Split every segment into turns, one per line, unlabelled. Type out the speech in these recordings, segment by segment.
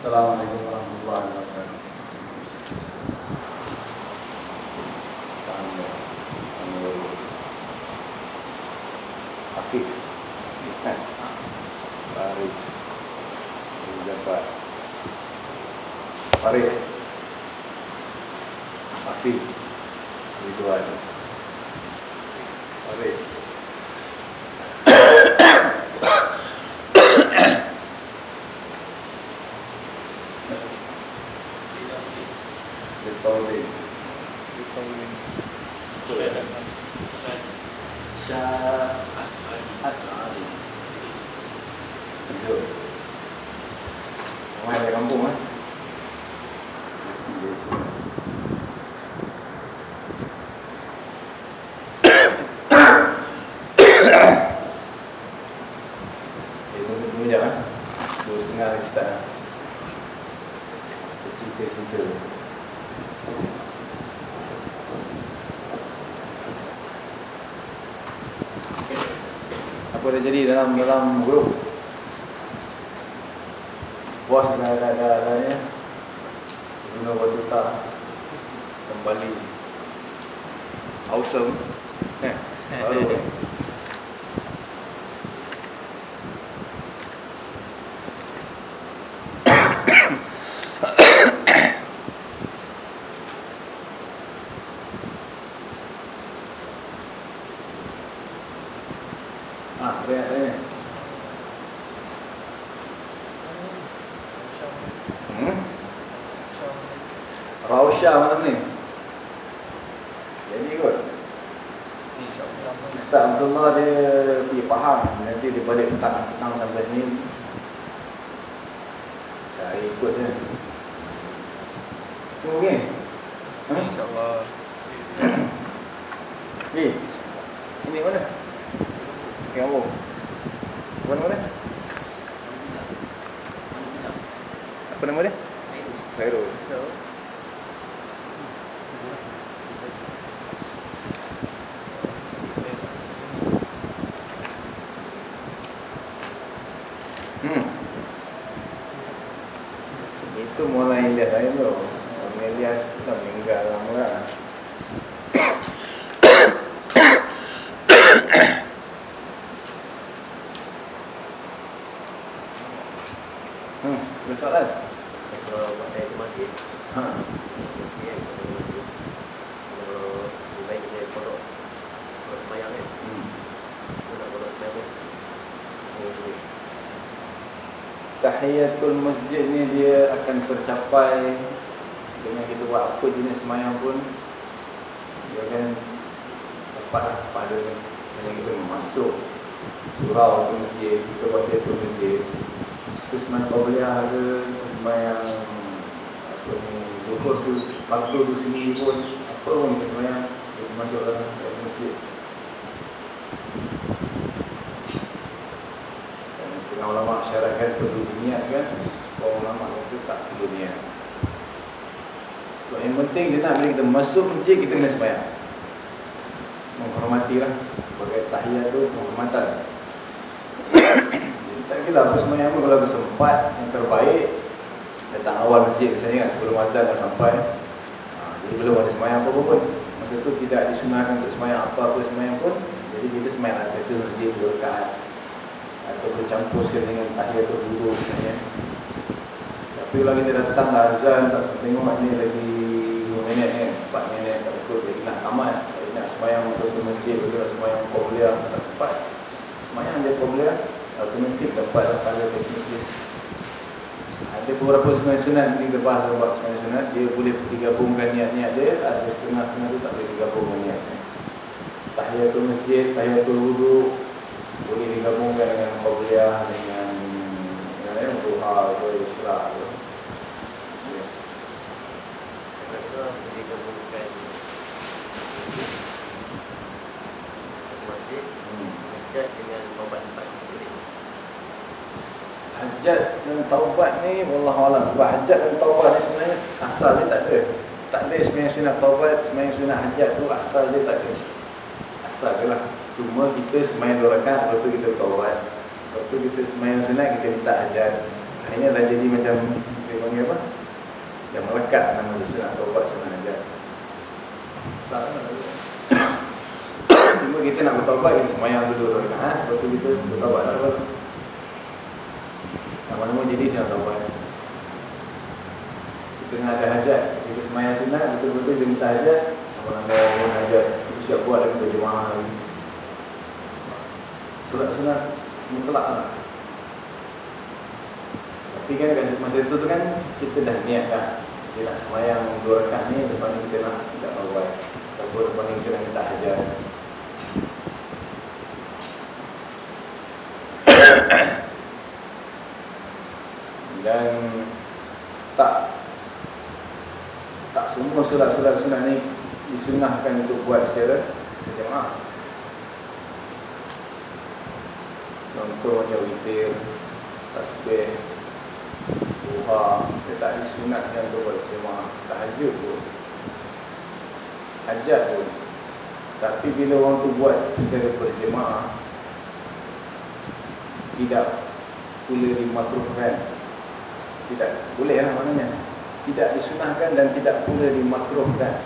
Assalamualaikum warahmatullahi wabarakatuh. Kami Afif, kan? Faris, Jabat, Farid, Afif, Ridwan, Farid. Ditolin.
Ditolin.
Syah As'ari. Hidup. Orang dari kampung kan? Eh, tunggu tunggu sekejap eh. Dua setengah lagi start eh. Cerita-cerita. Apa dah jadi dalam dalam grup? Bos dah dah dah dah ya. Guna batuta kembali awesome. Eh, baru. eh. Ah, apa yang tanya? Hmm? Rausha mana ni? Jadi kot. Ustaz Abdullah dia pergi faham Nanti dia balik petang petang sampai sini Saya ikut je Semua okey? Ha?
InsyaAllah
Eh, ini mana? Yang apa? Mana mana? Apa nama dia? Khairul Hmm. Itu mulai Ilyas saya tu. Orang Ilyas tu dah meninggal lama lah. hmm, ada soalan?
Kalau pakai itu masjid,
Ha.
mesti kan kalau masjid. Kalau lebih baik dia kodok. Kodok semayang kan.
Hmm.
Aku nak kodok semayang kan. Oh, boleh.
Tahiyatul masjid ni dia akan tercapai dengan kita buat apa jenis semayang pun dia akan dapat lah pada misalnya kita masuk surau ke masjid kita buat tahiyatul masjid. Kita semayang qabliyah ke semayang apa ni zuhur tu fardu tu sendiri pun apa pun kita semayang kita masuk dalam tahiyatul masjid dan syaratkan perlu niat kan setengah ulama kata tak perlu niat. Sebab yang penting dia nak bila kita masuk masjid kita kena sembahyang. Menghormati lah sebagai tahiyat tu penghormatan. Tak kira apa sembahyang pun kalau sempat yang terbaik datang awal masjid misalnya kan sebelum azan dah sampai ha, jadi belum ada sembahyang apa-apa pun. Masa tu tidak disunahkan untuk sembahyang apa-apa sembahyang pun jadi kita sembahyang lah itu masjid rakaat atau bercampur sekali dengan tahiyatul wudu misalnya tapi kalau kita datang dah azan tak sempat tengok ni lagi 2 minit ni 4 minit tak cukup lagi nak tamat lagi nak semayang ke masjid lagi nak semayang qabliyah tak sempat. Semayang je qabliyah automatik dapat pahala ke masjid. Ada beberapa semayang sunat ni kita bahas buat semayang sunat dia boleh digabungkan niat-niat dia ada setengah-setengah tu tak boleh digabungkan niatnya tahiyatul masjid tahiyatul wudu boleh digabungkan dengan qabliyah dengan dengan duha atau isyraq tu. Ya.
Kalau kita boleh gabungkan masjid,
Hmm.
hajat dengan taubat empat boleh.
Hajat dan taubat ni wallahualam sebab hajat dan taubat ni sebenarnya asal dia tak ada. Tak ada semayang sunat taubat, semayang sunat hajat tu asal dia tak ada. Asal dia lah. Cuma kita semayang dua rakaat, lepas tu kita taubat. Lepas tu kita semayang sunat, kita minta hajat. Ini dah jadi macam Dia panggil apa? Yang melekat nama tu sunat taubat sunat Besar kan? Cuma kita nak bertaubat Kita semayang dulu ha? Lepas tu kita bertaubat lah Nama-nama jadi sunat taubat. Kita nak ada hajat Kita semayang sunat Betul-betul dia minta hajat Nama-nama orang hajat Kita siap buat lagi berjemaah lagi Surat-surat Mutlak lah. Tapi kan kat masa itu tu kan kita dah niat dah. Kita nak semayang dua rekat ni lepas ni kita nak tidak taubat ataupun lepas ni kita nak minta hajar. Dan tak tak semua surat-surat sunat ni disunahkan untuk buat secara berjemaah contoh macam witir tasbih duha dia tak disunatkan tu buat jemaah tahajud pun. Hajat pun. Tapi bila orang tu buat secara berjemaah tidak pula dimakruhkan. Tidak boleh lah maknanya. Tidak disunahkan dan tidak pula dimakruhkan.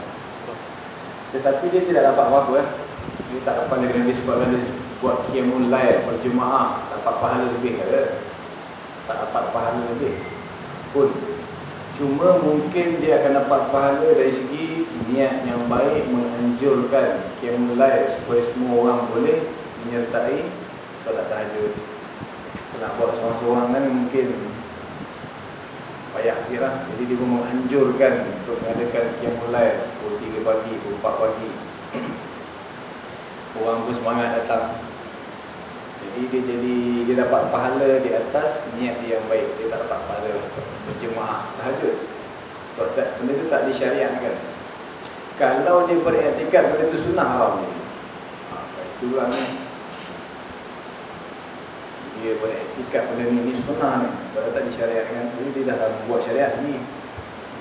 Tetapi dia tidak dapat apa-apa. Eh. dia tak dapat dengan disebabkan dia buat kiamul lail berjemaah dapat pahala lebih ke tak dapat pahala lebih pun. Cuma mungkin dia akan dapat pahala dari segi niat yang baik menganjurkan kiamulai supaya semua orang boleh menyertai solat tahajud. Nak buat seorang-seorang kan mungkin payah sikit lah. Jadi dia pun menganjurkan untuk mengadakan kiamulai pukul 3 pagi, pukul 4 pagi. Orang pun semangat datang jadi dia jadi dia dapat pahala di atas niat dia yang baik. Dia tak dapat pahala berjemaah tahajud. Sebab tak, benda itu tak disyariatkan. Kalau dia beriktikad benda itu sunnah haram ni. Ha, itu lah ni. Dia beriktikad benda ni, ni sunnah ni. Sebab tak disyariatkan. Jadi dia dah buat syariat ni.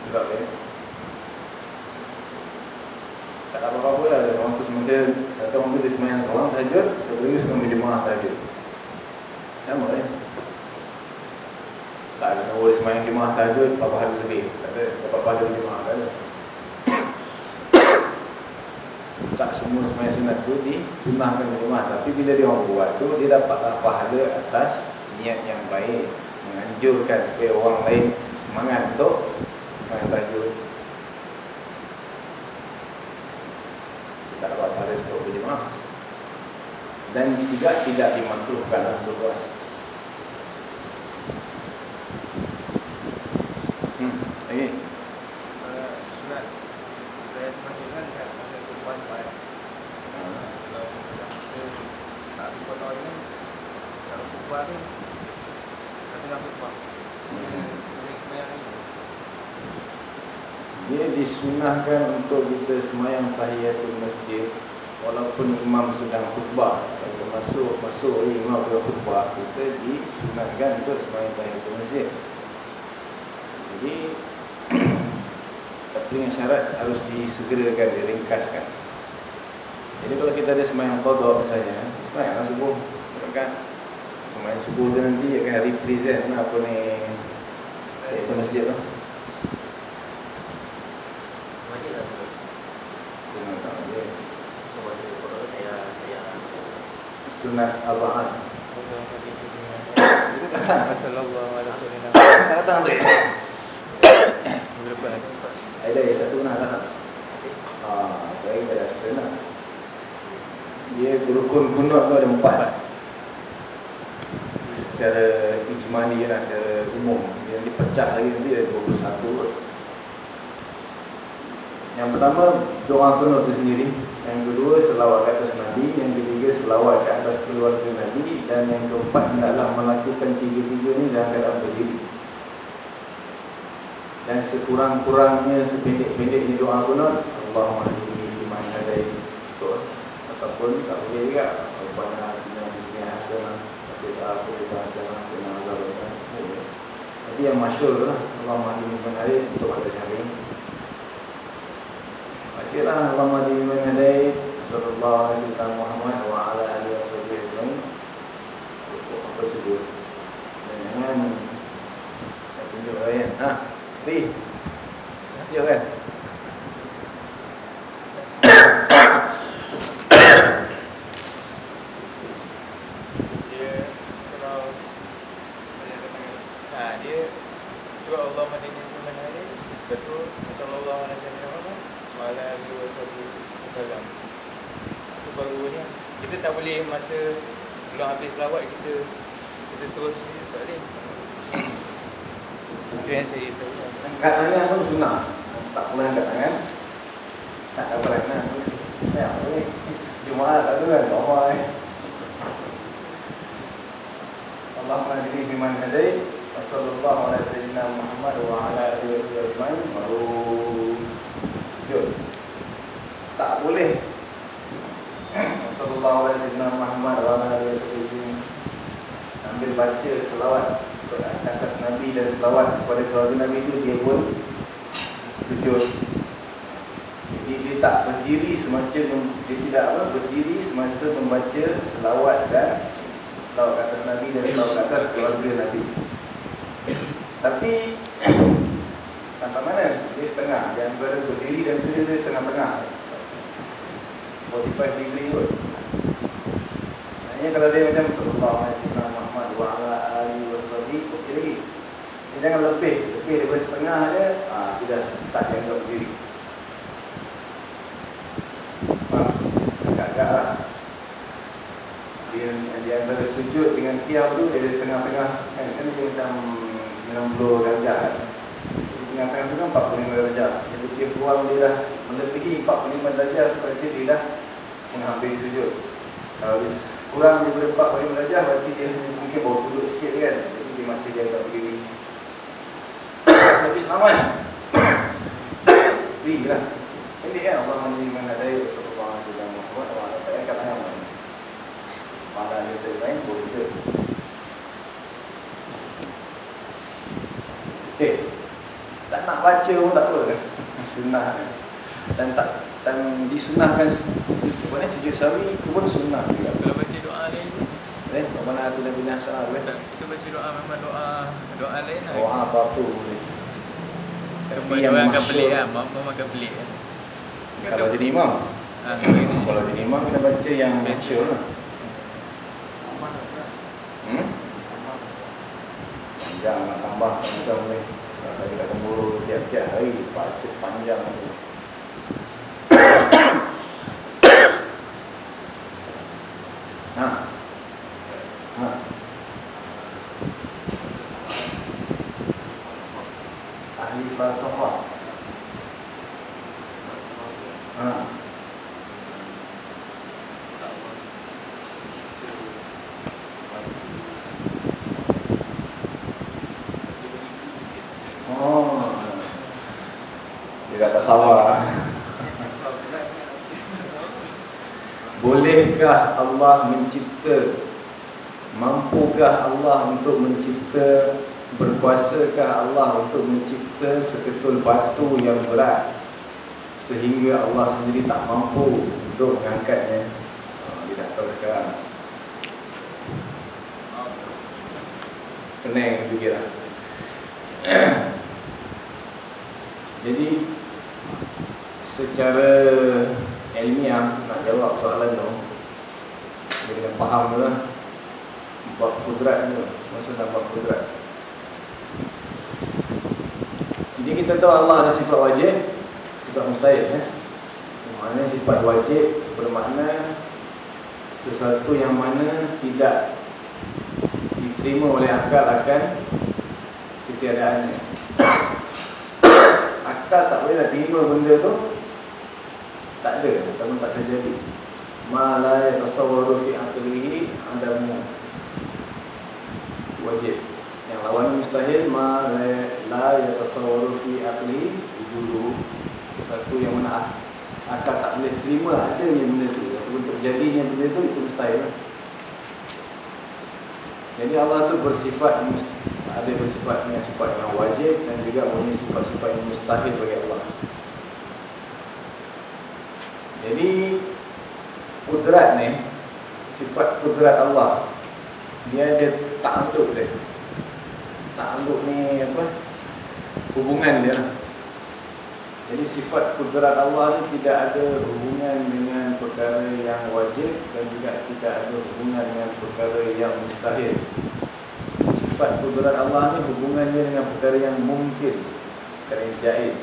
Sebab dia. Tak ada apa-apa lah. Orang tu semacam satu orang tu dia semayang orang tahajud. Satu lagi semua berjemaah tahajud. Sama eh. Tak ada orang boleh semayang jemaah tahajud Berapa hari lebih Tak ada Berapa pahala jemaah Tak ada Tak semua semayang sunat tu Disunahkan jemaah Tapi bila dia orang buat tu Dia dapatlah pahala atas Niat yang baik Menganjurkan supaya orang lain Semangat untuk Semayang tahajud Tak dapat pahala berjemaah dan juga tidak dimakruhkan untuk buat Hmm, lagi. Dia disunahkan untuk kita semayang tahiyatul masjid Walaupun imam sedang khutbah Kalau masuk, masuk imam ke khutbah Kita disunahkan untuk semayang tahiyatul masjid jadi tapi dengan syarat harus disegerakan, diringkaskan. Jadi kalau kita ada semayang kodok misalnya, semayanglah subuh. Kan? Semayang subuh tu nanti akan represent lah apa ni masjid tu.
Masjid lah
tak masjid.
Sunat.
Assalamualaikum warahmatullahi wabarakatuh.
Tak datang tu.
Berlepas.
Ada yang satu nak. Ah, baik dah nak. Dia berukun kunut tu ada empat. Secara ijmani lah, secara umum. Dia dipecah lagi nanti ada 21 kot. Yang pertama, doa kunut itu sendiri. Yang kedua, selawat ke atas Nabi. Yang ketiga, selawat ke atas keluarga Nabi. Dan yang keempat, hendaklah melakukan tiga-tiga ini dalam keadaan berdiri. Dan sekurang-kurangnya, sependek-pendeknya doa kunut, Allahumma hadini iman hadai. Cukup. Ataupun tak boleh juga. Rabbana atina dunia hasanah. Tapi aku kita hasanah. Kena azab. Tapi yang masyur lah. Allahumma hadini iman hadai. Untuk ada syariah. Bacalah Allahumma di man hadait sallallahu alaihi wasallam Muhammad wa ala alihi wasahbihi ajmain. Untuk apa sebut dan jangan Ha. Ni. Siap kan?
Dia kalau dia katakan ha, dia juga Allah mendengar firman dia betul sallallahu alaihi wasallam wa ala alihi wasallam itu baru ni kita tak boleh masa belum habis selawat kita kita terus tak boleh. Itu yang saya tahu.
Angkat tangan pun sunnah tak boleh angkat tangan. Tak ada peranan ya boleh. Jumaat tak tu kan Allah eh Allah menghadiri firman hadai Sallallahu alaihi wasallam Muhammad wa ala alihi wasallam baru jod tak boleh Sallallahu alaihi wasallam Muhammad wa alihi wasallam. Sambil baca selawat atas Nabi dan selawat kepada keluarga Nabi itu dia pun sujud. Jadi dia tak berdiri semasa dia tidak apa berdiri semasa membaca selawat dan selawat atas Nabi dan selawat atas keluarga Nabi. Tapi sampai mana? Dia setengah. Dia berdiri dan sujud dia tengah-tengah 45 degree kot. Maknanya kalau dia macam sallallahu alaihi wasallam Muhammad wa ala alihi wasallam okey lagi. Dia jangan lebih lebih daripada setengah dia ah sudah tak dianggap berdiri. Agak-agak lah. Dia, dia antara sujud dengan kiam tu dia di tengah-tengah kan, kan dia macam 90 darjah kan tengah-tengah tu kan 45 darjah. Jadi dia keluar dia dah melebihi 45 darjah berarti dia dah menghampiri sujud. Kalau dia kurang daripada 45 darjah berarti dia mungkin bawa duduk sikit kan. Jadi dia masih jaga berdiri tapi selamat Beri lah. Ini kan Allah menjadikan hadai Rasulullah SAW Muhammad Allah tak payah kata nama Mana dia saya main Berwujud Okay Tak nak baca pun tak apa. Kan Sunnah. Dan tak Dan disunahkan Apa ni sujud sawi Itu pun sunnah juga.
Kalau baca doa lain.
Eh Mana hati Nabi Nasar kan
kita baca doa memang doa doa lain lah.
Doa apa-apa boleh.
Tapi
Tapi
yang
yang
akan pelik lah. Mak mak akan pelik kan
Kalau jadi imam.
Ha.
Kalau jadi imam. Kena baca yang masyur lah. Hmm? Panjang nak tambah macam ni. Kalau saya kat temburu tiap-tiap hari Baca panjang tu. Ha. Ahli falsafah Ha. Oh. Dia kata sawah. Bolehkah Allah mencipta Mampukah Allah untuk mencipta Berkuasakah Allah untuk mencipta Seketul batu yang berat Sehingga Allah sendiri tak mampu Untuk mengangkatnya? Oh, Dia tak tahu sekarang. Pening fikiran Jadi Secara ilmiah nak jawab soalan tu dia kena faham lah bab kudrat tu. Maksud nak bab kudrat. Jadi kita tahu Allah ada sifat wajib sifat mustahil eh? maknanya sifat wajib bermakna sesuatu yang mana tidak diterima oleh akal akan ketiadaannya. Akal tak boleh nak terima benda tu. Tak ada ataupun tak terjadi ma la yatasawwaru fi aqlihi adamu wajib. Yang lawan mustahil ma la, la yatasawwaru fi aqlihi wujudu sesuatu yang mana akal tak boleh terima adanya benda tu. Ataupun terjadinya benda tu itu mustahil. Jadi Allah tu bersifat ada bersifat yang sifat yang wajib dan juga punya sifat-sifat yang mustahil bagi Allah. Jadi kudrat ni sifat kudrat Allah dia ada ta'alluq dia. Ta'alluq ni apa? hubungan dia. Jadi sifat kudrat Allah ni tidak ada hubungan dengan perkara yang wajib dan juga tidak ada hubungan dengan perkara yang mustahil. Sifat kudrat Allah ni hubungannya dengan perkara yang mungkin perkara yang jaiz.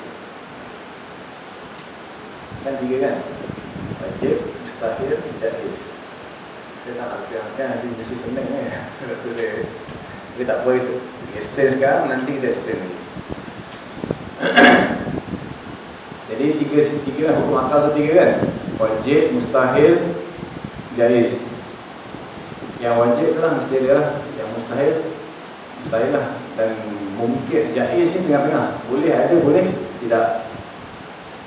Kan tiga kan? Wajib, mustahil, jaiz saya tak alfiahkan nanti mesti pening ni tapi tak apa itu explain sekarang nanti kita explain lagi. Jadi tiga tiga kan hukum akal tu tiga kan? Wajib, mustahil, jaiz. Yang wajib adalah mesti dia lah. Yang mustahil mustahil lah. Dan mungkin jaiz ni tengah-tengah. Boleh ada boleh tidak.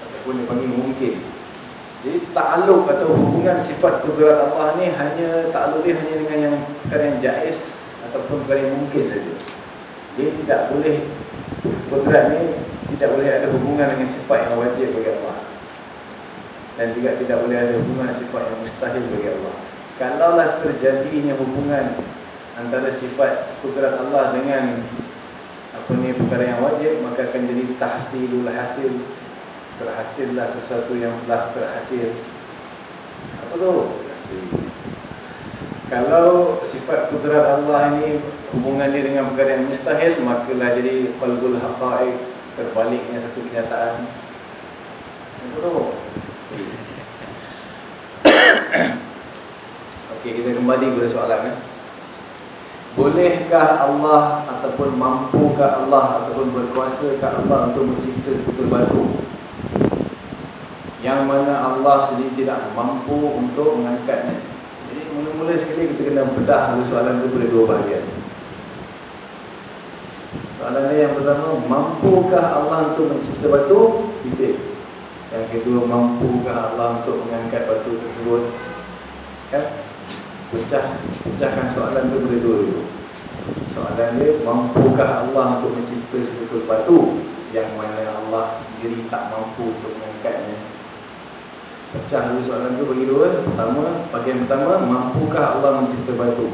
Ataupun dipanggil mungkin jadi ta'aluk atau hubungan sifat kudrat Allah ni hanya ta'aluk dia hanya dengan yang perkara yang jais ataupun perkara mungkin saja. Dia tidak boleh kudrat ni tidak boleh ada hubungan dengan sifat yang wajib bagi Allah. Dan juga tidak boleh ada hubungan sifat yang mustahil bagi Allah. Kalaulah terjadinya hubungan antara sifat kudrat Allah dengan apa ni perkara yang wajib maka akan jadi tahsilul hasil berhasillah sesuatu yang telah berhasil apa tu? Kalau sifat kudrat Allah ini hubungannya dengan perkara yang mustahil makalah jadi qalbul haqa'iq terbaliknya satu kenyataan. Apa tu? Okey kita kembali kepada soalan ya. Bolehkah Allah ataupun mampukah Allah ataupun berkuasakah Allah untuk mencipta sebuah batu yang mana Allah sendiri tidak mampu untuk mengangkatnya. Jadi mula-mula sekali kita kena bedah soalan itu pada dua bahagian. Soalan dia yang pertama, mampukah Allah untuk mencipta batu? Titik. Yang kedua, mampukah Allah untuk mengangkat batu tersebut? Kan? Pecah, pecahkan soalan itu pada dua dulu. Soalan dia, mampukah Allah untuk mencipta sebetul batu? Yang mana Allah sendiri tak mampu untuk mengangkatnya? Pecah dulu soalan tu bagi dua Pertama, bagian pertama Mampukah Allah mencipta batu?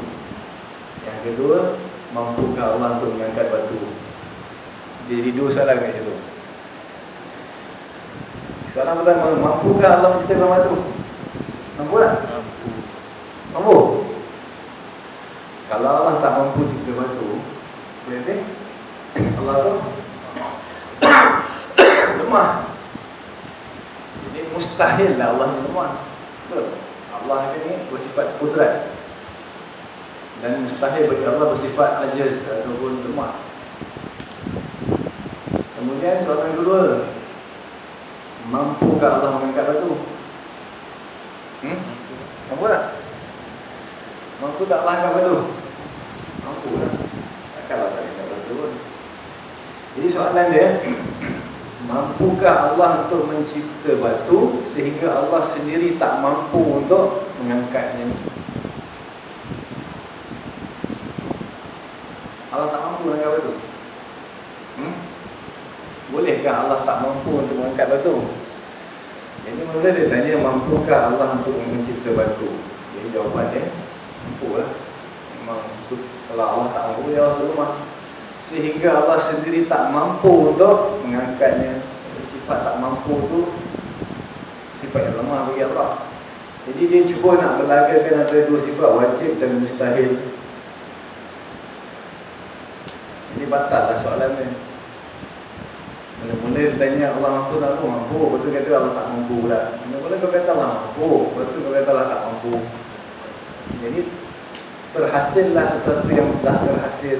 Yang kedua Mampukah Allah untuk mengangkat batu? Jadi dua soalan kat situ. Soalan pertama Mampukah Allah mencipta batu? Mampu tak? Mampu. Mampu? Kalau Allah tak mampu mencipta batu Berarti Allah tu Lemah jadi mustahil lah Allah ni lemah. Allah ni bersifat kudrat. Dan mustahil bagi Allah bersifat ajiz ataupun lemah. Kemudian soalan kedua. Mampukah Allah mengangkat batu? Hmm? Mampu tak? Mampu tak Allah angkat batu? Mampu lah. Takkanlah tak angkat batu pun. Jadi soalan dia, Mampukah Allah untuk mencipta batu sehingga Allah sendiri tak mampu untuk mengangkatnya? Allah tak mampu mengangkat batu? Hmm? Bolehkah Allah tak mampu untuk mengangkat batu? Jadi mula dia tanya, mampukah Allah untuk mencipta batu? Jadi jawapan dia, mampu lah. Memang kalau Allah tak mampu, dia Allah lemah sehingga Allah sendiri tak mampu untuk mengangkatnya. Sifat tak mampu tu sifat yang lemah bagi Allah. Jadi dia cuba nak berlagakan antara dua sifat wajib dan mustahil. Jadi batal lah soalan ni. Mula-mula dia tanya Allah mampu tak? Mampu mampu. Lepas tu kata Allah tak mampu pula. Mula-mula kau kata Allah mampu. Lepas tu kau kata Allah tak mampu. Jadi berhasillah sesuatu yang telah terhasil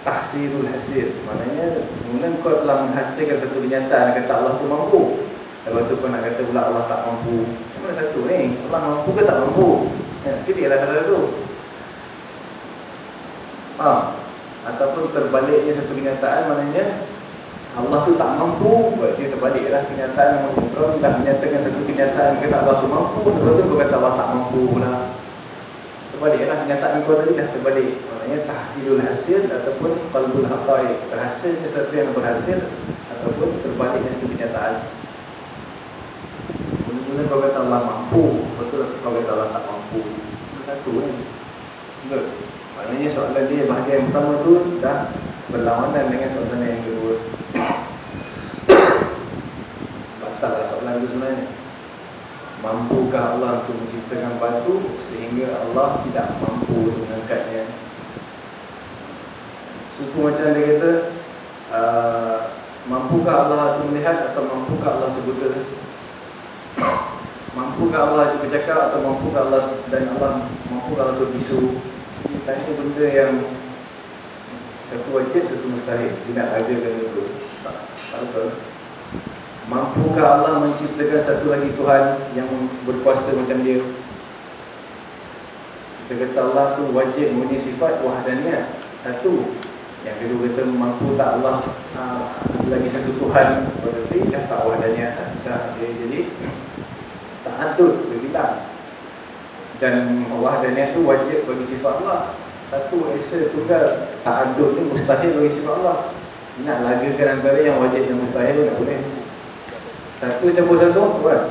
tahsirul hasil maknanya mula kau telah menghasilkan satu kenyataan kata Allah tu mampu. Lepas tu kau nak kata pula Allah tak mampu. Mana satu ni? Allah mampu ke tak mampu? Ya, kita ialah kata tu ha. ataupun terbaliknya satu kenyataan maknanya Allah tu tak mampu. Berarti terbaliklah kenyataan kau tidak menyatakan satu kenyataan kata Allah tu mampu. Lepas tu kau kata Allah tak mampu pula terbalik lah. Yang tak tadi dah terbalik. Maknanya tahsilul hasil ataupun qalbul haqai berhasil sesuatu yang berhasil ataupun terbalik dengan kenyataan. Mungkin kau kata Allah mampu. Betul atau kau kata Allah tak mampu? Itu satu kan? Betul. Maknanya soalan dia bahagian yang pertama tu Dah berlawanan dengan soalan yang kedua. Batal lah soalan tu sebenarnya. Mampukah Allah untuk menciptakan batu Sehingga Allah tidak mampu mengangkatnya? Suku macam dia kata uh, Mampukah Allah untuk melihat Atau mampukah Allah untuk buta Mampukah Allah untuk bercakap Atau mampukah Allah Dan Allah mampukah Allah untuk bisu? Tanya benda yang Satu wajib, satu mustahil. Dia nak ragakan itu Tak, tak betul Mampukah Allah menciptakan satu lagi Tuhan yang berkuasa macam dia? Kita kata Allah tu wajib mempunyai sifat wahdaniyah. Satu. Yang kedua kata mampu tak Allah uh, lagi satu Tuhan berarti dah tak wahdaniyah. Dah dia jadi tak adut dia Dan wahdaniyah tu wajib bagi sifat Allah. Satu esa tunggal tak adut ni mustahil bagi sifat Allah. Nak lagakan antara yang wajib dan mustahil tak boleh. Satu campur satu, kan?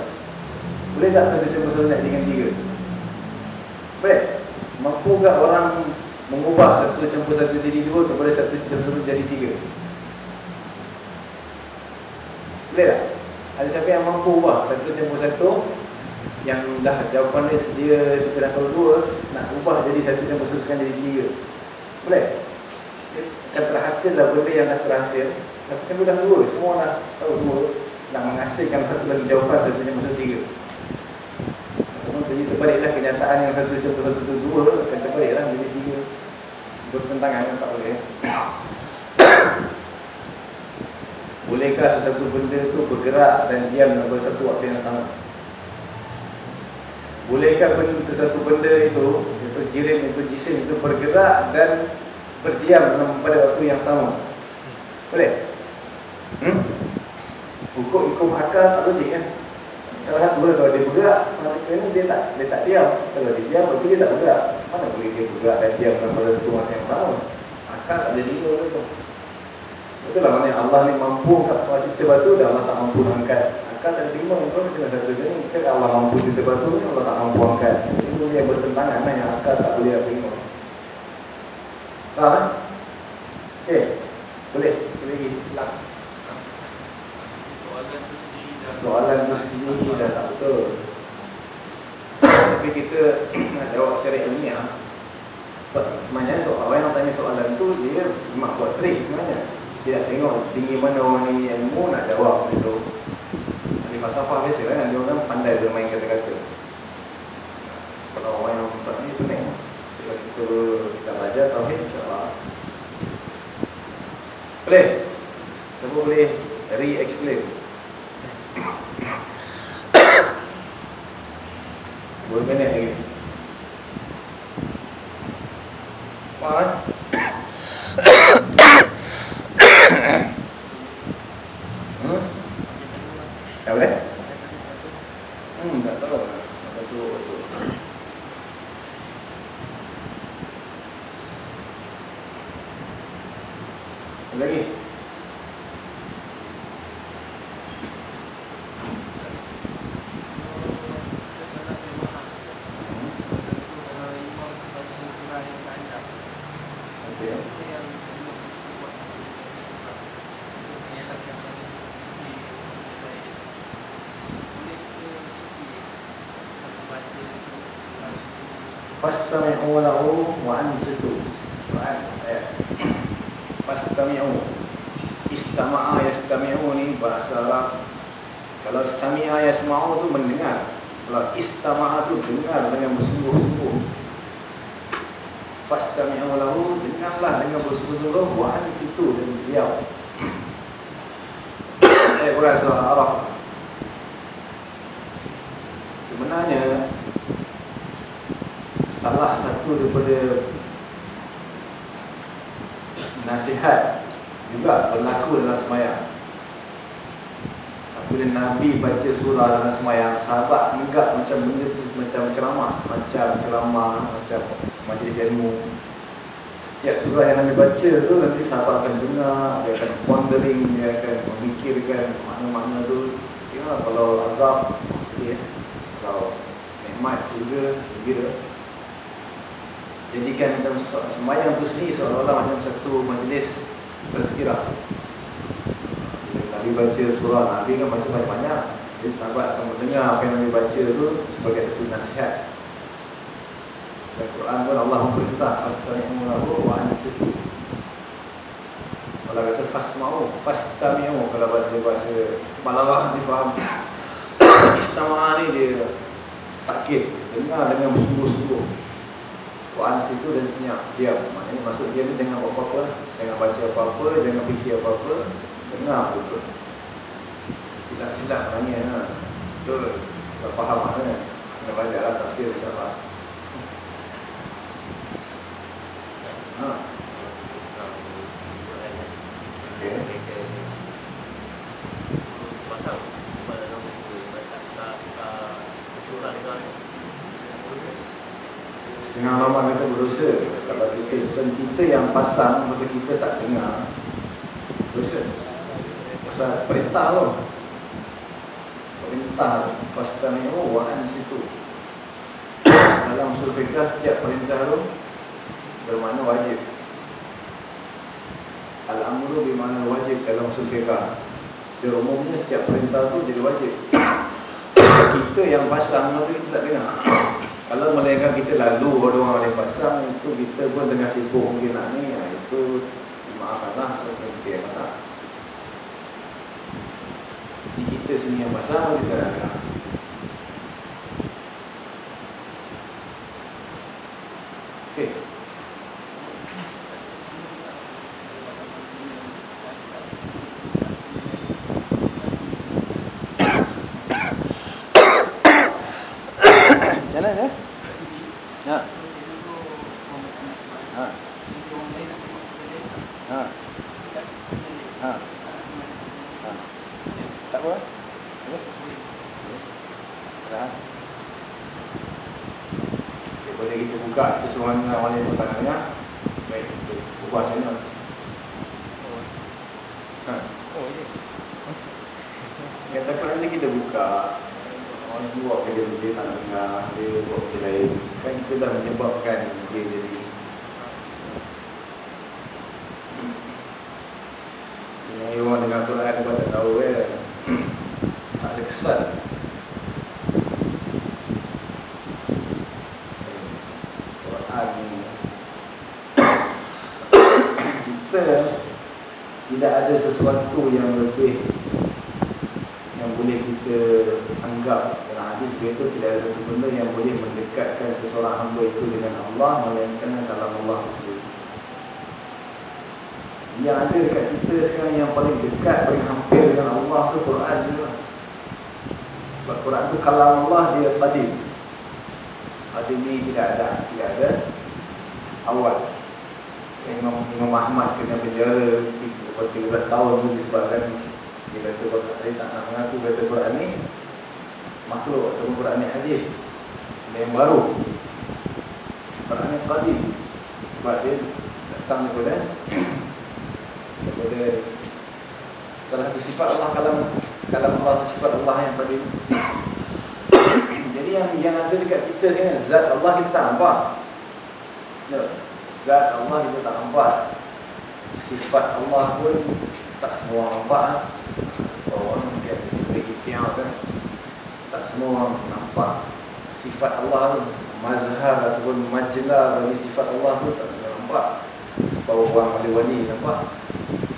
Boleh tak satu campur satu nak dengan tiga? Boleh? Mampu tak orang mengubah satu campur satu jadi dua kepada satu campur satu jadi tiga? Boleh tak? Ada siapa yang mampu ubah satu campur satu yang dah jawapan dia sedia kita dah tahu dua nak ubah jadi satu campur satu sekarang jadi tiga? Boleh? Akan terhasil lah benda yang dah terhasil Tapi kan dah dua, semua dah tahu dua nak menghasilkan satu lagi jawapan yang satu tiga. Jadi terbaliklah kenyataan yang satu satu satu satu dua akan terbaliklah jadi tiga bertentangan tak boleh. Bolehkah sesuatu benda itu bergerak dan diam dalam satu waktu yang sama? Bolehkah benda, sesuatu benda itu, itu jirim, itu jisim itu bergerak dan berdiam dalam pada waktu yang sama? Boleh? Hmm? Hukum hukum akal tak logik kan? Kalau satu kalau dia bergerak, maka dia tak dia tak diam. Kalau dia diam, berarti dia tak bergerak. Mana boleh dia bergerak dan diam pada satu masa yang sama? Akal tak jadi dua itu. Betul lah maknanya Allah ni mampu kat kalau cerita batu dan Allah tak mampu angkat. Akal tak terima pun macam satu je ni. Cakap Allah mampu cerita batu ni Allah tak mampu angkat. Itu dia bertentangan lah yang akal tak boleh terima. Faham? Okey. Boleh? Boleh lagi? Last soalan tu sendiri dah tak betul. Tapi kita nak jawab secara ilmiah. Sebenarnya soal, orang yang tanya soalan tu dia mak buat trik sebenarnya. Dia nak tengok tinggi mana orang ni ilmu nak jawab itu ahli falsafah biasa kan dia orang pandai bermain kata-kata. Kalau orang yang tak ni pening kalau kita tak belajar tauhid insyaAllah. Boleh? Siapa boleh re-explain Dua minit lagi Faham? hmm? Tak boleh? Hmm, tak tahu Tak tahu Lagi? Lahu wa ansitu. Quran ayat. Fastami'u. Istama'a yastami'u ni bahasa Arab. Kalau sami'a yasma'u tu mendengar. Kalau istama'a tu dengar dengan bersungguh-sungguh. Fastami'u lahu dengarlah dengan bersungguh-sungguh wa ansitu dan diam. Ayat Quran surah Araf. Sebenarnya salah satu daripada nasihat juga berlaku dalam semayang. Apabila Nabi baca surah dalam semayang sahabat enggak macam benda tu macam ceramah macam ceramah macam majlis ilmu. Setiap surah yang Nabi baca tu nanti sahabat akan dengar dia akan pondering dia akan memikirkan makna-makna tu. Tengoklah kalau azab ya, kalau nikmat juga begitu jadikan macam semayang tu sendiri seolah-olah macam satu majlis bersirah Nabi baca surah Nabi kan baca banyak-banyak Jadi sahabat akan mendengar apa yang Nabi baca itu sebagai satu nasihat. Dan Quran pun Allah memperintah fastami'u lahu wa ansitu. Kalau kata fasma'u, fastami'u kalau bahasa bahasa malah nanti faham. Istama'a ni dia takkit, dengar dengan bersungguh-sungguh. Wa ansitu dan senyap, diam. Maknanya maksud dia ni jangan buat apa-apa, jangan baca apa-apa, jangan fikir apa-apa, dengar betul. Silap-silap nanya ha. Betul. Tak faham mana. Kena belajarlah tafsir insya-Allah. Ha. Okay. Setengah lama kita berusaha Kalau kita sen kita yang pasang Maka kita tak dengar. Berusaha Pasal perintah tu. Perintah Pastami'u wa'an situ. Dalam surga setiap perintah tu bermakna wajib. Al-amru bermakna wajib dalam usul fiqah Secara umumnya setiap perintah tu jadi wajib. Kita yang pasang maka kita tak dengar Kalau melainkan kita lalu orang yang pasang Itu kita pun tengah sibuk. Mungkin nak ni ha, Itu maafkanlah sebab kita yang pasang. Jadi kita sendiri yang pasang kita tak yang ada dekat kita sekarang yang paling dekat, paling hampir dengan Allah tu Quran je lah. Sebab Quran tu kalau Allah dia tadi, Padil ni tidak ada, tidak ada awal. Imam, Imam Ahmad kena penjara lepas 13 tahun tu disebabkan dia kata bahawa saya tak nak mengaku kata Quran ni makhluk atau Quran ni hadir. yang baru. Quran ni padil. Sebab dia datang daripada kepada telah disifat Allah kalam kalam Allah sifat Allah yang tadi jadi yang yang ada dekat kita ni, zat Allah kita tak nampak. No. zat Allah kita tak nampak. Sifat Allah pun tak semua orang nampak ha? semua orang dia beri kan tak semua orang nampak. Sifat Allah tu mazhar ataupun majlah bagi sifat Allah tu tak semua nampak. Sebab orang wali-wali nampak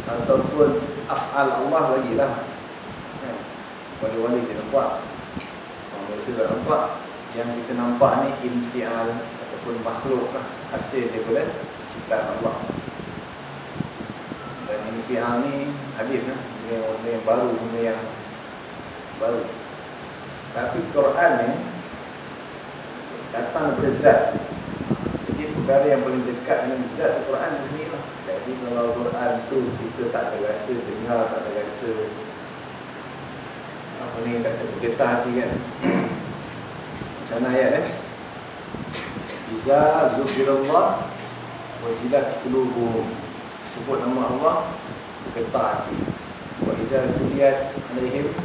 ataupun afal Allah lagilah kepada kan? wali kita nampak. Orang biasa tak nampak. Yang kita nampak ni infial ataupun makhluk lah. Hasil daripada ciptaan Allah. Dan infial ni hadis lah. Benda yang, benda yang baru benda yang baru. Tapi Quran ni datang daripada zat. Jadi perkara yang paling dekat dengan zat Quran ni sendiri lah. Tapi kalau Al-Quran tu kita tak ada rasa dengar, tak ada rasa apa ni kata getah hati kan. Macam mana ayat eh? Iza zubirullah wajilat kulubu sebut nama Allah getah hati. Wa iza zubiyat alaihim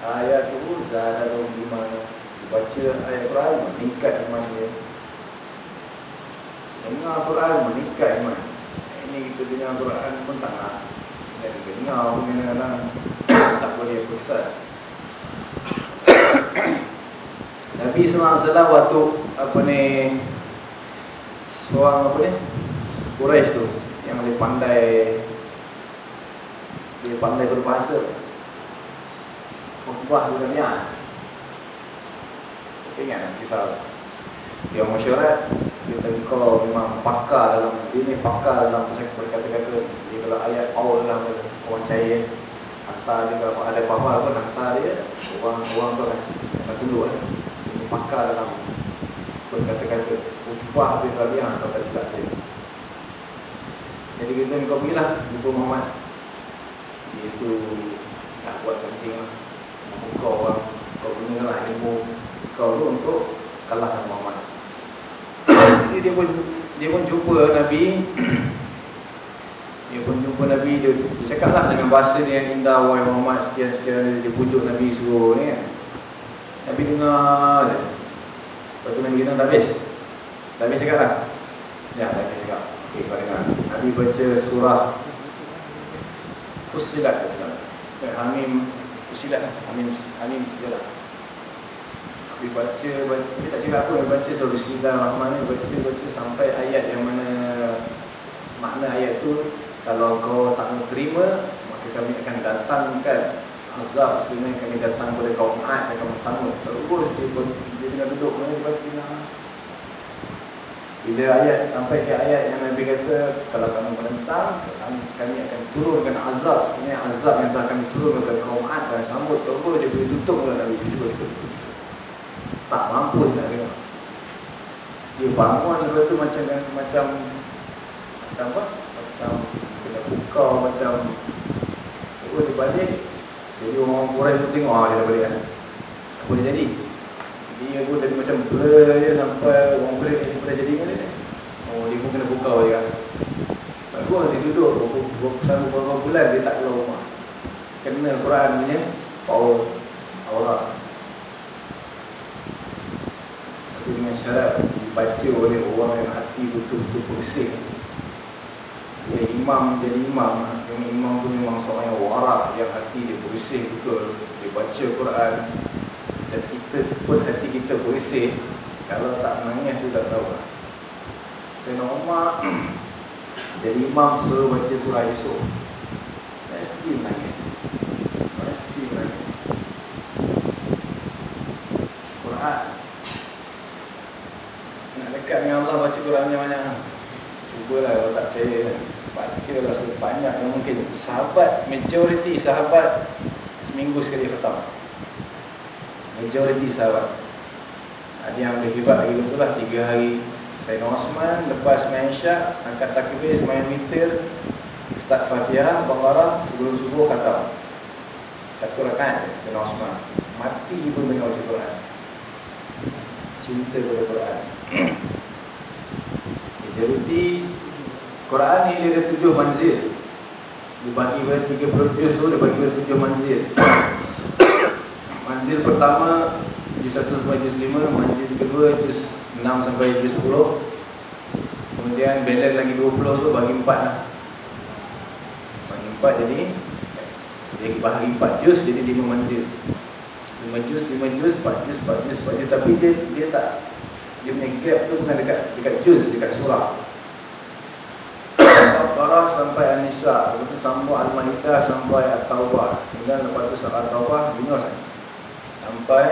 ayatuhu zahadarum iman baca ayat Quran meningkat iman dia. Dengar Quran meningkat iman ini kita dengar Quran pun tak nak. Kita dengar pun kadang-kadang tak boleh besar Nabi SAW waktu apa ni seorang apa ni Quraish tu yang lebih pandai dia pandai berbahasa. Khutbah dunia. kan ya ingat kisah? Dia masyarakat masyarakat kita kau memang pakar dalam dia ni pakar dalam berkata-kata. Dia kalau ayat awal lah orang cair. Hantar dia kalau ada apa-apa pun hantar dia orang orang tu kan akan tunduk kan ini pakar dalam berkata-kata. Khutbah dia tadi yang kata silap dia. Jadi kita kau pergilah jumpa Muhammad. Dia tu nak buat something lah. Kau orang kau gunakanlah ilmu kau tu untuk kalahkan Muhammad dia pun dia pun jumpa Nabi. Dia pun jumpa Nabi. Dia, dia cakap lah dengan bahasa dia yang indah wahai Muhammad sekian-sekian dia pujuk Nabi suruh ni kan. Nabi dengar lepas tu Nabi dengar dah habis. Dah habis cakap lah. Ya dah habis cakap. Ok kau dengar. Nabi baca surah Fusilat eh, Hamim Fusilat Hamim Hamim sejarah Nabi baca, baca dia tak cakap apa dia baca so Bismillahirrahmanirrahim baca baca sampai ayat yang mana makna ayat tu kalau kau tak mau terima maka kami akan datangkan azab sebenarnya kami datang kepada kaum Ad dan kaum Thamud. Terus dia pun dia tengah duduk mana dia baca bila ayat sampai ke ayat yang Nabi kata kalau kamu menentang kami akan turunkan azab. Sebenarnya azab yang telah kami turunkan kepada kaum Ad dan Thamud terus dia boleh tutup oleh Nabi cuba cuba tak mampu nak dengar dia bangun lepas tu macam macam macam apa? Macam kena buka macam terus dia balik. Jadi orang Quraisy pun tengok ah dia dah balik kan. Apa dia jadi. Dia pun jadi macam blur je sampai orang Quraisy ni pada jadi mana ni. Oh dia pun kena buka kan. Bagus dia duduk selama beberapa bulan dia tak keluar rumah. Kena Quran punya power aura dengan syarat dibaca oleh orang yang hati betul-betul bersih dia imam jadi imam. Yang imam tu memang seorang yang warak yang hati dia bersih betul. Dia baca Quran dan kita pun hati kita bersih kalau tak nangis sudah tahu lah. Sayyidina Umar jadi imam selalu baca surah Yusuf. Mesti nangis. Mesti nangis. Quran. nak dekat dengan Allah baca Quran banyak-banyak cubalah kalau tak percaya baca lah sebanyak yang mungkin. Sahabat majoriti sahabat seminggu sekali khatam. Majoriti sahabat. Ada yang lebih hebat lagi betul lah. Tiga hari Sayyidina Osman lepas main syak angkat takbir semain witir start fatihah Baqarah sebelum subuh khatam. Satu rakaat Sayyidina Osman. Mati pun dengar baca Quran cinta kepada Quran. Majoriti Quran ni dia ada tujuh manzil. Dibagi pada tiga juz tu dibagi pada tujuh manzil. Manzil pertama juz satu sampai juz lima manzil kedua juz enam sampai juz sepuluh. Kemudian balance lagi dua puluh tu bagi empat lah. Bagi empat jadi dia bagi empat juz jadi lima manzil lima juz, lima juz, empat juz, empat juz, empat juz. Tapi dia dia tak dia punya gap tu bukan dekat dekat juz, dekat surah. Al-Baqarah sampai An-Nisa Lepas tu sambung Al-Ma'idah sampai At-Tawbah Kemudian lepas tu At-Tawbah Yunus kan? Sampai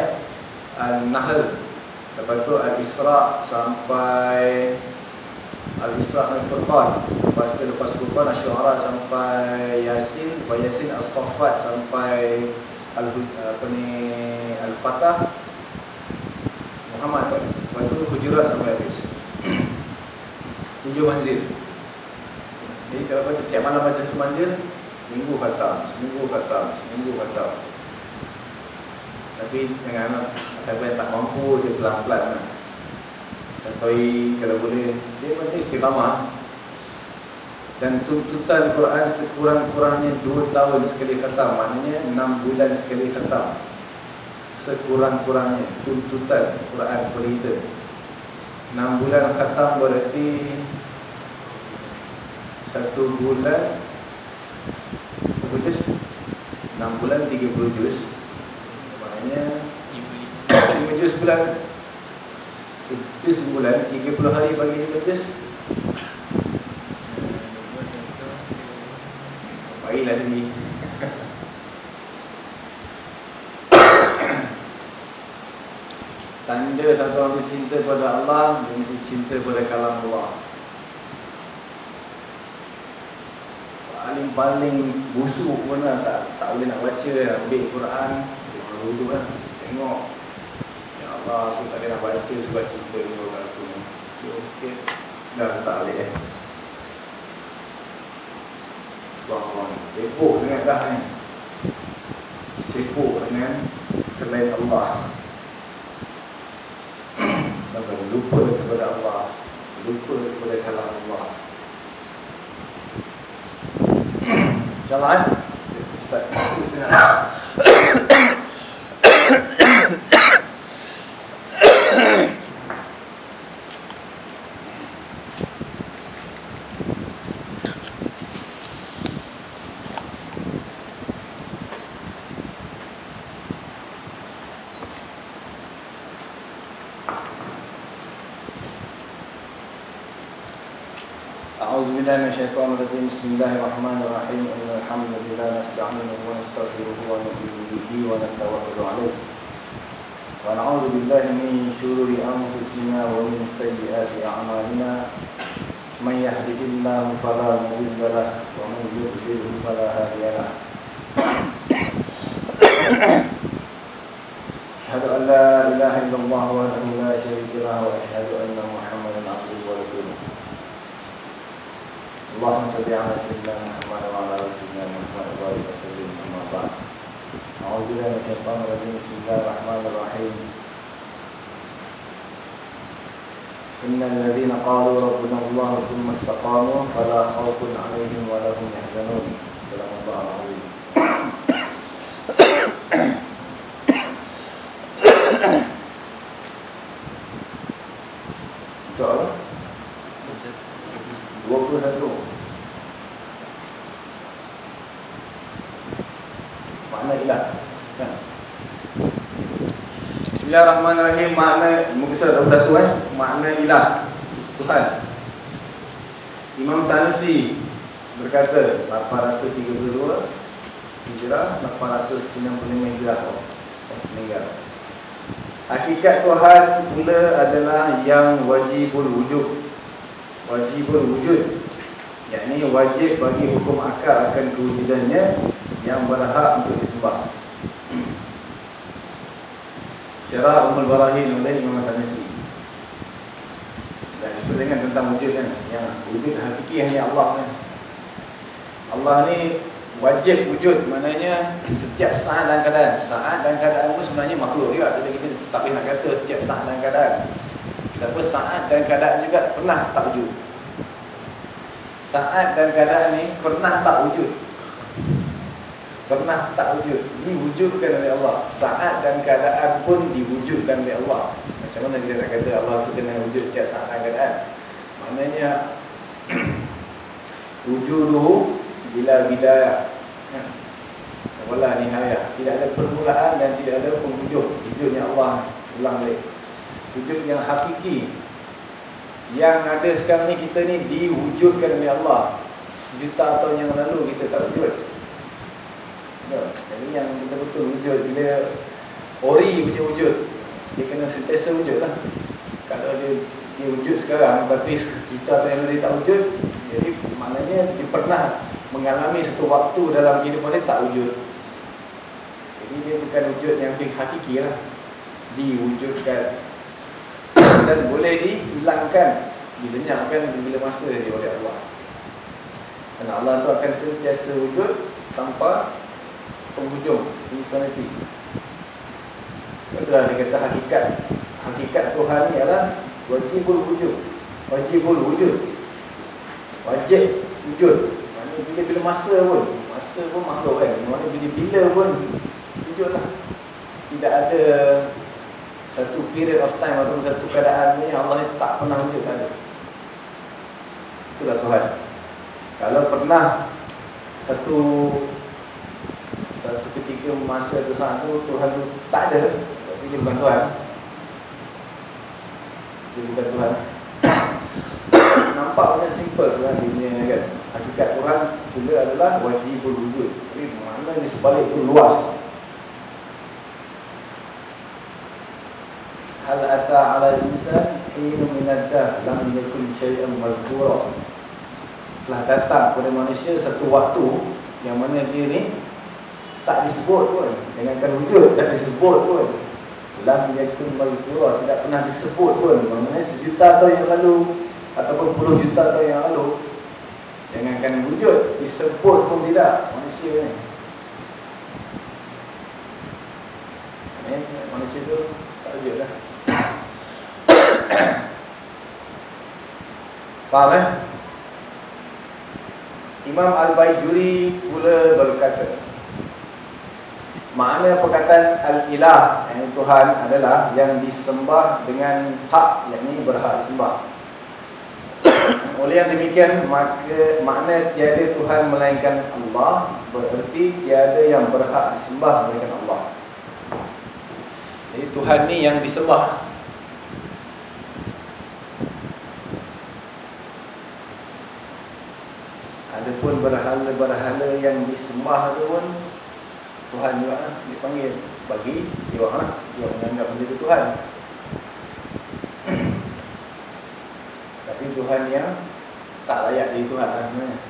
Al-Nahl Lepas tu Al-Isra' sampai Al-Isra' sampai Furqan. Lepas tu lepas Furqan Al-Syu'ara sampai Yasin Lepas Yasin Al-Saffat sampai al apa ni Al-Fatah. Muhammad? Lepas tu Hujurat sampai habis. Tujuh manzil. Jadi kalau kata setiap malam baca satu manzil Seminggu khatam, seminggu khatam, seminggu khatam Tapi jangan Siapa yang tak mampu dia pelan-pelan. Sampai kalau boleh. Dia macam istiqamah dan tuntutan Quran sekurang-kurangnya 2 tahun sekali khatam. Maknanya 6 bulan sekali khatam. Sekurang-kurangnya tuntutan Quran kepada kita 6 bulan khatam berarti satu bulan berapa juz? 6 bulan 30 juz. Maknanya 5 juz bulan. Sejus bulan 30 hari bagi 5 juz Baiklah sini Tanda satu orang cinta pada Allah Dia mesti cinta pada kalam Allah. Paling-paling busuk pun lah tak, tak boleh nak baca Ambil Quran Dia dulu kan Tengok. Ya Allah aku tak boleh nak baca Sebab cinta dia kat aku Cuba sikit. Dah tak boleh. eh Allah sibuk dengan dah ni sibuk dengan selain Allah sampai lupa kepada Allah lupa kepada kalam Allah Jalan. eh Ustaz, Ustaz. بسم الله الرحمن الرحيم إن الحمد لله نستعينه ونستغفره ونؤمن به ونتوكل عليه ونعوذ بالله من شرور أنفسنا ومن سيئات أعمالنا من يهده الله فلا مضل له ومن يضلل فلا هادي له أشهد أن لا إله إلا الله وحده لا شريك له وأشهد أن محمدا عبده ورسوله اللهم صل على سيدنا محمد وعلى ال سيدنا محمد وبارك وسلم اما بعد اعوذ بالله من الشيطان الرجيم بسم الله الرحمن الرحيم ان الذين قالوا ربنا الله ثم استقاموا فلا خوف عليهم ولا هم يحزنون صدق الله العظيم Bismillahirrahmanirrahim. Makna muka surat 21 eh. Makna ilah. Tuhan. Imam Sanusi berkata 832 Hijrah 895 Hijrah. Oh, meninggal. Hakikat Tuhan pula adalah yang wajibul wujud. Wajibul wujud. Yakni wajib bagi hukum akal akan kewujudannya yang berhak untuk disembah. Syarah Ummul Barahin oleh Imam Sanusi. Dan itu dengan tentang wujud kan. Yang wujud hakiki hanya Allah kan. Allah ni wajib wujud. Maknanya setiap saat dan keadaan. Saat dan keadaan pun sebenarnya makhluk juga. Kita, kita tak boleh nak kata setiap saat dan keadaan. Siapa saat dan keadaan juga pernah tak wujud. Saat dan keadaan ni pernah tak wujud pernah tak wujud? Diwujudkan oleh Allah. Saat dan keadaan pun diwujudkan oleh Allah. Macam mana kita nak kata Allah tu kena wujud setiap saat dan keadaan? Maknanya wujuduhu bila bidayah. Ya. wala nihayah. Tidak ada permulaan dan tidak ada penghujung wujudnya Allah. Ulang balik. Wujud yang hakiki. Yang ada sekarang ni kita ni diwujudkan oleh Allah. Sejuta tahun yang lalu kita tak wujud Ya, jadi yang betul-betul wujud bila ori punya wujud dia kena sentiasa wujud lah. Kalau dia, dia wujud sekarang tapi kita yang dia tak wujud jadi maknanya dia pernah mengalami satu waktu dalam kehidupan dia tak wujud. Jadi dia bukan wujud yang hakiki lah. Diwujudkan. Dan boleh dihilangkan dilenyapkan bila masa dia oleh Allah. Dan Allah tu akan sentiasa wujud tanpa penghujung insanity. Itulah dia kata hakikat. Hakikat Tuhan ni adalah wajibul wujud wajibul wujud wajib wujud. Maknanya bila-bila masa pun masa pun makhluk kan. Maknanya bila-bila pun wujud lah. Tidak ada satu period of time atau satu keadaan ni Allah ni tak pernah wujud tak ada itulah Tuhan. Kalau pernah satu satu ketika masa tu saat tu Tuhan tu tak ada. Tapi dia bukan Tuhan. Itu bukan Tuhan. Nampak macam simple Tuhan di dunia ni kan. Hakikat Tuhan juga adalah wajibul wujud Tapi mana di sebalik itu luas. Hal ata ala insan Hinu minaddah Lam yakun syai'an mazkura. Telah datang kepada manusia satu waktu Yang mana dia ni Tak disebut pun. Jangankan wujud Tak disebut pun. Lam yakun mazkura tidak pernah disebut pun. Maknanya sejuta tahun yang lalu ataupun puluh juta tahun yang lalu jangankan wujud disebut pun tidak. Manusia ni. Manusia tu tak wujud lah. Faham eh? Imam Al-Baijuri pula berkata Makna perkataan Al-Ilah yang Tuhan adalah yang disembah dengan hak yang ini berhak disembah. Oleh yang demikian maka makna tiada Tuhan melainkan Allah bererti tiada yang berhak disembah melainkan Allah. Jadi Tuhan ni yang disembah. Adapun berhala-berhala yang disembah tu pun Tuhan juga lah dipanggil. Bagi dia orang lah dia menganggap benda Tuhan. Tapi Tuhan yang tak layak jadi Tuhan lah sebenarnya.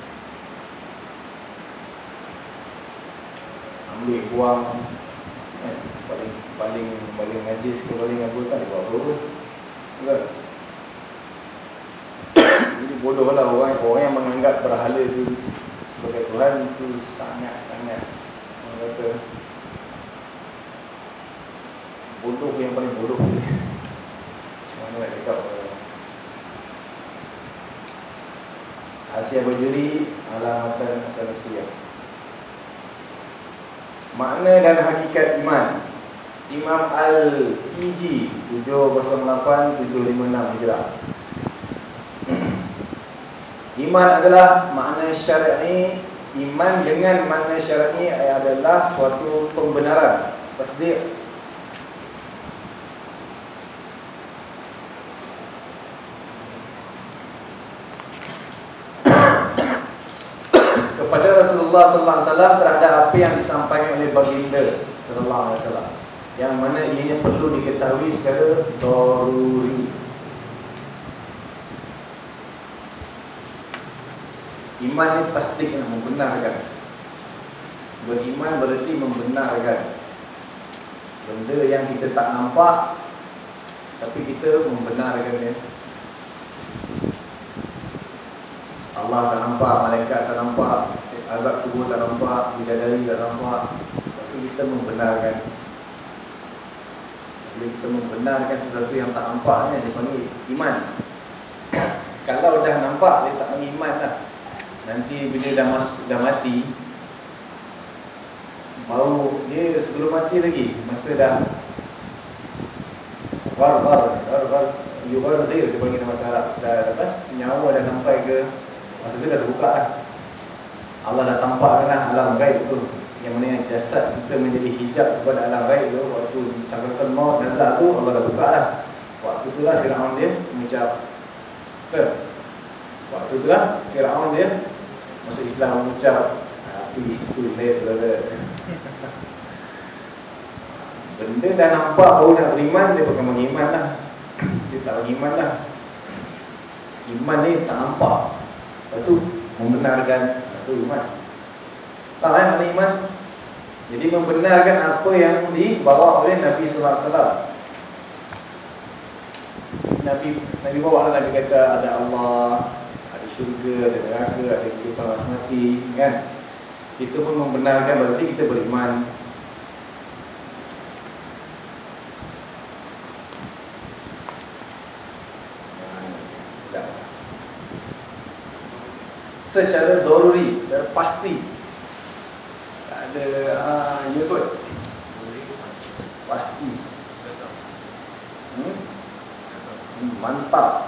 Ambil buang eh, paling paling paling najis ke paling apa tak buat apa kan jadi bodoh lah orang, orang yang menganggap berhala itu sebagai Tuhan itu sangat-sangat kata bodoh yang paling bodoh. Macam mana nak cakap Asia Bajuri Alamatan Asalasiya Makna dan hakikat iman. Imam Al-Iji 708-756 Hijrah. Iman adalah makna syar'i Iman dengan makna syar'i adalah suatu pembenaran, tasdik. kepada Rasulullah sallallahu alaihi wasallam terhadap apa yang disampaikan oleh baginda sallallahu alaihi wasallam yang mana ianya perlu diketahui secara daruri Iman ni tasdik yang membenarkan. Beriman berarti membenarkan. Benda yang kita tak nampak Tapi kita membenarkan dia. Allah tak nampak, malaikat tak nampak Azab kubur tak nampak, bidadari tak nampak Tapi kita membenarkan. Bila kita membenarkan sesuatu yang tak nampak Dia panggil iman. Kalau dah nampak, dia tak panggil iman lah Nanti bila dah masuk dah mati Baru dia sebelum mati lagi Masa dah War, war, war, war Yubar dia, dia panggil nama Arab Dah apa, nyawa dah sampai ke Masa tu dah terbuka lah. Allah dah tampak lah alam gaib tu. Yang mana yang jasad kita menjadi hijab kepada alam gaib tu Waktu sakratul maut nazar tu Allah dah buka lah. Waktu tu lah Fir'aun dia mengucap Waktu tu lah Fir'aun dia Masuk Islam mengucap Tapi itu late brother. Benda dah nampak baru nak beriman Dia bukan beriman lah. Dia tak beriman lah. Iman ni tak nampak. Lepas tu membenarkan Itu iman. Tak eh mana iman Jadi membenarkan apa yang dibawa oleh Nabi SAW Nabi Nabi bawa lah Nabi kata ada Allah syurga, ada neraka, ada kehidupan lepas mati kan? Kita pun membenarkan berarti kita beriman. Secara doruri, secara pasti Tak ada, ah, ya kot. Pasti. Hmm? Mantap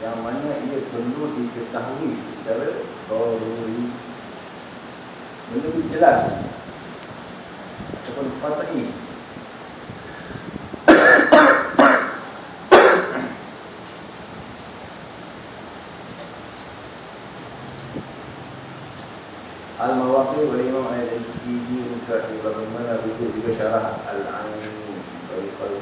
yang mana ia perlu diketahui secara benda itu jelas. Ataupun qat'i Al-Mawaqi wal Imam Al-Ijiji Untuk bagaimana rujuk juga syarah Al-Aini Bagi Salih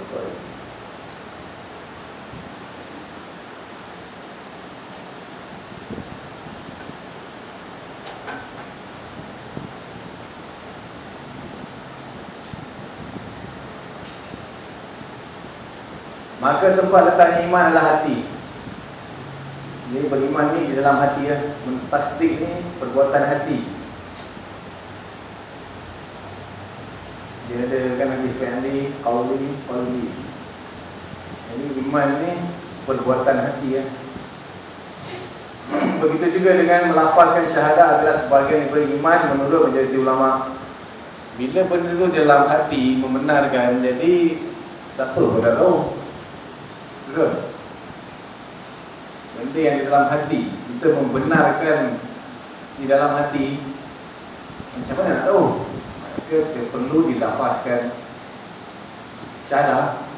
Maka tempat letaknya iman adalah hati. Jadi beriman ni di dalam hati ya. Mentasdik ni perbuatan hati. Dia ada kan hadis fi'li, qawli, qalbi Jadi iman ni perbuatan hati ya. Begitu juga dengan melafazkan syahadah adalah sebahagian daripada iman menurut menjadi ulama. Bila benda tu dalam hati membenarkan Jadi siapa pun tak tahu Betul? Benda yang di dalam hati Kita membenarkan Di dalam hati Macam mana nak tahu? Maka dia perlu dilafazkan Syahadah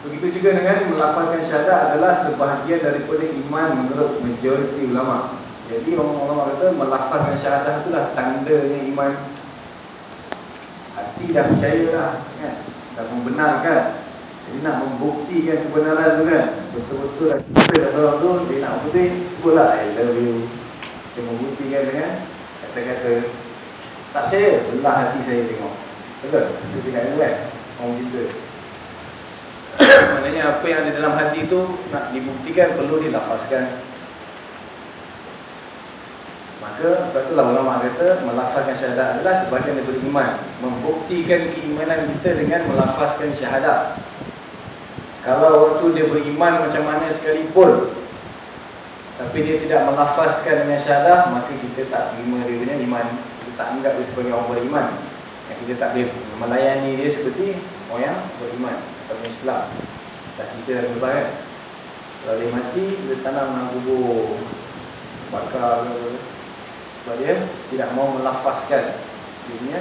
Begitu juga dengan melafazkan syahadah adalah sebahagian daripada iman menurut majoriti ulama. Jadi orang ulama kata melafazkan syahadah itulah tandanya iman. Hati dah percaya dah, kan? Dah membenarkan. Jadi nak membuktikan kebenaran tu kan? Betul-betul lah. Kita dah tahu tu Dia nak bukti Sekolah I love you. Dia membuktikan dengan Kata-kata Tak saya Belah hati saya tengok. Betul? Itu cakap itu kan? Orang kita Maknanya apa yang ada dalam hati tu Nak dibuktikan Perlu dilafazkan. Maka itulah ulama kata melafazkan syahadat adalah sebagian daripada iman. Membuktikan keimanan kita dengan melafazkan syahadat. Kalau waktu dia beriman macam mana sekalipun Tapi dia tidak melafazkan dengan syahadah Maka kita tak terima dia punya iman. Kita tak anggap dia sebagai orang beriman. Yang kita tak boleh melayani dia seperti orang yang beriman Atau Islam. Dah cerita dah lepas kan Kalau dia mati, dia tanam dalam kubur. Bakar ke Sebab dia tidak mau melafazkan Dia punya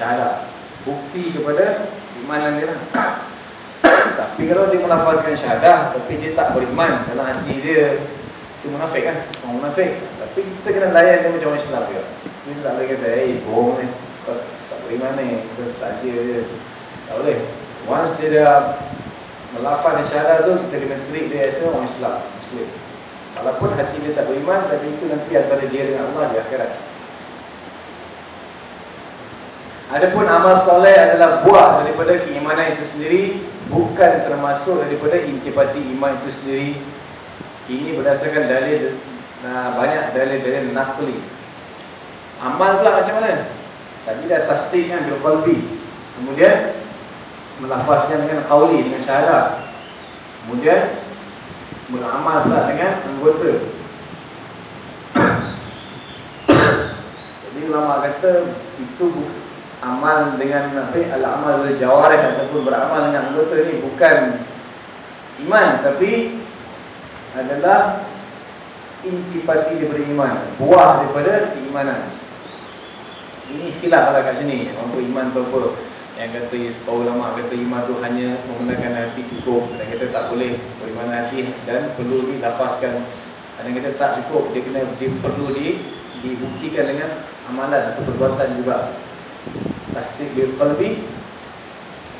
syahadah. Bukti kepada imanan dia lah tapi kalau dia melafazkan syahadah Tapi dia tak beriman dalam hati dia Itu munafik kan? Orang munafik. Tapi kita kena layan dia macam orang Islam juga. Kita tak boleh kata Eh bohong ni. Tak beriman ni. Kita saja dia Tak boleh. Once dia dah Melafazkan syahadah tu Kita kena treat dia as orang Islam Muslim. Walaupun hati dia tak beriman Tapi itu nanti antara dia dengan Allah di akhirat. Adapun amal soleh adalah buah daripada keimanan itu sendiri bukan termasuk daripada intipati iman itu sendiri. Ini berdasarkan dalil nah, banyak dalil-dalil nakli. Amal pula macam mana? Tadi dah tasdik kan bilqalbi kemudian melafazkan dengan qawli dengan syahadah. Kemudian beramal pula dengan anggota. Jadi ulama kata itu amal dengan apa al-amal jawarih ataupun beramal dengan anggota ni bukan iman tapi adalah intipati daripada iman buah daripada keimanan. Ini khilaf lah kat sini orang beriman tu apa. Yang kata para ulama kata iman tu hanya menggunakan hati cukup. Dan kata tak boleh beriman hati dan perlu dilafazkan. Ada yang kata tak cukup dia kena dia perlu di, dibuktikan dengan amalan atau perbuatan juga tasdik bil qalbi.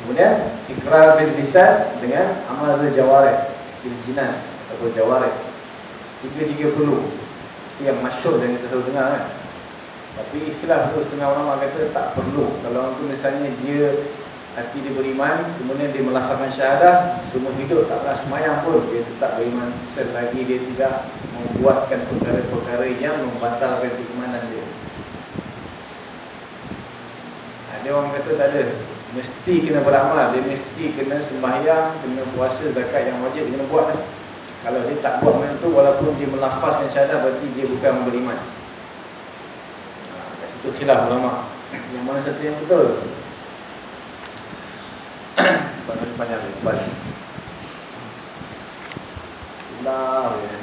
Kemudian ikrar bil lisan dengan amal jawarih bil jinan atau jawarih. tiga-tiga perlu itu yang masyur dan kita selalu dengar kan. Tapi ikhlas tu setengah ulama kata tak perlu. Kalau orang tu misalnya dia hati dia beriman kemudian dia melafazkan syahadah semua hidup tak pernah semayang pun dia tetap beriman. Selagi dia tidak membuatkan perkara-perkara yang membatalkan keimanan dia dia orang kata tak ada. Mesti kena beramal Dia mesti kena sembahyang Kena puasa zakat yang wajib Dia kena buat. Kan? Kalau dia tak buat macam tu Walaupun dia melafazkan syahadah Berarti dia bukan beriman ha, Kat situ khilaf ulama. Yang mana satu yang betul? Banyak panjang lepas. Khilaf ya.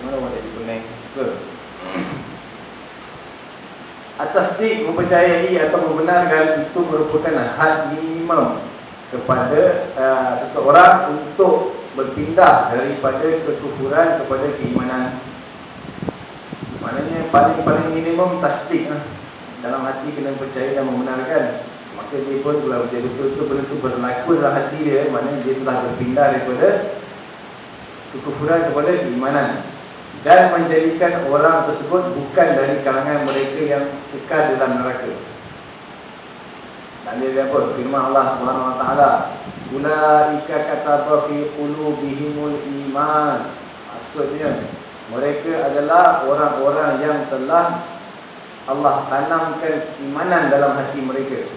Mana orang jadi pening? Ke At-tasdik mempercayai atau membenarkan itu merupakan had minimum kepada uh, seseorang untuk berpindah daripada kekufuran kepada keimanan. Maknanya paling-paling minimum tasdik lah. Dalam hati kena percaya dan membenarkan. Maka dia pun dia betul-betul benda itu berlaku dalam hati dia, maknanya dia telah berpindah daripada kekufuran kepada keimanan. Dan menjadikan orang tersebut bukan dari kalangan mereka yang kekal dalam neraka. Dan dia apa? Firman Allah Subhanahu Wa Taala, "Ulaika kataba fi qulubihimul iman." Maksudnya, mereka adalah orang-orang yang telah Allah tanamkan imanan dalam hati mereka.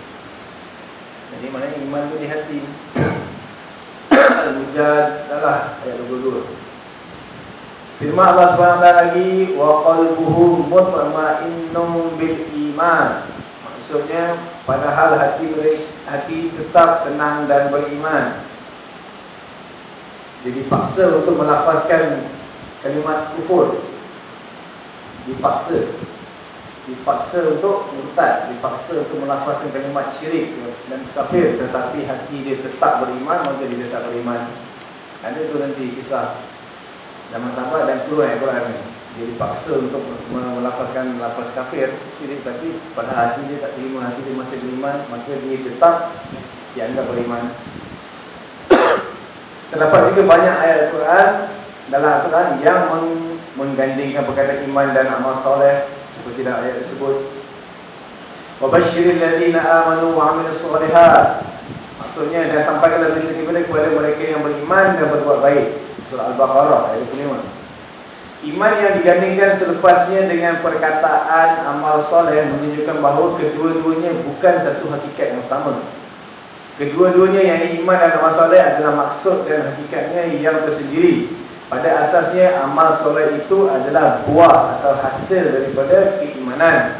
Jadi mana iman itu di hati. Al-Mujadalah ayat 22. Firman Allah SWT lagi wa qalbuhu mutma'innun bil iman. Maksudnya padahal hati mereka hati tetap tenang dan beriman. Jadi paksa untuk melafazkan kalimat kufur. Dipaksa. Dipaksa untuk murtad. Dipaksa untuk melafazkan kalimat syirik dan kafir. Tetapi hati dia tetap beriman maka dia tetap beriman. Ada tu nanti kisah zaman sahabat dan keluar ayat Quran ni. Dia dipaksa untuk melafazkan lafaz kafir syirik tapi pada hati dia tak terima hati dia masih beriman maka dia tetap dianggap beriman. Terdapat juga banyak ayat Quran dalam Al-Quran yang menggandingkan perkataan iman dan amal soleh seperti dalam ayat tersebut. Ladhina amanu wa amilus solihat Maksudnya dan sampaikanlah kepada kepada mereka yang beriman dan berbuat baik Surah Al-Baqarah ayat 25 Iman yang digandingkan selepasnya dengan perkataan amal soleh menunjukkan bahawa kedua-duanya bukan satu hakikat yang sama. Kedua-duanya yang iman dan amal soleh adalah maksud dan hakikatnya yang tersendiri. Pada asasnya amal soleh itu adalah buah atau hasil daripada keimanan.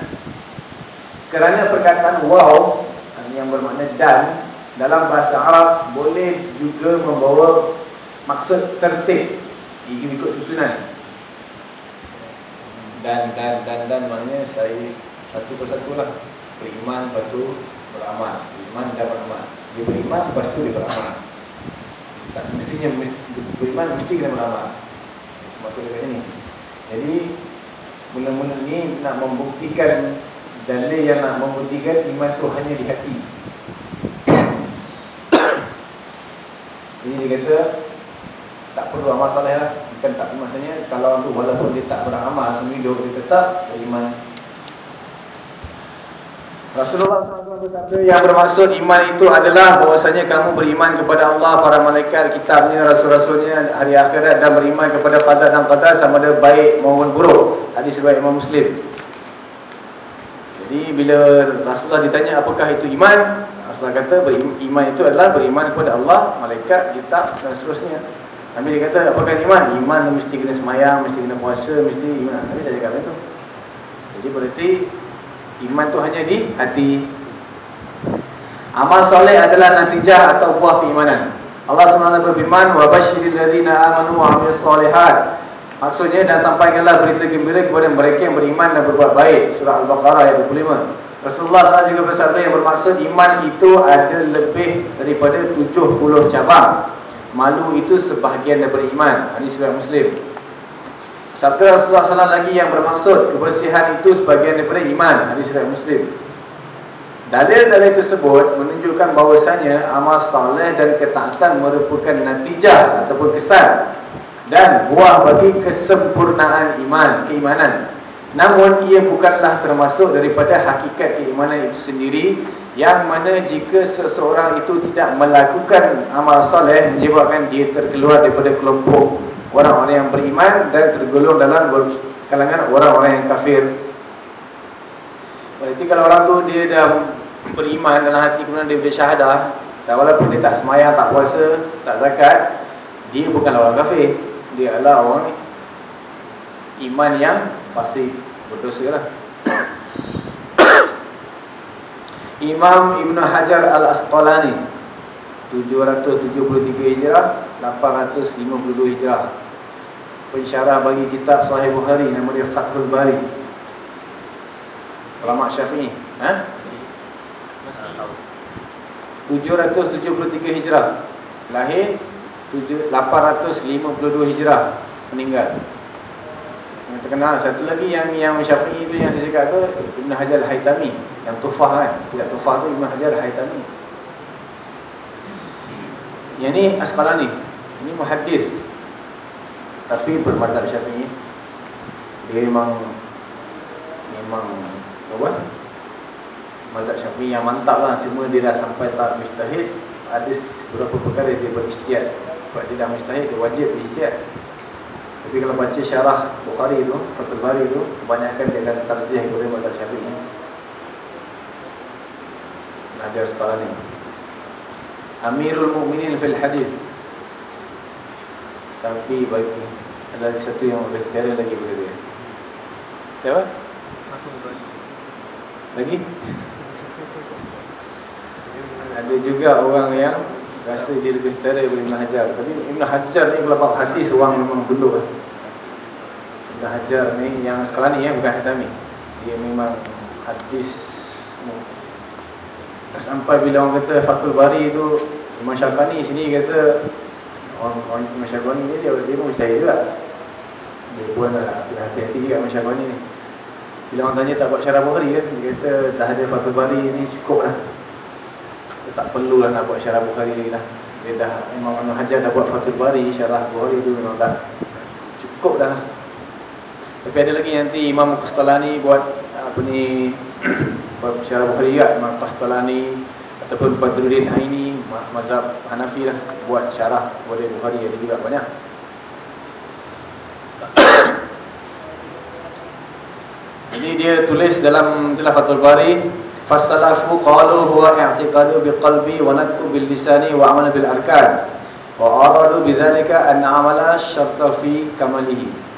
Kerana perkataan wow yang bermakna dan dalam bahasa Arab boleh juga membawa maksud tertib ikut susunan. Dan dan dan dan maknanya saya satu persatu lah beriman lepas tu beramal. Beriman dan beramal. Dia beriman lepas tu dia beramal. Tak semestinya beriman mesti kena beramal. Maksud dekat sini. Jadi mula-mula ni nak membuktikan dalil yang nak membuktikan iman tu hanya di hati. Ini dia kata perlu amal soleh lah. Bukan tak maksudnya kalau tu walaupun dia tak beramal seminggu dia tetap beriman Rasulullah SAW yang bermaksud iman itu adalah bahwasanya kamu beriman kepada Allah, para malaikat, kitabnya, rasul-rasulnya, hari akhirat dan beriman kepada qadar dan qadar sama ada baik maupun buruk. Hadis riwayat Imam Muslim. Jadi bila Rasulullah ditanya apakah itu iman? Rasulullah kata beriman itu adalah beriman kepada Allah, malaikat, kitab dan seterusnya. Nabi dia kata apakah iman? Iman mesti kena semayang, mesti kena puasa, mesti iman. Nabi tak cakap itu. Jadi berarti Iman tu hanya di hati. Amal soleh adalah natijah atau buah keimanan. Allah SWT berfirman, وَبَشِّرِ الَّذِينَ آمَنُوا وَعَمِلُوا الصَّالِحَاتِ Maksudnya, dan sampaikanlah berita gembira kepada mereka yang beriman dan berbuat baik. Surah Al-Baqarah ayat 25. Rasulullah SAW juga bersabda yang bermaksud, iman itu ada lebih daripada 70 cabang. Malu itu sebahagian daripada iman. Ini surah Muslim. Sabda Rasulullah SAW lagi yang bermaksud kebersihan itu sebagian daripada iman Hadis riwayat Muslim Dalil-dalil tersebut menunjukkan bahawasanya amal saleh dan ketaatan merupakan natijah ataupun kesan dan buah bagi kesempurnaan iman, keimanan. Namun ia bukanlah termasuk daripada hakikat keimanan itu sendiri yang mana jika seseorang itu tidak melakukan amal saleh menyebabkan dia terkeluar daripada kelompok orang-orang yang beriman dan tergolong dalam kalangan orang-orang yang kafir. Berarti kalau orang tu dia dah beriman dalam hati kemudian dia bersyahadah, dan walaupun dia tak semayang, tak puasa, tak zakat, dia bukanlah orang kafir. Dia adalah orang iman yang pasti berdosa lah. Imam Ibn Hajar Al-Asqalani 773 Hijrah 852 Hijrah pensyarah bagi kitab Sahih Bukhari nama dia Fathul Bari Ulama Syafi'i. Ha?
Masih tahu.
773 Hijrah. Lahir 852 Hijrah meninggal. Yang terkenal satu lagi yang yang Syafi'i itu yang saya cakap tu Ibn Hajar Al-Haytami yang Tufah kan. Tidak Tufah tu Ibn Hajar Al-Haytami. Yang ni Asqalani. Ini muhaddis. Tapi bermadzhab Syafi'i. Dia memang memang apa? Mazhab Syafi'i yang mantap lah Cuma dia dah sampai tak mustahid Ada beberapa perkara dia beristiad Sebab dia dah mustahid, dia wajib beristiad Tapi kalau baca syarah Bukhari tu, Fatul Bari tu Kebanyakan dia akan terjih kepada mazhab Syafi'i Najar sekarang ni Amirul Mu'minin fil hadith Tapi bagi Ada satu yang boleh terror lagi pada dia Siapa? Lagi? Ada juga orang yang rasa dia lebih terror daripada Ibn Hajar. Tapi Ibn Hajar ni kalau bab hadis orang memang dulu lah. Ibn Hajar ni yang sekarang ni ya, bukan Hatami. Dia memang hadis Sampai bila orang kata Fatul Bari tu Imam Syafani sini kata orang, orang Imam Syafani ni dia, dia pun percaya juga. Dia pun uh, hati-hati juga Imam Syafani ni. Bila orang tanya tak buat syarah Bukhari kan Dia kata dah ada Fatul Bari ni cukup lah. Dia tak perlu lah nak buat syarah Bukhari lagi lah. Dia dah Imam Ibn Hajar dah buat Fatul Bari Syarah Bukhari tu memang dah Cukup dah lah Tapi ada lagi nanti Imam Qastalani buat Apa ni syarah Bukhari juga. Imam Qastalani Ataupun Badruddin Aini Mazhab Hanafi lah Buat syarah Boleh Bukhari. Ada juga banyak. Jadi dia tulis dalam Fathul Bari. Fasalafu qalu huwa i'tiqadu biqalbi wa natqu bil lisani wa amal bil arkan. Wa aradu bidzalika an amala syarta fi kamalihi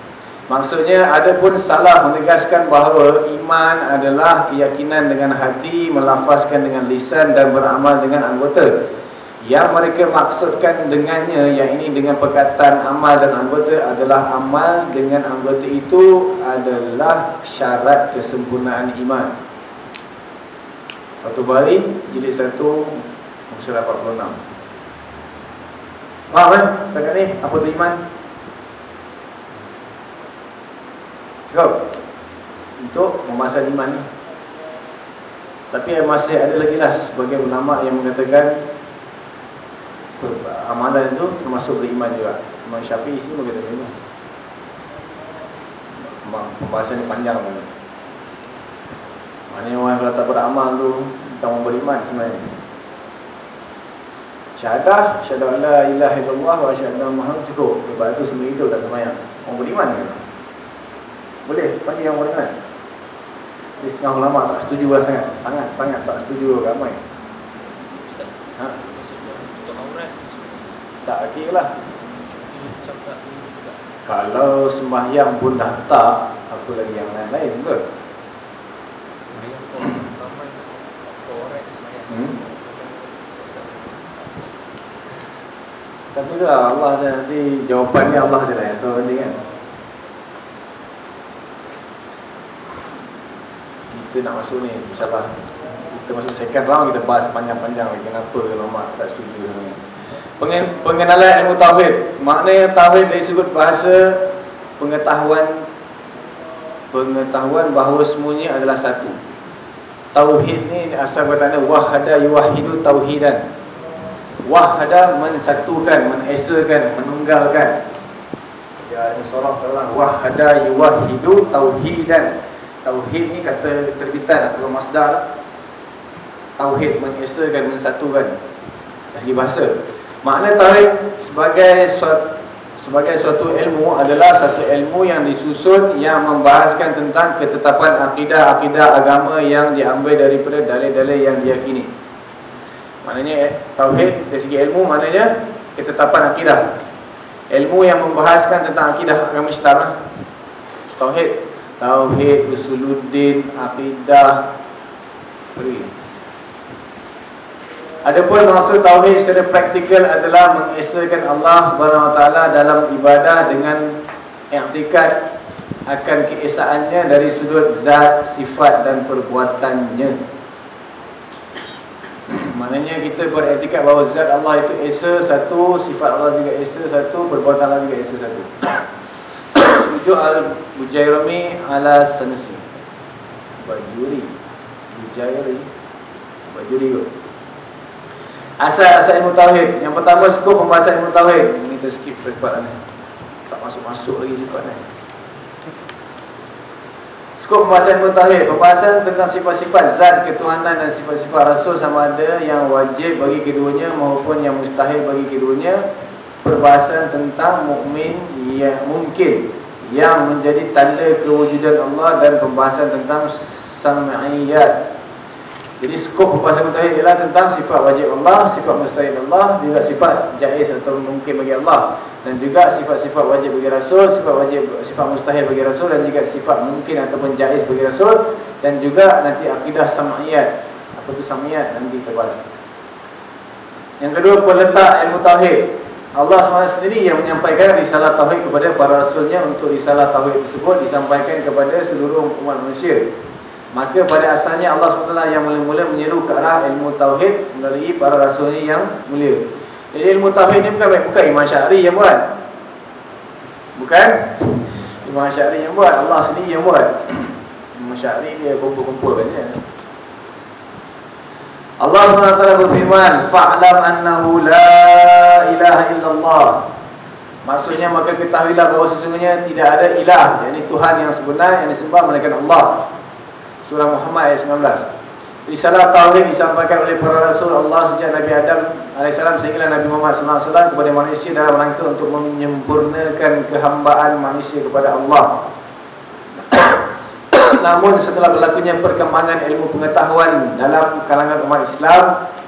Maksudnya ada pun salah menegaskan bahawa iman adalah keyakinan dengan hati, melafazkan dengan lisan dan beramal dengan anggota. Yang mereka maksudkan dengannya yang ini dengan perkataan amal dan anggota adalah amal dengan anggota itu adalah syarat kesempurnaan iman. Satu Bari jilid 1 muka 46. Faham kan? Setakat ni apa tu iman? Go. Untuk memasak iman ni. Tapi masih ada lagi lah sebagai ulama yang mengatakan amalan itu termasuk beriman juga. Imam Syafi'i sini berkata begitu. Pembahasan ini panjang. Mana orang kalau tak beramal tu tak mau beriman sebenarnya. Syahadah, syahadah la ilaha illallah wa syahadah Muhammad cukup. Lepas itu semua hidup tak semayang. Mau beriman ke? Boleh, panggil yang beriman. Ini setengah ulama tak setuju lah sangat. Sangat-sangat tak setuju ramai. Ha? Tak akhir lah. Kalau sembahyang pun dah tak, apa lagi yang lain-lain ke? Hmm? Tapi lah Allah saja nanti jawapannya Allah je lah yang tahu nanti kan. Kita nak masuk ni insyaAllah Kita masuk second round kita bahas panjang-panjang Kenapa ulama tak setuju ni? Pengen, Pengenalan ilmu Tauhid. Maknanya Tauhid dari sudut bahasa Pengetahuan Pengetahuan bahawa semuanya adalah satu. Tauhid ni asal bertanda Wahada yuwahidu tauhidan. Wahada mensatukan, menesakan, menunggalkan. Ya, ini Wahada yuwahidu tauhidan Tauhid ni kata terbitan atau masdar Tauhid mengesakan, mensatukan. Dari segi bahasa. Makna tauhid sebagai suatu, sebagai suatu ilmu adalah satu ilmu yang disusun Yang membahaskan tentang ketetapan akidah-akidah agama Yang diambil daripada dalil-dalil yang diyakini. Maknanya eh, tauhid dari segi ilmu maknanya ketetapan akidah. Ilmu yang membahaskan tentang akidah agama Islam lah. Tauhid Tauhid, Usuluddin, Aqidah Beri Adapun maksud Tauhid secara praktikal adalah Mengesakan Allah Taala dalam ibadah dengan Iktikad akan keesaannya dari sudut zat, sifat dan perbuatannya. Maknanya kita beretikat bahawa zat Allah itu esa satu, sifat Allah juga esa satu, perbuatan Allah juga esa satu. Tujuh al-Bujairami ala sanusi. Bajuri. Bujairi. Bajuri. Asal-asal ilmu tauhid. Yang pertama skop pembahasan ilmu tauhid. Ini kita skip cepat ni. Tak masuk-masuk lagi cepat ni. Skop pembahasan ilmu tauhid. Pembahasan tentang sifat-sifat zat ketuhanan dan sifat-sifat rasul sama ada yang wajib bagi keduanya maupun yang mustahil bagi keduanya. Perbahasan tentang mukmin yang mungkin yang menjadi tanda kewujudan Allah dan pembahasan tentang sam'iyat jadi skop pembahasan mutakhir ialah tentang sifat wajib Allah, sifat mustahil Allah, juga sifat jaiz atau mungkin bagi Allah dan juga sifat-sifat wajib bagi Rasul, sifat wajib sifat mustahil bagi Rasul dan juga sifat mungkin ataupun jaiz bagi Rasul dan juga nanti akidah sam'iyat. Apa tu sam'iyat nanti kita bahas. Yang kedua peletak ilmu tauhid. Allah SWT sendiri yang menyampaikan risalah tauhid kepada para rasulnya untuk risalah tauhid tersebut disampaikan kepada seluruh umat manusia. Maka pada asalnya Allah SWT yang mula-mula menyeru ke arah ilmu Tauhid melalui para rasulnya yang mulia. Jadi ilmu Tauhid ni bukan bukan Imam Syari yang buat. Bukan Imam Syari yang buat, Allah sendiri yang buat. Imam Syari dia kumpul-kumpul kan dia. Allah SWT berfirman, "Fa'lam annahu la ilaha illallah." Maksudnya maka ketahuilah bahawa sesungguhnya tidak ada ilah, yakni Tuhan yang sebenar yang disembah melainkan Allah. Surah Muhammad ayat 19 Risalah Tauhid disampaikan oleh para Rasul Allah sejak Nabi Adam AS sehingga Nabi Muhammad SAW kepada manusia dalam rangka untuk menyempurnakan kehambaan manusia kepada Allah Namun setelah berlakunya perkembangan ilmu pengetahuan dalam kalangan umat Islam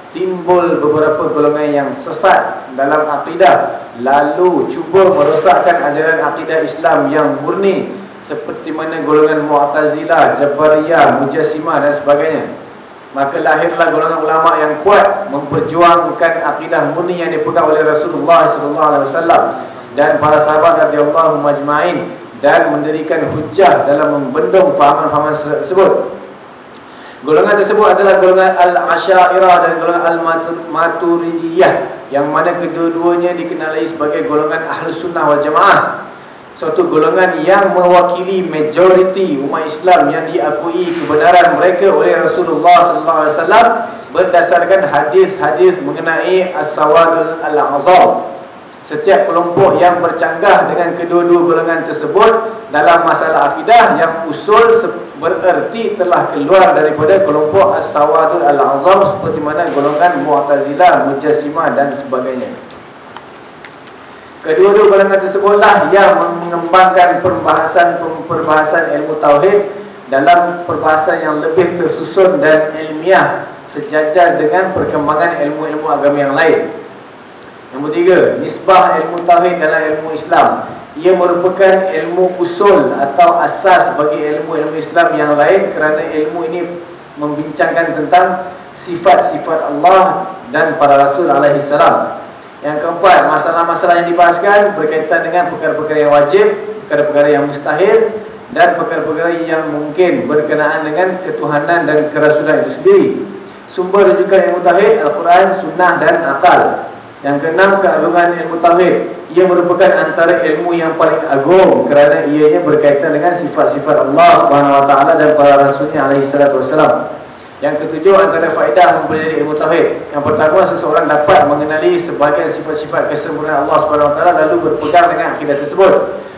Timbul beberapa golongan yang sesat dalam akidah Lalu cuba merosakkan ajaran akidah Islam yang murni seperti mana golongan Mu'tazilah, Jabariyah, Mujassimah dan sebagainya. Maka lahirlah golongan ulama yang kuat memperjuangkan akidah murni yang dipegang oleh Rasulullah wasallam dan para sahabat radhiyallahu majma'in dan mendirikan hujah dalam membendung fahaman-fahaman tersebut. Golongan tersebut adalah golongan Al-Asyairah dan golongan Al-Maturidiyah yang mana kedua-duanya dikenali sebagai golongan Ahlus Sunnah wal Jamaah suatu golongan yang mewakili majoriti umat Islam yang diakui kebenaran mereka oleh Rasulullah sallallahu alaihi wasallam berdasarkan hadis-hadis mengenai as-sawadul al-azam. Setiap kelompok yang bercanggah dengan kedua-dua golongan tersebut dalam masalah akidah yang usul bererti telah keluar daripada kelompok as-sawadul al-azam seperti mana golongan Mu'tazilah, Mujassimah dan sebagainya. Kedua-dua golongan tersebutlah yang mengembangkan perbahasan perbahasan ilmu tauhid dalam perbahasan yang lebih tersusun dan ilmiah sejajar dengan perkembangan ilmu-ilmu agama yang lain. Nombor tiga, nisbah ilmu tauhid dalam ilmu Islam. Ia merupakan ilmu usul atau asas bagi ilmu-ilmu Islam yang lain kerana ilmu ini membincangkan tentang sifat-sifat Allah dan para rasul alaihi salam. Yang keempat, masalah-masalah yang dibahaskan berkaitan dengan perkara-perkara yang wajib, perkara-perkara yang mustahil dan perkara-perkara yang mungkin berkenaan dengan ketuhanan dan kerasulan itu sendiri. Sumber rujukan ilmu tauhid Al-Quran, Sunnah dan Akal. Yang keenam, keagungan ilmu tauhid. Ia merupakan antara ilmu yang paling agung kerana ianya berkaitan dengan sifat-sifat Allah Subhanahu Wa Taala dan para rasulnya alaihi wasallam. Yang ketujuh antara faedah mempelajari ilmu tauhid. Yang pertama seseorang dapat mengenali sebahagian sifat-sifat kesempurnaan Allah Subhanahu Wa Taala lalu berpegang dengan akidah tersebut.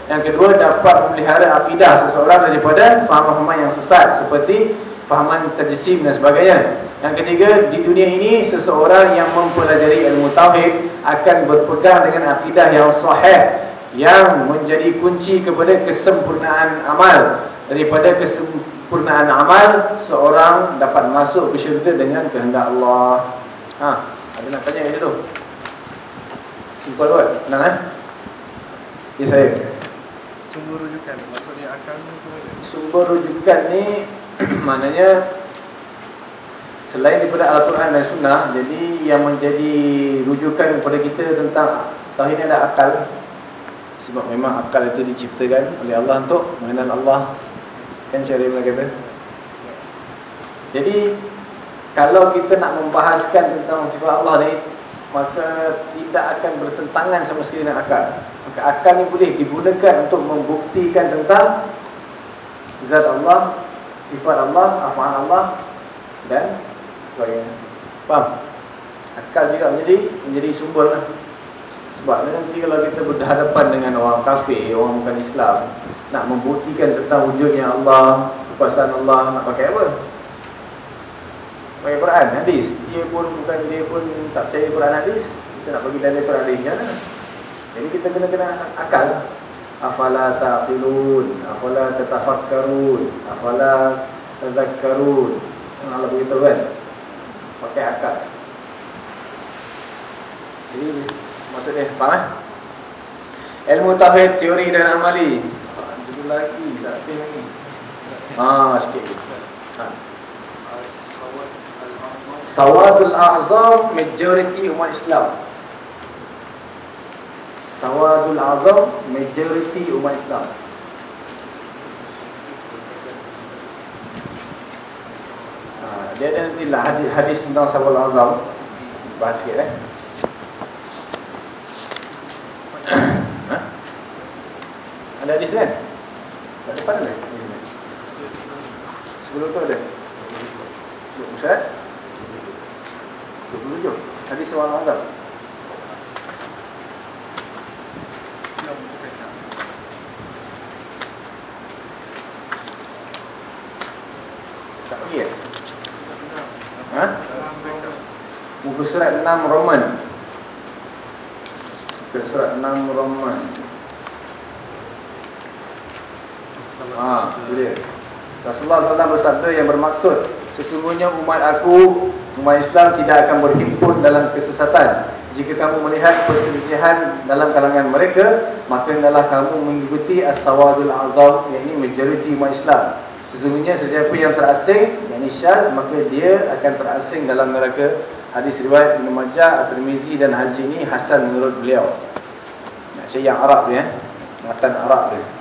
Yang kedua dapat memelihara akidah seseorang daripada faham-fahaman yang sesat seperti fahaman terjesim dan sebagainya. Yang ketiga di dunia ini seseorang yang mempelajari ilmu tauhid akan berpegang dengan akidah yang sahih yang menjadi kunci kepada kesempurnaan amal daripada kesempurnaan amal seorang dapat masuk ke syurga dengan kehendak Allah. Ha, ada nak tanya macam tu? Simple buat, tenang eh? Ya saya.
Sumber rujukan, maksudnya akal ni
Sumber rujukan ni maknanya selain daripada Al-Quran dan Sunnah, jadi yang menjadi rujukan kepada kita tentang tauhid ada akal. Sebab memang akal itu diciptakan oleh Allah untuk mengenal Allah. Kan Syarif kata? Jadi kalau kita nak membahaskan tentang sifat Allah ni maka tidak akan bertentangan sama sekali dengan akal. Maka akal ni boleh digunakan untuk membuktikan tentang zat Allah, sifat Allah, af'al Allah dan sebagainya. Faham? Akal juga menjadi menjadi sumber lah. Sebab nanti kalau kita berhadapan dengan orang kafir, orang bukan Islam, nak membuktikan tentang wujudnya Allah, kekuasaan Allah, nak pakai apa? Pakai Quran, hadis. Dia pun bukan dia pun tak percaya Quran hadis. Kita nak bagi dalil Quran hadis jangan. Jadi kita kena kena akal. Afala taqilun, afala tatafakkarun, afala tadhakkarun. Allah beritahu kan? Pakai akal. Jadi maksud dia faham eh? Ilmu tauhid teori dan amali. Dulu lagi tak ada ni. Ha sikit. Ha. Sawadul A'zam majority umat Islam. Sawadul A'zam majority umat Islam. Ha, dia ada nanti lah hadis, hadis tentang Sawadul A'zam. Bahas sikit eh. ha? Ada hadis kan? Tak depan ada? Sebelum tu ada? Ustaz? 27 Hadis Sawadul A'zam Tak pergi eh? Ha? Muka surat 6 Roman. Muka surat 6 Roman. Ha, dia. Rasulullah SAW bersabda yang bermaksud Sesungguhnya umat aku Umat Islam tidak akan berhimpun dalam kesesatan. Jika kamu melihat perselisihan dalam kalangan mereka Maka adalah kamu mengikuti As-Sawadul Azam Yang ini majoriti umat Islam Sesungguhnya sesiapa yang terasing Yang syaz Maka dia akan terasing dalam neraka. Hadis riwayat Ibn Majah, At-Tirmizi dan hadis ini Hasan menurut beliau. Saya yang Arab dia Matan Arab dia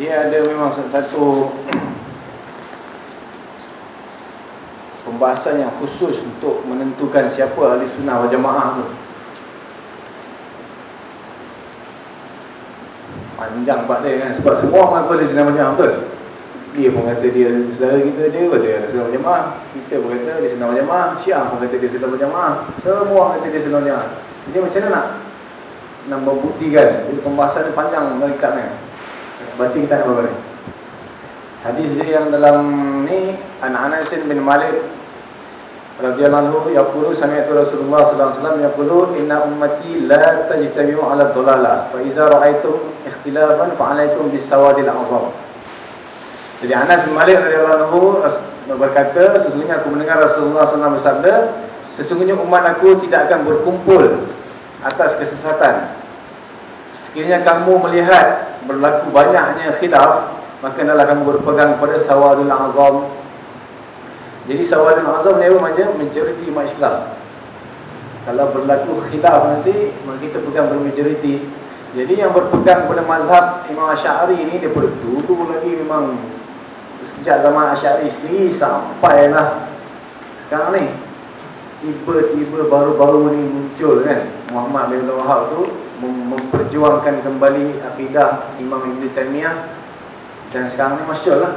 dia ada memang satu pembahasan yang khusus untuk menentukan siapa ahli sunnah wal jamaah tu. Panjang bab dia kan sebab semua orang ahli sunnah wal jamaah betul? Dia pun kata dia saudara kita dia kata dia ahli sunnah wal jamaah. Kita pun kata ahli sunnah wal jamaah. Syiah pun kata dia sunnah wal jamaah. Semua orang kata dia sunnah wal jamaah. Jadi macam mana nak? Nak membuktikan? Pembahasan ni panjang mengikat kan Baca kita nak apa ni? Hadis dia yang dalam ni An Anas bin Malik radhiyallahu anhu yaqulu sami'tu Rasulullah sallallahu alaihi wasallam inna ummati la tajtami'u 'ala dhalalah fa idza ra'aytum ikhtilafan fa 'alaykum bis sawadil 'azam. Jadi Anas bin Malik radhiyallahu anhu berkata sesungguhnya aku mendengar Rasulullah sallallahu alaihi wasallam bersabda sesungguhnya umat aku tidak akan berkumpul atas kesesatan. Sekiranya kamu melihat berlaku banyaknya khilaf maka adalah kamu berpegang pada sawadul azam. Jadi sawadul azam ni apa macam majoriti umat Islam. Kalau berlaku khilaf nanti maka kita pegang bermajoriti jadi yang berpegang pada mazhab Imam Asy'ari ni daripada dulu lagi memang sejak zaman Asy'ari sendiri sampailah. Sekarang ni tiba-tiba baru-baru ni muncul kan Muhammad bin Wahab tu memperjuangkan kembali akidah Imam Ibn Taymiyah. Dan sekarang ni masyur lah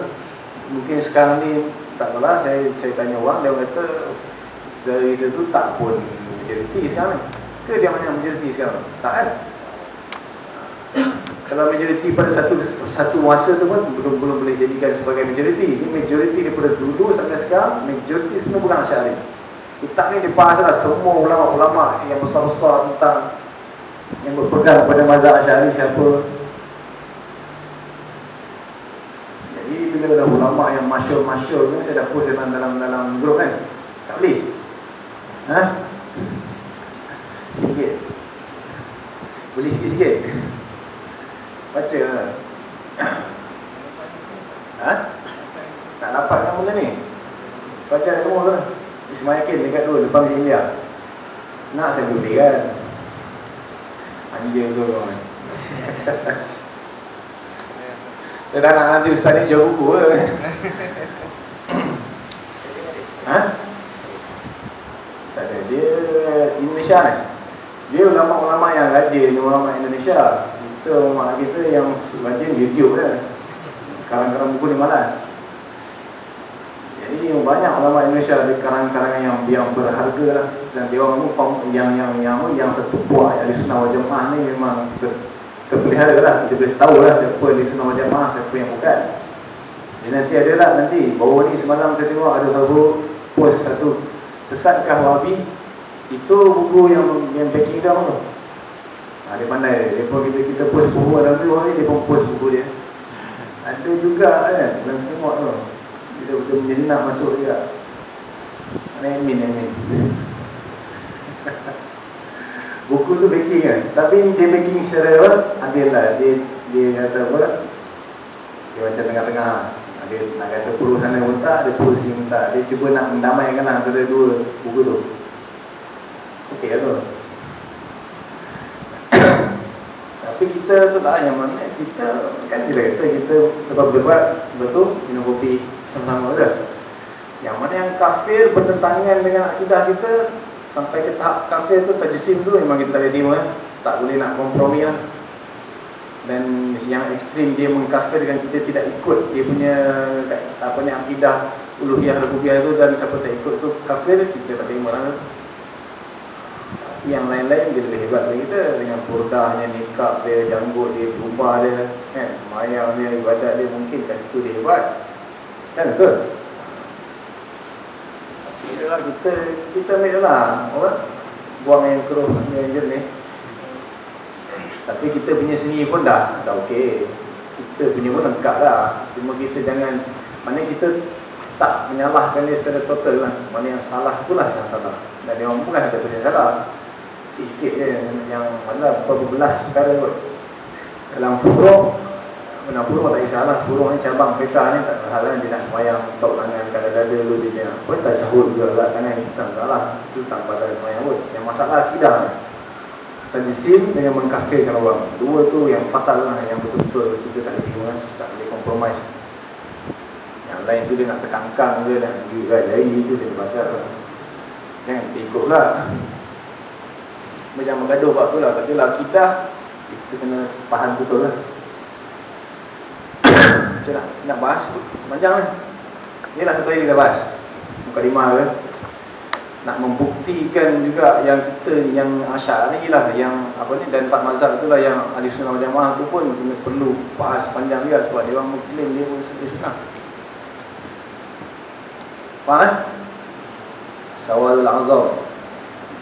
Mungkin sekarang ni Tak tahu lah saya, saya tanya orang Dia kata Dari kita tu tak pun Majoriti sekarang ni. Ke dia mana majoriti sekarang? Tak kan? Kalau majoriti pada satu Satu masa tu pun Belum belum boleh jadikan sebagai majoriti. Ini majoriti daripada dulu sampai sekarang Majoriti semua bukan asyari Kitab ni dibahas lah Semua ulama-ulama Yang besar-besar tentang Yang berpegang pada mazhab asyari Siapa? Bila dah ulama yang masyur-masyur ni saya dah post dalam dalam dalam grup kan? Tak boleh. Ha? Sikit. Boleh sikit-sikit? Baca. Ha? Tak dapat kan benda ni? Baca semua lah Ismail Yakin dekat tu depan India. Nak saya boleh kan anjir tu orang Dia tak nak nanti ustaz ni jual buku ke? ha? Tak ada. Dia Indonesia ni. Dia ulama-ulama yang rajin, ulama Indonesia. Kita ulama kita yang rajin YouTube ke. Karang-karang buku ni malas. Jadi banyak ulama Indonesia ada karang-karang yang yang berharga lah. Dan dia orang yang yang yang yang, satu buah yang di Sunnah Jemaah ni memang terpelihara lah. Kita boleh tahu lah siapa di senang jamaah siapa yang bukan. Jadi nanti ada lah nanti baru ni semalam saya tengok ada satu post satu sesatkah wahabi itu buku yang yang backing down tu. Ha, dia pandai dia. Pun kita, kita post buku dalam tu ni dia pun post buku dia. Ada juga kan dalam semua tu kita betul menyenak masuk juga. Amin, amin. buku tu backing kan? Tapi dia backing secara apa? Adil lah. Dia dia kata apa? Dia macam tengah-tengah. Dia nak kata puluh sana pun tak dia puluh sini pun tak dia cuba nak mendamaikan lah antara dua buku tu. Ok lah tu tapi kita tu tak yang mana kita kan kita kata kita lepas berdebat betul? Minum kopi sama-sama ke yang mana yang kafir bertentangan dengan akidah kita sampai ke tahap kafir tu tajisim tu memang kita tak boleh terima tak boleh nak kompromi lah. Dan yang ekstrim dia mengkafirkan kita tidak ikut dia punya apa ni akidah uluhiyah rububiyah tu dan siapa tak ikut tu kafir kita tak terima lah. Tapi yang lain-lain dia lebih hebat dari kita. Dengan purdahnya nikab dia janggut dia jubah dia kan semayang dia ibadat dia mungkin kat situ dia hebat kan betul Yalah kita kita ambil lah orang buang yang keruh yang jernih. Tapi kita punya sendiri pun dah dah okey. Kita punya pun lengkap dah. Cuma kita jangan mana kita tak menyalahkan dia secara total lah. Mana yang salah itulah yang salah. Dan dia orang bukan 100% salah. Sikit-sikit je yang, yang mana beberapa belas perkara kot. Dalam furuk Benar furung tak kisahlah Furung ni cabang fiqah ni tak hal kan Dia nak semayang Tok tangan kat dada dulu dia Pun tak syahud juga lah Tangan kita tak lah. Itu tak batal semayang pun. Yang masalah akidah Tajisim dengan mengkafirkan orang. Dua tu yang fatal lah Yang betul-betul kita tak boleh Tak boleh kompromis Yang lain tu dia nak terkangkang ke Dan juga jari itu dia pasal lah Jangan ikut lah. Macam menggaduh buat tu lah Tapi lah akidah Kita kena faham betul lah macam nak, nak bahas panjang kan Inilah satu kita bahas. Muka lima ke nak membuktikan juga yang kita yang asyari lah yang apa ni dan empat mazhab itulah yang ahli sunnah jamaah tu pun perlu bahas panjang juga sebab dia orang muslim dia pun sunnah. Faham eh sawalul azam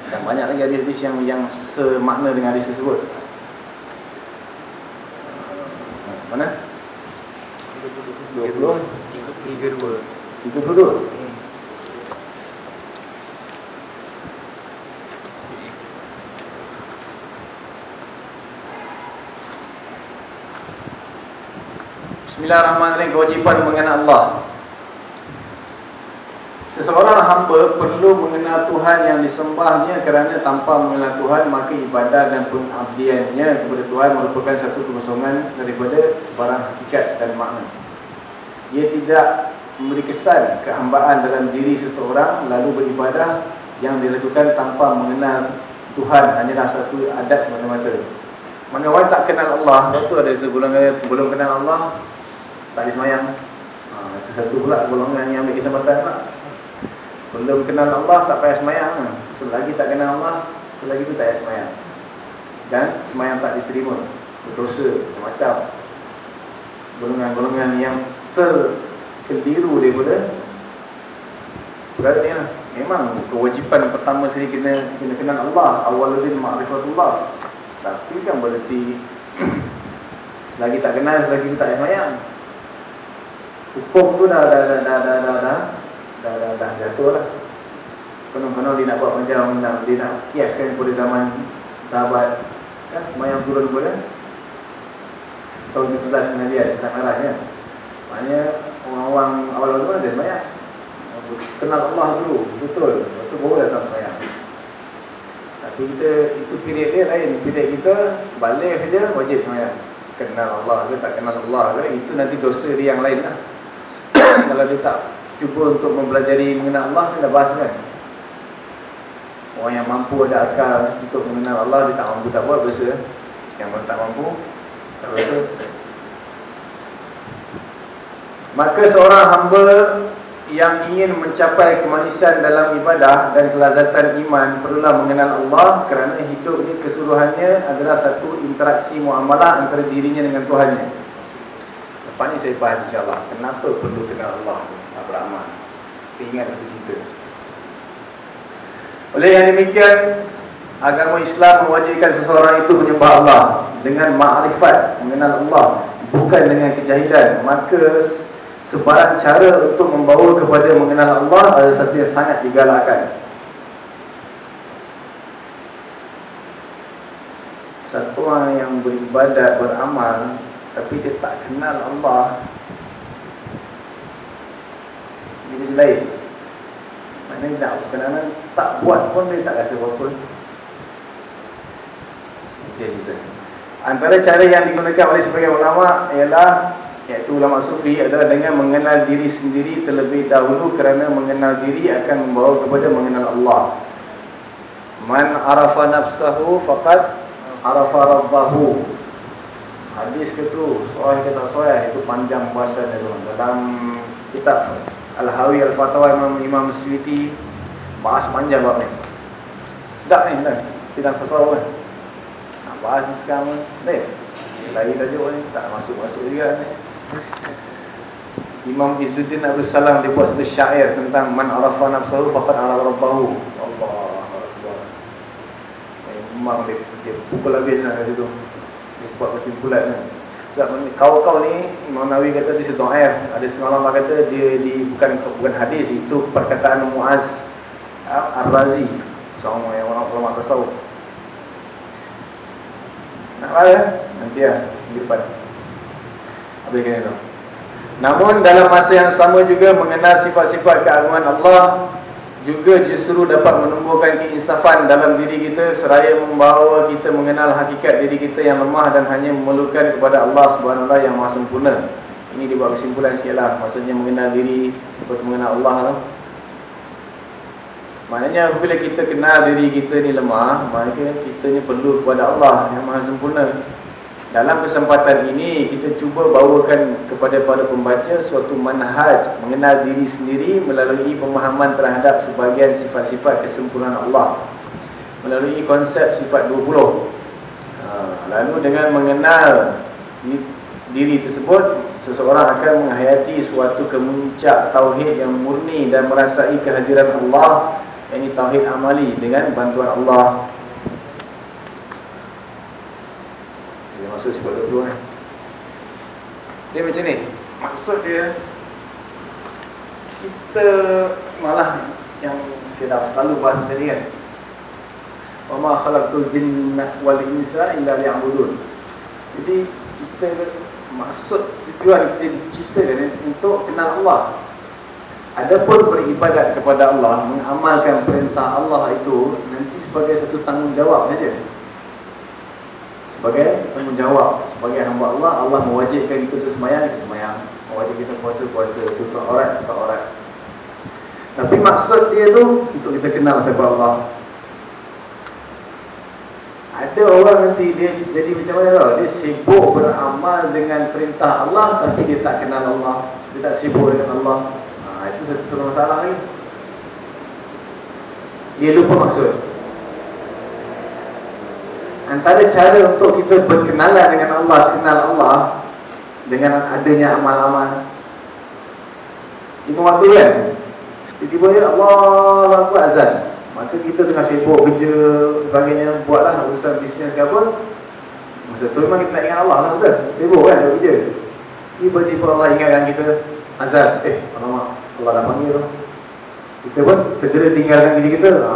dan banyak lagi hadis-hadis yang yang semakna dengan hadis tersebut. Mana 20 32 32 Bismillahirrahmanirrahim. Kewajipan mengenal Allah Seseorang hamba perlu mengenal Tuhan yang disembahnya kerana tanpa mengenal Tuhan maka ibadah dan pengabdiannya kepada Tuhan merupakan satu kekosongan daripada sebarang hakikat dan makna. Ia tidak memberi kesan kehambaan dalam diri seseorang lalu beribadah yang dilakukan tanpa mengenal Tuhan hanyalah satu adat semata-mata. Mana orang tak kenal Allah, tu ada sebulan belum kenal Allah, tak boleh semayang ha, itu satu pula golongan yang ambil kesempatan pula belum kenal Allah tak payah semayang. Selagi tak kenal Allah selagi itu tak payah semayang. Dan semayang tak diterima. Berdosa macam-macam. Golongan-golongan yang terkeliru daripada lah memang kewajipan pertama sekali kena, kena kenal Allah awaludin ma'rifatullah. Tapi kan berarti selagi tak kenal selagi tak payah semayang. Hukum tu dah dah dah dah dah dah dah dah, dah, dah, jatuh lah. Konon-konon dia nak buat macam nak, dia nak kiaskan pada zaman sahabat. Kan semayang turun pun kan tahun ke-11 kemudian sedang arah kan. Maknanya orang-orang awal-awal ada semayang. Kenal Allah dulu betul. Betul baru datang semayang. Tapi kita itu period dia lain. Period kita balik saja wajib semayang. Kenal Allah ke tak kenal Allah ke itu nanti dosa dia yang lain lah. Kalau dia tak cuba untuk mempelajari mengenal Allah dah bahas kan? Orang yang mampu ada akal untuk mengenal Allah dia tak mampu tak buat berasa yang tak mampu tak berasa maka seorang hamba yang ingin mencapai kemanisan dalam ibadah dan kelazatan iman perlulah mengenal Allah kerana hidup ini keseluruhannya adalah satu interaksi muamalah antara dirinya dengan Tuhannya. Lepas ni saya bahas insyaAllah Kenapa perlu kenal Allah beramal Saya ingat satu cerita. Oleh yang demikian Agama Islam mewajibkan seseorang itu menyembah Allah Dengan ma'rifat Mengenal Allah Bukan dengan kejahilan. Maka sebarang cara untuk membawa kepada mengenal Allah Adalah satu yang sangat digalakkan. Satu orang yang beribadat, beramal tapi dia tak kenal Allah jadi lain. Maknanya nak perkenalan tak buat pun dia tak rasa apa-apa. Antara cara yang digunakan oleh sebagian ulama ialah iaitu ulama sufi adalah dengan mengenal diri sendiri terlebih dahulu kerana mengenal diri akan membawa kepada mengenal Allah. Man arafa nafsahu faqad arafa rabbahu. Hadis ke tu, soal ke tak soal, itu panjang puasa dia. Dalam kitab Al-Hawi Al-Fatawa Imam, Imam Suyuti bahas panjang bab ni. Sedap ni, kan? Kita sesuatu kan? Nak bahas ni sekarang ni. Lagi tajuk ni, tak masuk-masuk juga ni. Imam Izzuddin Abdul Salam dia buat satu syair tentang man arafa nafsahu faqad arafa rabbahu. Allah Akbar. Memang dia, dia pukul habis nak kat situ buat kesimpulan kan. Sebab kau-kau ni Imam Nawawi kata di air ada setengah ulama kata dia di bukan bukan hadis itu perkataan Muaz Ar-Razi seorang yang orang ulama tasawuf. Nak lah ya? Nanti ya, di depan. Habis kena tu. Namun dalam masa yang sama juga mengenal sifat-sifat keagungan Allah juga justru dapat menumbuhkan keinsafan dalam diri kita seraya membawa kita mengenal hakikat diri kita yang lemah dan hanya memerlukan kepada Allah Subhanahu Wa yang Maha Sempurna. Ini dibuat kesimpulan sikitlah maksudnya mengenal diri seperti mengenal Allah tu. Maknanya apabila kita kenal diri kita ni lemah, maka kita ni perlu kepada Allah yang Maha Sempurna. Dalam kesempatan ini kita cuba bawakan kepada para pembaca suatu manhaj mengenal diri sendiri melalui pemahaman terhadap sebahagian sifat-sifat kesempurnaan Allah. Melalui konsep sifat 20 ha, lalu dengan mengenal diri tersebut seseorang akan menghayati suatu kemuncak tauhid yang murni dan merasai kehadiran Allah ini tauhid amali dengan bantuan Allah masuk sifat 20 ni dia macam ni. Maksud dia kita malah yang saya dah selalu bahas tadi kan. Wa ma khalaqtul jinna wal insa illa liya'budun. Jadi kita maksud tujuan kita diceritakan untuk kenal Allah. Adapun beribadat kepada Allah, mengamalkan perintah Allah itu nanti sebagai satu tanggungjawab saja sebagai tanggungjawab sebagai hamba Allah Allah mewajibkan kita untuk semayang kita semayang. Mewajibkan kita puasa puasa tutup aurat tutup aurat. Tapi maksud dia tu untuk kita kenal siapa Allah. Ada orang nanti dia jadi macam mana tau? Dia sibuk beramal dengan perintah Allah tapi dia tak kenal Allah. Dia tak sibuk dengan Allah. Ha, itu satu masalah ni dia lupa maksud Antara cara untuk kita berkenalan dengan Allah, kenal Allah dengan adanya amal-amal. Ini waktu kan? Tiba-tiba ya Allah aku azan. Maka kita tengah sibuk kerja sebagainya, buatlah urusan bisnes ke apa. Masa tu memang kita nak ingat Allah lah betul. Sibuk kan buat kerja. Tiba-tiba Allah ingatkan kita azan. Eh, alamak, Allah dah panggil tu. Kita pun segera tinggalkan kerja kita. Ha,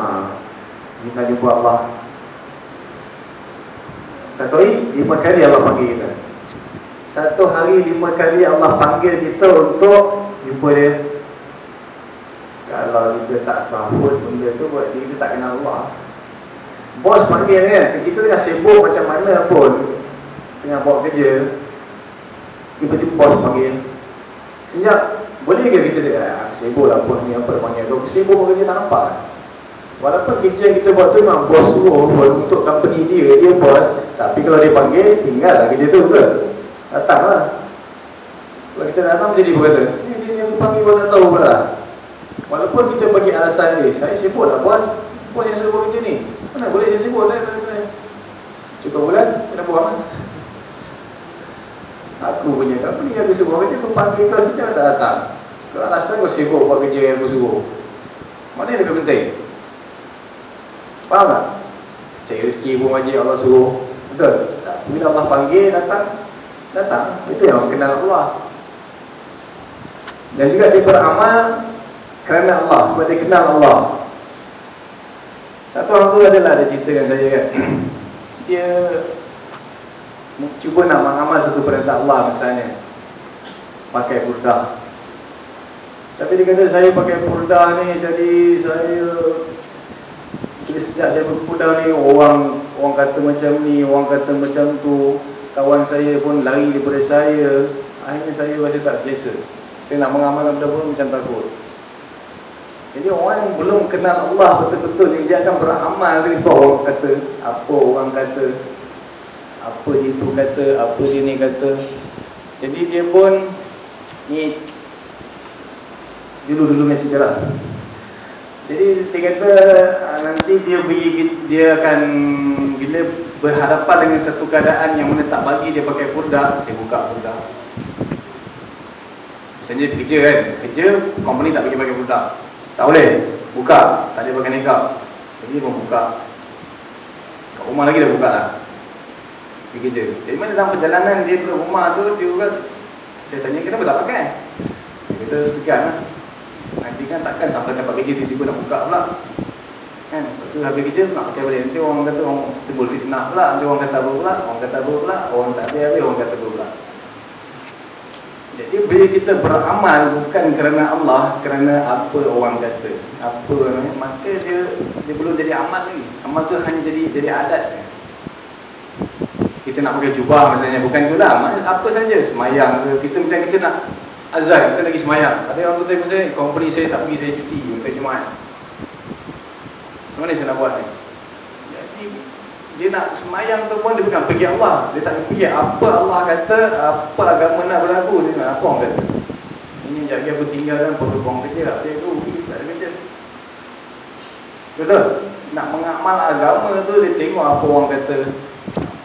kita jumpa Allah. Satu hari lima kali Allah panggil kita. Satu hari lima kali Allah panggil kita untuk jumpa dia. Kalau kita tak sahut benda tu buat kita tak kenal Allah. Bos panggil kan, kita tengah sibuk macam mana pun Tengah buat kerja Tiba-tiba bos panggil. Sekejap, boleh ke kita ah, sibuk lah bos ni apa dia panggil? Tu Sibuk buat kerja tak nampak Walaupun kerja yang kita buat tu memang bos suruh untuk company dia, dia bos. Tapi kalau dia panggil, tinggal lah kerja tu betul? Datang lah. Kalau kita datang jadi berkata Ini dia yang panggil pun tak tahu pula. Walaupun kita bagi alasan dia Saya sibuk lah bos. Bos yang suruh buat kerja ni. Mana boleh saya sibuk? Tak? Cukup bulan, kena buang lah. Aku punya company aku suruh buat kerja Aku panggil kau sekejap tak datang. Kau alasan kau sibuk buat kerja yang aku suruh Mana yang lebih penting? Faham tak? Cari rezeki pun wajib Allah suruh. Betul? Bila Allah panggil datang. Datang. Itu yang kenal Allah. Dan juga dia beramal Kerana Allah Sebab dia kenal Allah. Satu orang tu adalah Dia ceritakan saya kan. Dia Cuba nak mengamal satu perintah Allah misalnya. Pakai burdah Tapi dia kata saya pakai burdah ni Jadi saya sejak saya berkuda ni orang orang kata macam ni, orang kata macam tu, kawan saya pun lari daripada saya. Akhirnya saya rasa tak selesa. Saya nak mengamalkan benda pun macam takut. Jadi orang yang belum kenal Allah betul-betul ni dia akan beramal lagi sebab orang kata apa orang kata apa itu kata, apa dia ni kata. Jadi dia pun ni dulu-dulu mesti lah. Jadi dia kata ah, nanti dia pergi dia akan bila berhadapan dengan satu keadaan yang mana tak bagi dia pakai purda, dia buka purda. Misalnya dia kerja kan, kerja company tak bagi pakai purda. Tak boleh, buka, tak boleh pakai nikah. Jadi dia buka. Kat rumah lagi dah buka lah. Pergi kerja. Jadi mana dalam perjalanan dia ke rumah tu, dia kata, saya tanya kenapa tak pakai? Dia kata segan lah. Nanti kan takkan sampai dapat kerja tiba-tiba nak buka pula. Kan, tu habis kerja nak pakai balik. Nanti orang kata orang timbul fitnah pula. Nanti orang kata apa pula, orang kata apa pula? Orang tak ada habis, orang kata apa pula? Jadi bila kita beramal bukan kerana Allah Kerana apa orang kata. Apa ni, maka dia dia belum jadi amal lagi. Amal tu hanya jadi jadi adat. Kita nak pakai jubah misalnya, bukan itulah Apa saja, semayang ke, kita macam kita nak azan, kita lagi semayang. Ada orang tanya saya, company saya tak pergi, saya cuti untuk Jumaat. Mana saya nak buat ni? Jadi, dia nak semayang tu pun dia bukan pergi Allah. Dia tak pergi apa Allah kata apa agama nak berlaku dia nak apa orang kata. Ini jadi aku tinggalkan perlu buang kerja lah. Saya tu tak ada kerja. Betul? Nak mengamal agama tu dia tengok apa orang kata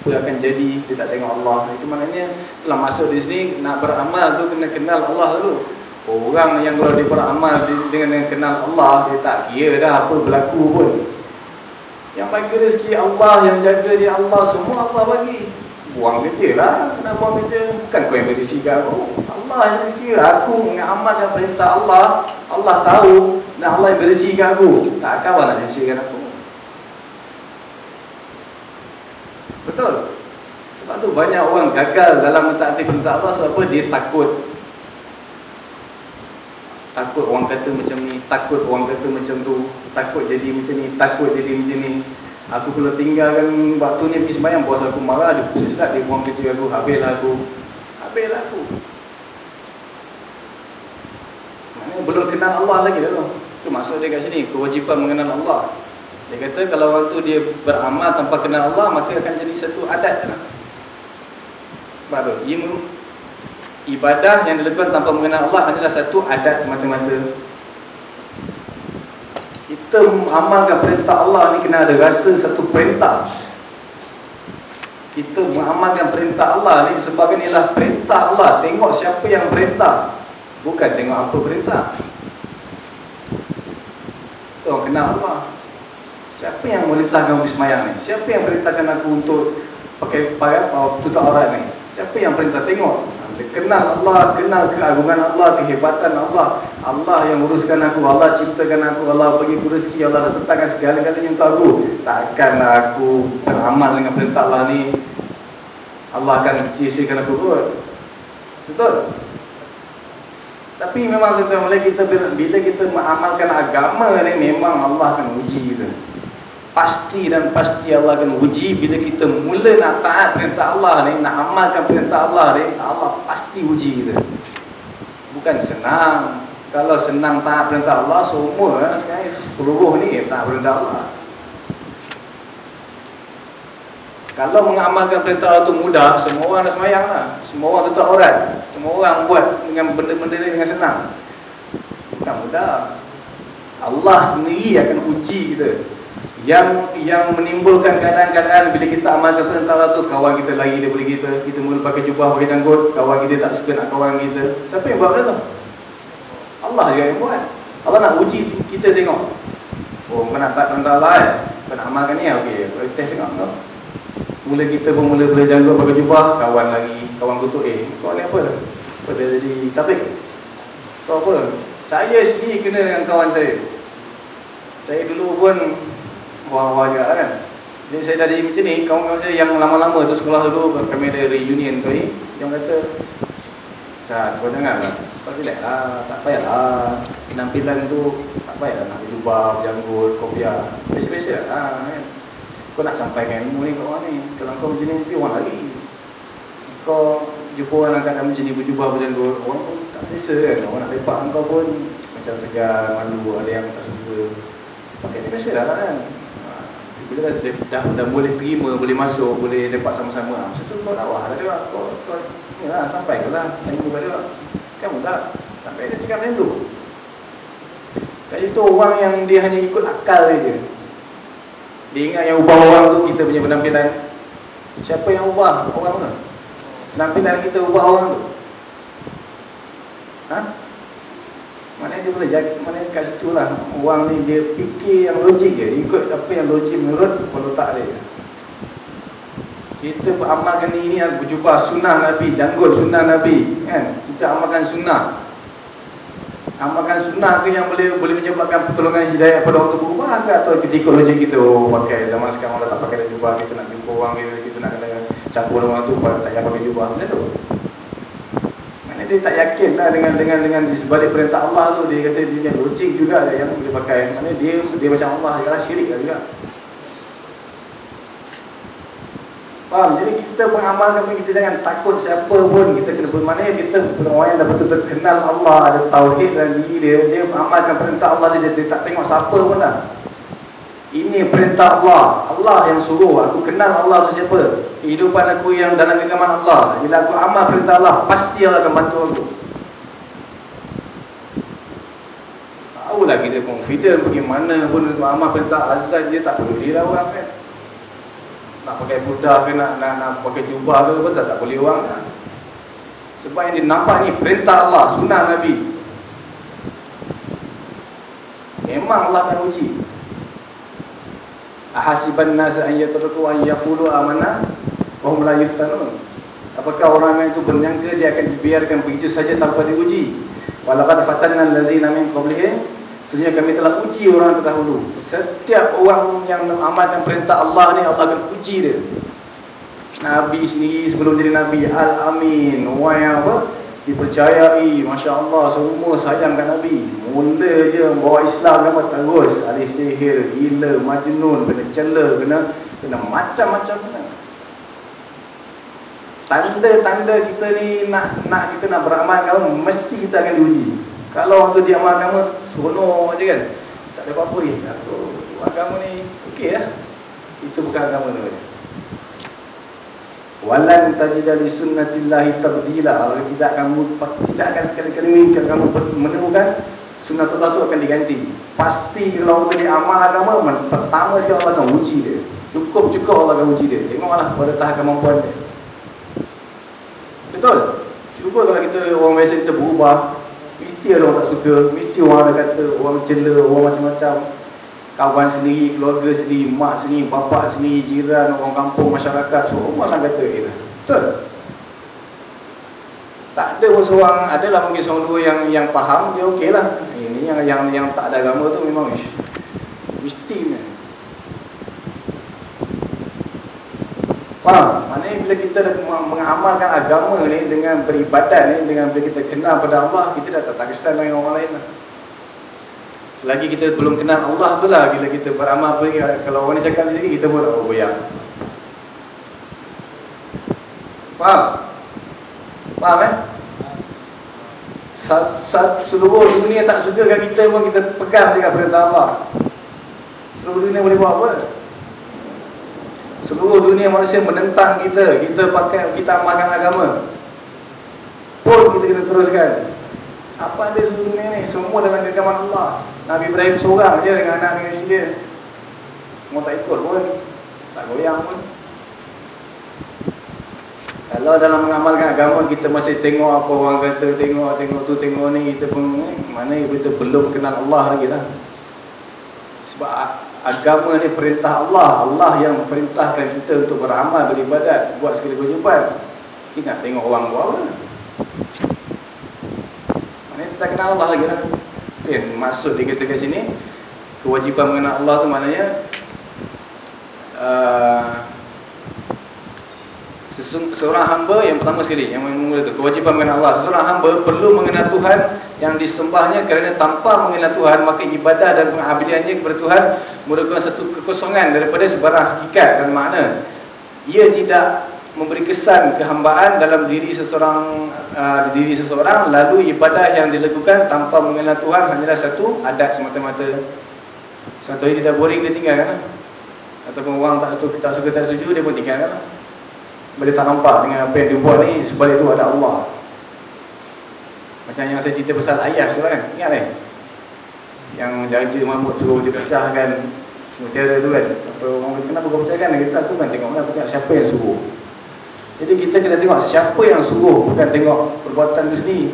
apa akan jadi dia tak tengok Allah itu maknanya telah masuk di sini nak beramal tu kena kenal Allah dulu orang yang kalau dia beramal dengan kenal Allah dia tak kira dah apa berlaku pun yang bagi rezeki Allah, yang jaga dia Allah, semua Allah bagi. Buang kerja lah, kena buang kerja. Bukan kau yang berisi kat aku. Allah yang rezeki aku mengamalkan perintah Allah. Allah tahu dan Allah yang berisi kat aku. Tak akan Allah nak sisihkan aku. Betul? Sebab tu banyak orang gagal dalam mentaati perintah Allah sebab apa? Dia takut takut orang kata macam ni, takut orang kata macam tu, takut jadi macam ni, takut jadi macam ni. Aku kalau tinggalkan waktu ni pergi sembahyang, bos aku marah, dia pusing selat, dia buang kerja aku, habislah aku. Habislah aku. Belum kenal Allah lagi dah tu. Itu maksud dia kat sini, kewajipan mengenal Allah. Dia kata kalau orang tu dia beramal tanpa kenal Allah, maka akan jadi satu adat. Sebab tu, ia ibadah yang dilakukan tanpa mengenal Allah adalah satu adat semata-mata. Kita mengamalkan perintah Allah ni kena ada rasa satu perintah. Kita mengamalkan perintah Allah ni sebabkan ialah perintah Allah. Tengok siapa yang perintah. Bukan tengok apa perintah. Tengok kenal Allah. Siapa yang merintahkan aku semayang ni? Siapa yang perintahkan aku untuk pakai pakai tutup aurat ni? Siapa yang perintah tengok? kenal Allah, kenal keagungan Allah, kehebatan Allah. Allah yang uruskan aku, Allah ciptakan aku, Allah bagi aku rezeki, Allah dah tetapkan segala-galanya untuk aku. Takkanlah aku beramal dengan perintah Allah ni. Allah akan sia-siakan aku kot. Betul? Tapi memang kita bila kita mengamalkan agama ni memang Allah akan uji kita pasti dan pasti Allah akan uji bila kita mula nak taat perintah Allah ni, nak amalkan perintah Allah ni, Allah pasti uji kita. Bukan senang. Kalau senang taat perintah Allah, semua eh, sekarang ni taat perintah Allah. Kalau mengamalkan perintah Allah tu mudah, semua orang dah semayang lah. Semua orang tetap orang. Semua orang buat dengan benda-benda ni dengan senang. Bukan mudah. Allah sendiri akan uji kita yang yang menimbulkan keadaan-keadaan bila kita amalkan perintah tu kawan kita lari daripada kita kita mula pakai jubah pakai janggut kawan kita tak suka nak kawan kita. Siapa yang buat tu? Allah juga yang buat. Allah nak uji kita tengok. Oh kau nak tak perintah Allah eh kau nak amalkan ni? Ok test tengok. Kau. Mula kita pun mula boleh janggut pakai jubah kawan lagi kawan kutuk eh kau ni apa? Apa dia jadi tablik kau apa? Saya sendiri kena dengan kawan saya. Saya dulu pun Wah-wah juga kan. Jadi saya dari macam ni Kawan-kawan saya yang lama-lama tu sekolah dulu Kami ada reunion tu ni Yang kata Cat, kau jangan lah. Kau relax lah, tak payah lah Penampilan tu tak payah lah Nak berjubah, berjanggut, kopiah Biasa-biasa lah kan. Kau nak sampaikan ilmu ni kat orang ni Kalau kau macam ni, nanti orang lari. Kau jumpa orang angkat macam ni Berjubah, berjanggut Orang pun tak selesa kan. Orang nak lepak kau pun Macam segar, malu Ada yang tak suka. Pakai ni biasa lah kan bila dah, dah, dah boleh terima, boleh masuk, boleh lepak sama-sama Masa tu kau dakwah lah dia Kau, kau ni lah, sampai ke lah Yang tu dia Kamu tak Sampai dia cakap macam tu. Jadi tu orang yang dia hanya ikut akal dia Dia ingat yang ubah orang tu kita punya penampilan. Siapa yang ubah orang tu? Penampilan kita ubah orang tu. Ha? Mana dia boleh jaga, mana kat situ lah Orang ni dia fikir yang logik je Ikut apa yang logik menurut Kalau dia. Kita beramalkan ini Berjumpa sunnah Nabi Janggut sunnah Nabi kan? Kita amalkan sunnah. Amalkan sunnah ke yang boleh boleh menyebabkan pertolongan hidayah pada orang tu berubah ke? Atau ketika logik kita oh pakai zaman sekarang orang tak pakai jubah kita nak jumpa orang kita, kita nak kena campur orang tu tak payah pakai jubah. Macam tu dia tak yakin lah dengan dengan dengan sebalik perintah Allah tu. Dia rasa dia punya logik juga yang dia pakai. Mana dia dia macam Allah juga lah syirik lah juga. Faham? Jadi kita mengamalkan kita jangan takut siapa pun kita kena bermakna kita orang yang dah betul-betul kenal Allah ada tauhid dalam diri dia dia mengamalkan perintah Allah dia, dia, dia tak tengok siapa pun lah Ini perintah Allah. Allah yang suruh. Aku kenal Allah tu siapa. Kehidupan aku yang dalam genggaman Allah. Bila aku amal perintah Allah, pasti Allah akan bantu aku. Tahulah kita confident pergi mana pun untuk amal perintah azan dia tak perlu dia orang kan. Nak pakai budak ke nak, nak, nak pakai jubah tu pun tak, tak boleh orang kan. Sebab yang dia nampak ni perintah Allah, sunnah Nabi. Memang Allah akan uji. Ahasiban nas an yatruku an yaqulu amanna wa hum la yuftanun. Apakah orang itu bernyangka dia akan dibiarkan begitu saja tanpa diuji? Walaqad fatanna alladziina min qablihim Sebenarnya kami telah uji orang terdahulu. Setiap orang yang mengamalkan perintah Allah ni Allah akan uji dia. Nabi sendiri sebelum jadi Nabi Al-Amin. Yang apa? Dipercayai Masya Allah semua sayangkan Nabi. Mula je bawa Islam kan terus ada sihir, gila, majnun kena cela, kena kena macam-macam kena. Tanda-tanda kita ni nak nak kita nak beramal kamu mesti kita akan diuji. Kalau waktu dia amal kamu seronok je kan? Tak ada apa-apa ni. Agama ni okey lah. Itu bukan agama tu Walan tajida li sunnatillahi tabdila. Kalau tidak kamu tidak akan sekali-kali kamu menemukan sunnatullah itu akan diganti. Pasti kalau kita amal agama pertama sekali Allah akan uji dia. Cukup-cukup Allah akan uji dia. Tengoklah pada tahap kemampuan dia. Betul? Cuba kalau kita orang biasa kita berubah, mesti ada orang tak suka, mesti orang ada kata, orang cela, orang macam-macam kawan sendiri, keluarga sendiri, mak sendiri, bapak sendiri, jiran, orang kampung, masyarakat, semua orang kata kita. Betul? Tak ada pun seorang, adalah mungkin seorang dua yang yang faham, dia okey lah. Ini yang, yang yang tak ada agama tu memang ish, mesti. Faham? Maknanya bila kita mengamalkan agama ni dengan beribadat ni, dengan bila kita kenal pada Allah, kita dah tak, tak kesan dengan orang lain lah. Selagi kita belum kenal Allah tu lah Bila kita beramal pergi Kalau orang ni cakap di sini Kita pun tak bergoyang Faham? Faham eh? Seluruh dunia tak suka kat kita pun Kita pegang dengan perintah Allah Seluruh dunia boleh buat apa? Seluruh dunia manusia menentang kita Kita pakai Kita amalkan agama Pun kita kena teruskan apa ada seluruh dunia ni? Semua dalam genggaman Allah. Nabi Ibrahim seorang je dengan anak dengan isteri dia. Semua tak ikut pun. Tak goyang pun. Kalau dalam mengamalkan agama kita masih tengok apa orang kata, tengok tengok tu tengok ni kita pun eh, mana kita belum kenal Allah lagi lah. Sebab agama ni perintah Allah. Allah yang perintahkan kita untuk beramal, beribadat, buat segala kewajipan. Kita nak tengok orang buat apa. Ini kita kenal Allah lagi lah. Okay, maksud dia kata kat sini, kewajipan mengenal Allah tu maknanya uh, seorang hamba yang pertama sekali yang mula tu kewajipan mengenal Allah. Seorang hamba perlu mengenal Tuhan yang disembahnya kerana tanpa mengenal Tuhan maka ibadah dan pengabdiannya kepada Tuhan merupakan satu kekosongan daripada sebarang hakikat dan makna. Ia tidak memberi kesan kehambaan dalam diri seseorang uh, diri seseorang lalu ibadah yang dilakukan tanpa mengenal Tuhan hanyalah satu adat semata-mata. Satu hari dia dah boring dia tinggal kan? Ataupun orang tak suka tak suka tak setuju dia pun tinggal kan? Boleh tak nampak dengan apa yang dia buat ni sebalik itu ada Allah. Macam yang saya cerita pasal ayah tu kan? Ingat kan yang jaja Mahmud suruh dia pecahkan mutiara tu kan? Apa orang kenapa kau pecahkan? Kata aku kan tengok mana tengok siapa yang suruh jadi kita kena tengok siapa yang suruh Bukan tengok perbuatan tu sendiri.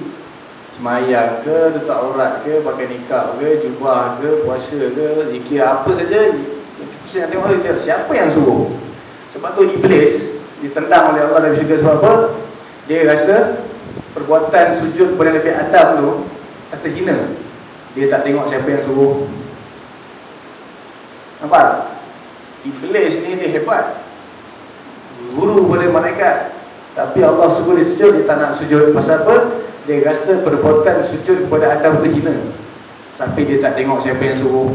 Semayang ke, tutup aurat ke, pakai nikah ke, jubah ke, puasa ke, zikir apa saja Kita nak tengok kita, siapa yang suruh. Sebab tu Iblis ditendang oleh Allah dari syurga sebab apa? Dia rasa perbuatan sujud kepada Nabi Adam tu Rasa hina. Dia tak tengok siapa yang suruh. Nampak? Iblis ni dia hebat guru boleh malaikat. Tapi Allah suruh dia sujud dia tak nak sujud. Pasal apa? Dia rasa perbuatan sujud kepada Adam tu hina. Tapi dia tak tengok siapa yang suruh.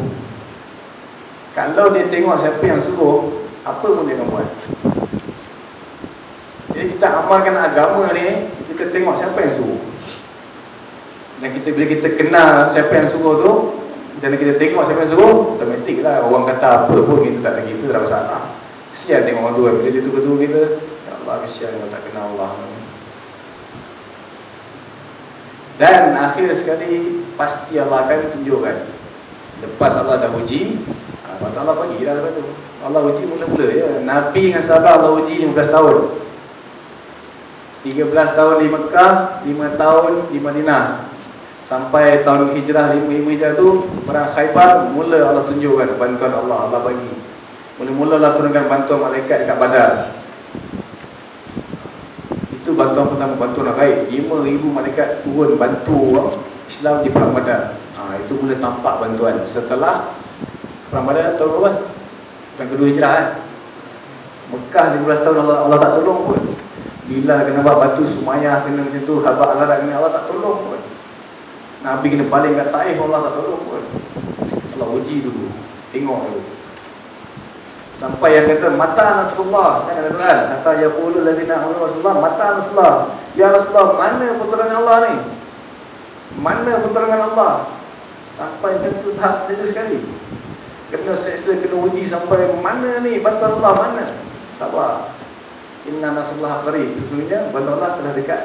Kalau dia tengok siapa yang suruh apa pun dia akan buat. Jadi kita amalkan agama ni kita tengok siapa yang suruh. Dan kita bila kita kenal siapa yang suruh tu Dan kita tengok siapa yang suruh, otomatik lah orang kata apa pun kita tak kita tak masalah. Kesian tengok orang tua, bila dia tua-tua kita, ya Allah kesian kau tak kenal Allah. Dan akhir sekali pasti Allah akan tunjukkan. Lepas Allah dah uji, apa Allah bagi dah lepas tu. Allah uji mula-mula ya. Nabi dengan sahabat Allah uji 15 tahun. 13 tahun di Mekah, 5 tahun di Madinah. Sampai tahun hijrah 55 hijrah tu perang Khaybar mula Allah tunjukkan bantuan Allah Allah bagi. Mula-mula Allah turunkan bantuan malaikat dekat Badar. Itu bantuan pertama bantuan yang baik. 5000 malaikat turun bantu Islam di perang Badar. Ha, itu mula tampak bantuan. Setelah perang Badar tahun berapa? Tahun kedua hijrah kan. Mekah 15 tahun Allah, Allah tak tolong pun. Bila kena buat batu Sumayyah kena macam tu, Habak Allah kena Allah tak tolong pun. Nabi kena paling kat Taif Allah tak tolong pun. Allah uji dulu. Tengok dulu. Sampai yang kata mata Rasulullah kan. Kata ya qulu amanu Rasulullah mata Rasulullah. Ya Rasulullah, mana pertolongan Allah ni? Mana pertolongan Allah? Sampai macam tu tahap itu sekali. Kena seksa, kena uji sampai mana ni bantuan Allah mana? Sabar. Inna nasallahu qarib. Sesungguhnya bantuan Allah telah dekat.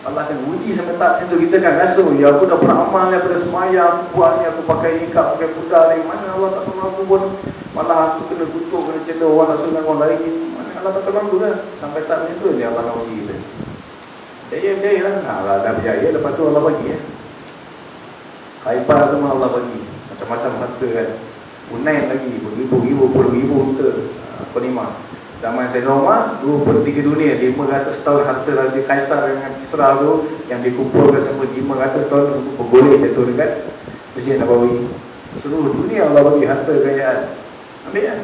Allah akan uji sampai tak macam tu. Kita kan rasa ya aku dah pernah amal daripada semayang buat ni aku pakai nikah pakai pudar ni. Mana Allah tak tolong aku pun malah aku kena kutuk kena cela orang nak suruh orang lain. Mana Allah tak tolong aku kan? Sampai tak macam tu ni Allah akan uji kita. Jaya jaya lah. Nah, Allah dah berjaya lepas tu Allah bagi ya. Khaibar tu Allah bagi. Macam-macam harta kan. Unain lagi beribu-ribu puluh-ribu harta. Apa ni mah Zaman Sayyidina Umar, 2 per 3 dunia, 500 tahun harta Raja Kaisar dengan Kisra tu yang dikumpulkan sama 500 tahun untuk bergolek jatuh dekat Masjid Nabawi. Seluruh dunia Allah bagi harta kekayaan. Ambil kan?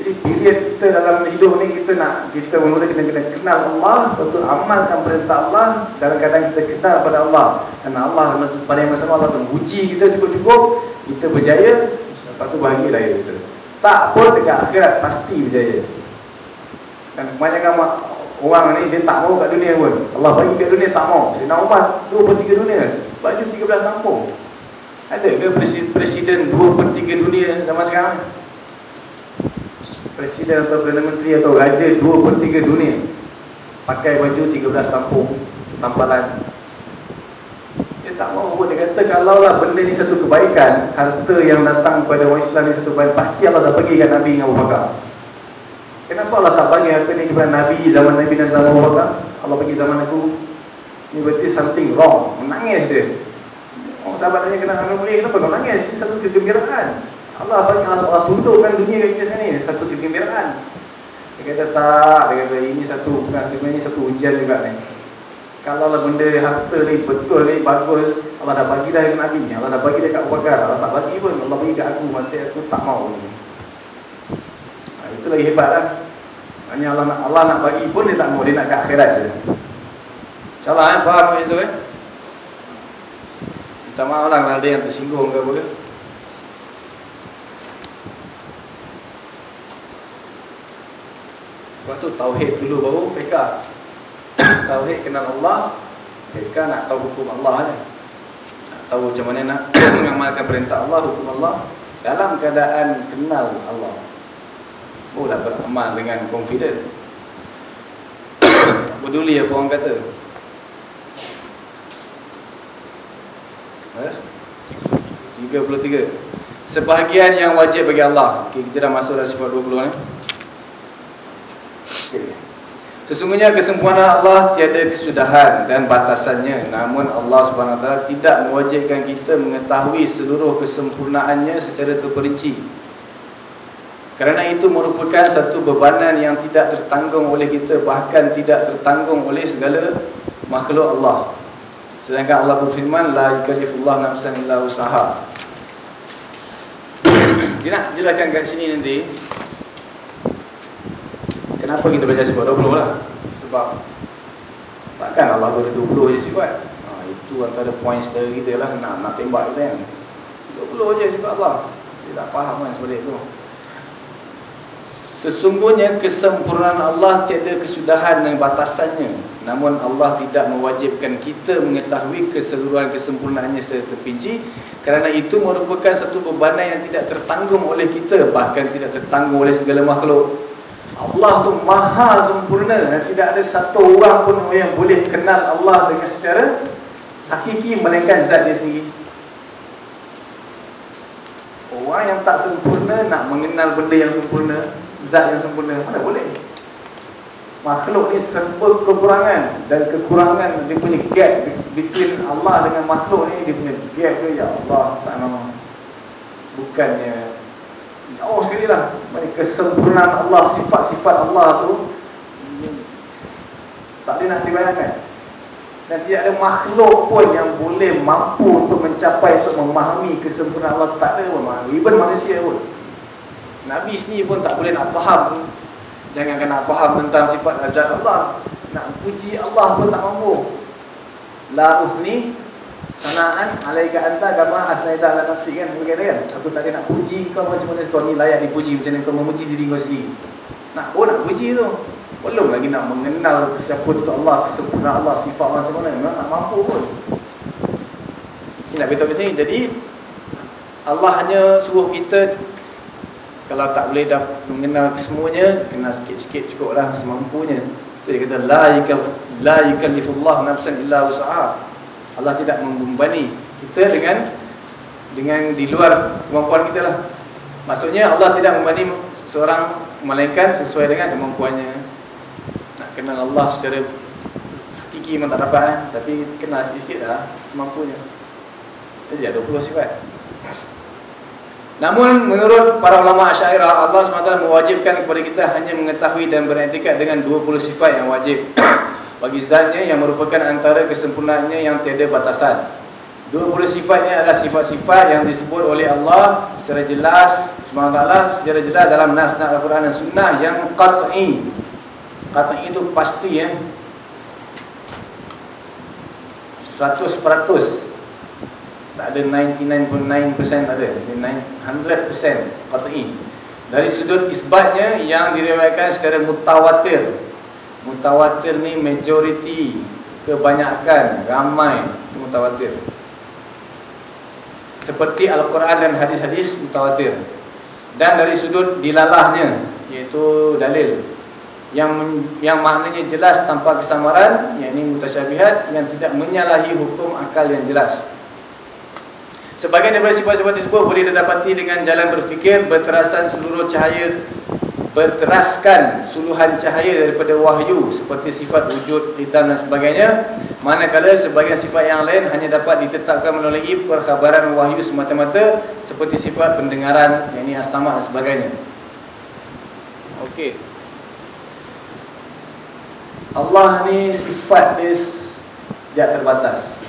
Jadi period kita dalam hidup ni kita nak kita mula kena kena kenal Allah, tu amalkan perintah Allah dalam keadaan kita kenal pada Allah. Kerana Allah pada masa Allah akan uji kita cukup-cukup, kita berjaya, lepas tu bahagialah kita. Tak pun dekat akhirat pasti berjaya. Dan kebanyakan orang ni dia tak mau kat dunia pun. Allah bagi kat dunia tak mau. Sayyidina Umar 2 per 3 dunia. Baju 13 kampung. Ada ke presiden 2 per 3 dunia zaman sekarang? Presiden atau Perdana Menteri atau Raja 2 per 3 dunia. Pakai baju 13 kampung. Tampalan dia tak mahu pun. Dia kata kalau lah benda ni satu kebaikan harta yang datang kepada orang Islam ni satu kebaikan pasti Allah dah bagikan Nabi dengan Abu Bakar. Kenapa Allah tak bagi harta ni kepada Nabi zaman Nabi dan zaman Abu Bakar? Allah bagi zaman aku. Ni berarti something wrong. Menangis dia. Orang sahabat tanya kenapa boleh kenapa kau nangis ini satu kegembiraan. Allah bagi Allah tundukkan dunia kat kita ni. Satu kegembiraan. Dia kata tak dia kata ini satu bukan ini satu ujian juga ni kalau lah benda harta ni betul ni bagus Allah dah bagi dah dengan Nabi Allah dah bagi dekat Bakar Allah tak bagi pun Allah bagi kat aku mati aku tak mau. Ni ha, itu lagi hebat lah hanya Allah nak, Allah nak bagi pun dia tak mau dia nak kat akhirat je. insyaAllah eh, faham kat situ eh? Minta maaf lah ada yang tersinggung ke apa ke. Sebab tu tauhid dulu baru fiqah tauhid kenal Allah mereka nak tahu hukum Allah ni nak tahu macam mana nak mengamalkan perintah Allah hukum Allah dalam keadaan kenal Allah. Boleh beramal dengan confident? Peduli apa orang kata. Eh? 33 Sebahagian yang wajib bagi Allah. Okay, Kita dah masuk dah sifat 20 ni. Okay. Sesungguhnya kesempurnaan Allah tiada kesudahan dan batasannya. Namun Allah SWT tidak mewajibkan kita mengetahui seluruh kesempurnaannya secara terperinci. Kerana itu merupakan satu bebanan yang tidak tertanggung oleh kita bahkan tidak tertanggung oleh segala makhluk Allah. Sedangkan Allah berfirman la yukallifullahu nafsan illa usaha. Dia nak jelaskan kat sini nanti Kenapa kita belajar sifat 20 lah? Sebab Takkan Allah boleh 20 je sifat ha, Itu antara poin setara kita lah Nak, nak tembak kita kan 20 je sifat Allah Dia tak faham kan sebalik tu Sesungguhnya kesempurnaan Allah tiada kesudahan dan batasannya. Namun Allah tidak mewajibkan kita mengetahui keseluruhan kesempurnaannya secara terpinci kerana itu merupakan satu bebanan yang tidak tertanggung oleh kita bahkan tidak tertanggung oleh segala makhluk. Allah tu maha sempurna. Tidak ada satu orang pun yang boleh kenal Allah dengan secara hakiki melainkan zat dia sendiri. Orang yang tak sempurna nak mengenal benda yang sempurna zat yang sempurna mana boleh? Makhluk ni serba kekurangan dan kekurangan dia punya gap between Allah dengan makhluk ni dia punya gap tu ya Allah tak nama bukannya jauh sekali lah. Kesempurnaan Allah sifat-sifat Allah tu tak boleh nak dibayangkan. Dan tidak ada makhluk pun yang boleh mampu untuk mencapai untuk memahami kesempurnaan Allah tak ada pun. Even manusia pun. Nabi sendiri pun tak boleh nak faham. Jangankan nak faham tentang sifat azat Allah Nak puji Allah pun tak mampu. La usni Sanaan alaika anta kama asnaita ala nafsi kan? Begitu kan? Aku tak nak puji kau macam mana kau ni layak dipuji Macam mana kau memuji diri kau sendiri. Nak pun nak puji tu. Belum lagi nak mengenal siapa itu Allah Kesempurnaan Allah sifat macam mana. Memang tak mampu pun. Ini nak beritahu sini Jadi Allah hanya suruh kita kalau tak boleh dah mengenal semuanya kena sikit-sikit cukup lah semampunya. Itu dia kata la yukal la yukallifullah nafsan illa wus'aha Allah tidak membebani kita dengan dengan di luar kemampuan kita lah. Maksudnya Allah tidak membebani seorang malaikat sesuai dengan kemampuannya. Nak kenal Allah secara hakiki memang tak dapat eh? tapi kenal sikit-sikit lah semampunya. Jadi ada 20 sifat. Namun menurut para ulama Asy'ariyah Allah SWT mewajibkan kepada kita hanya mengetahui dan beretikad dengan 20 sifat yang wajib bagi zatnya yang merupakan antara kesempurnaannya yang tiada batasan. 20 sifatnya adalah sifat-sifat yang disebut oleh Allah secara jelas subhanahu secara jelas dalam nas-nas Al-Quran dan Sunnah yang qat'i. Qat'i itu pasti ya. 100% tak ada 99.9% tak ada 100% qat'i dari sudut isbatnya yang diriwayatkan secara mutawatir mutawatir ni majority kebanyakan ramai mutawatir. Seperti Al-Quran dan hadis-hadis mutawatir. Dan dari sudut dilalahnya iaitu dalil. Yang yang maknanya jelas tanpa kesamaran yakni mutasyabihat yang tidak menyalahi hukum akal yang jelas. Sebagian daripada sifat-sifat tersebut boleh didapati dengan jalan berfikir berterasan seluruh cahaya berteraskan suluhan cahaya daripada wahyu seperti sifat wujud, hitam dan sebagainya manakala sebagian sifat yang lain hanya dapat ditetapkan melalui perkhabaran wahyu semata-mata seperti sifat pendengaran yang ini asamat dan sebagainya Okey. Allah ni sifat dia tidak terbatas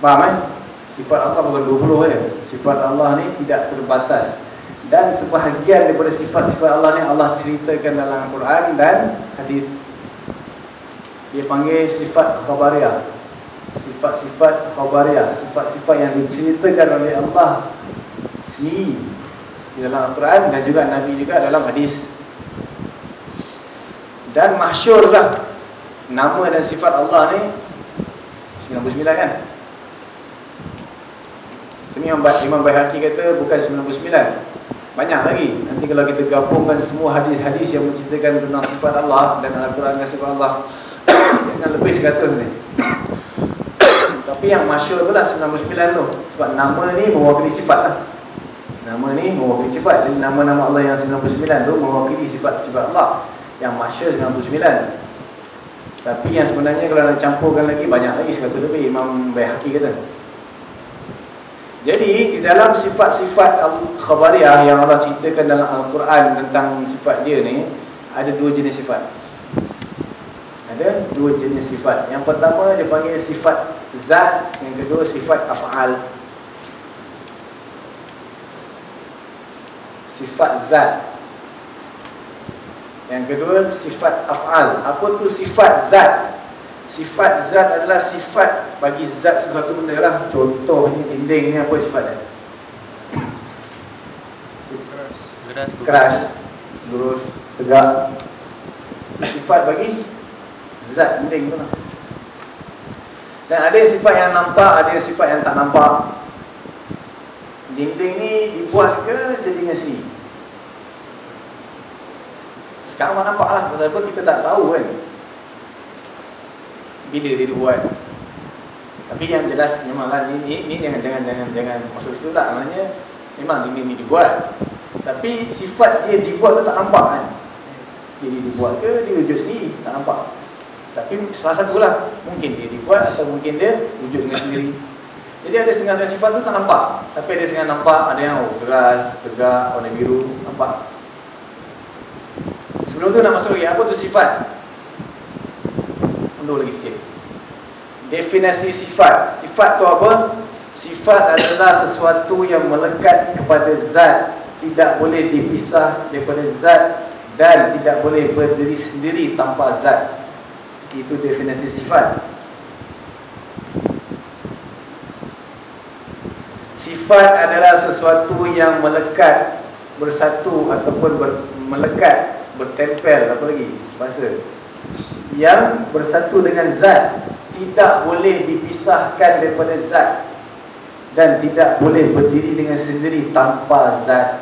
Faham eh? Sifat Allah bukan 20 eh. Sifat Allah ni tidak terbatas. Dan sebahagian daripada sifat-sifat Allah ni Allah ceritakan dalam Al-Quran dan hadis. Dia panggil sifat khabariyah. Sifat-sifat khabariyah, sifat-sifat yang diceritakan oleh Allah sendiri di dalam Al-Quran dan juga Nabi juga dalam hadis. Dan masyurlah nama dan sifat Allah ni 99 kan? Ini Imam Bayhaqi kata bukan 99. Banyak lagi. Nanti kalau kita gabungkan semua hadis-hadis yang menceritakan tentang sifat Allah dan Al-Quran dan sifat Allah jangan lebih 100 ni. Tapi yang masyur lah 99 tu. Sebab nama ni mewakili sifat lah. Nama ni mewakili sifat. Jadi nama-nama Allah yang 99 tu mewakili sifat-sifat Allah. Yang masyur 99. Tapi yang sebenarnya kalau nak campurkan lagi banyak lagi 100 lebih Imam Bayhaqi kata. Jadi di dalam sifat-sifat khabariyah yang Allah ceritakan dalam Al-Quran tentang sifat dia ni Ada dua jenis sifat. Ada dua jenis sifat. Yang pertama dia panggil sifat zat Yang kedua sifat af'al. Sifat zat. Yang kedua sifat af'al. Apa tu sifat zat? Sifat zat adalah sifat bagi zat sesuatu benda lah. Contoh ni dinding ni apa sifat dia?
Keras.
Keras lurus tegak. Sifat bagi zat dinding tu lah. Dan ada sifat yang nampak ada sifat yang tak nampak. Dinding ni dibuat ke jadi dengan sendiri? Sekarang mana nampak lah. Pasal apa kita tak tahu kan bila dia dibuat. Tapi yang jelas memanglah ni, ni, ni jangan jangan jangan jangan masuk situ tak. Maknanya memang dinding ni dibuat. Tapi sifat dia dibuat tu tak nampak kan? Jadi dibuat ke dia wujud sendiri tak nampak. Tapi salah satu lah mungkin dia dibuat atau mungkin dia wujud dengan sendiri. Jadi ada setengah-setengah sifat tu tak nampak. Tapi ada setengah nampak ada yang oh, keras, tegak, warna biru nampak. Sebelum tu nak masuk lagi apa tu sifat mundur lagi sikit. Definisi sifat. Sifat tu apa? Sifat adalah sesuatu yang melekat kepada zat. Tidak boleh dipisah daripada zat dan tidak boleh berdiri sendiri tanpa zat. Itu definisi sifat. Sifat adalah sesuatu yang melekat bersatu ataupun ber, melekat bertempel apa lagi? Bahasa yang bersatu dengan zat tidak boleh dipisahkan daripada zat dan tidak boleh berdiri dengan sendiri tanpa zat.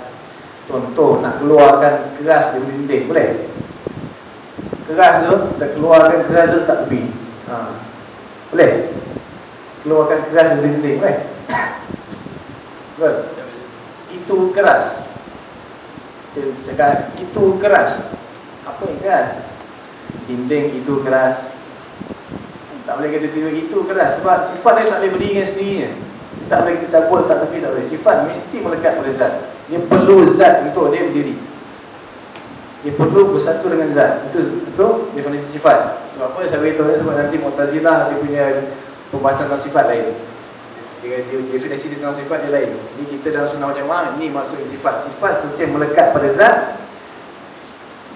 Contoh nak keluarkan keras dari dinding boleh? Keras tu kita keluarkan keras tu tak tepi ha. boleh? Keluarkan keras dari dinding boleh? Betul. Itu keras. Kita cakap itu keras. Apa yang keras dinding itu keras tak boleh kata tiba itu keras sebab sifat dia tak boleh berdiri dengan sendirinya. Tak boleh kita cabut tak tepi tak boleh. Sifat mesti melekat pada zat. Dia perlu zat untuk dia berdiri. Dia perlu bersatu dengan zat. Itu itu definisi sifat. Sebab apa saya beritahu sebab nanti Mu'tazilah dia punya pembahasan tentang sifat lain. Dia, dia, definisi tentang sifat dia lain. Ini kita dalam sunnah jamaah ini maksud sifat. Sifat yang melekat pada zat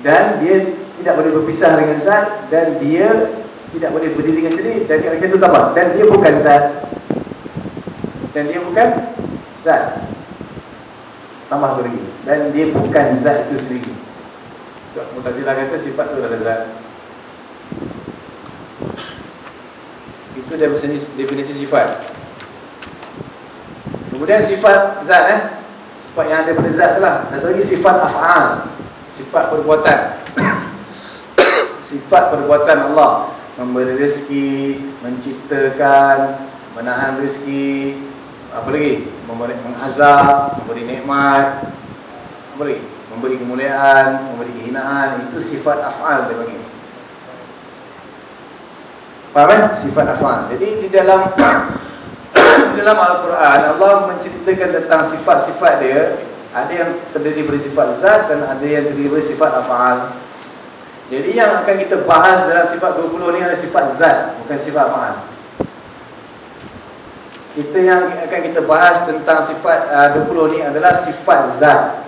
dan dia tidak boleh berpisah dengan zat dan dia tidak boleh berdiri dengan sendiri dan yang itu apa? Dan dia bukan zat. Dan dia bukan zat. Tambah lagi. Dan dia bukan zat itu sendiri. Sebab Mutazilah kata sifat itu adalah zat. Itu definisi, definisi sifat. Kemudian sifat zat eh. Sifat yang ada pada zat itulah. Satu lagi sifat af'al. Sifat perbuatan. sifat perbuatan Allah memberi rezeki, menciptakan, menahan rezeki, apa lagi? Memberi mengazab, memberi nikmat, apa lagi? Memberi kemuliaan, memberi kehinaan, itu sifat af'al dia panggil. Faham kan? Sifat af'al. Jadi di dalam dalam Al-Quran Allah menceritakan tentang sifat-sifat dia, ada yang terdiri dari sifat zat dan ada yang terdiri dari sifat af'al. Jadi yang akan kita bahas dalam sifat 20 ni adalah sifat zat, bukan sifat ma'al. Kita yang akan kita bahas tentang sifat uh, 20 ni adalah sifat zat,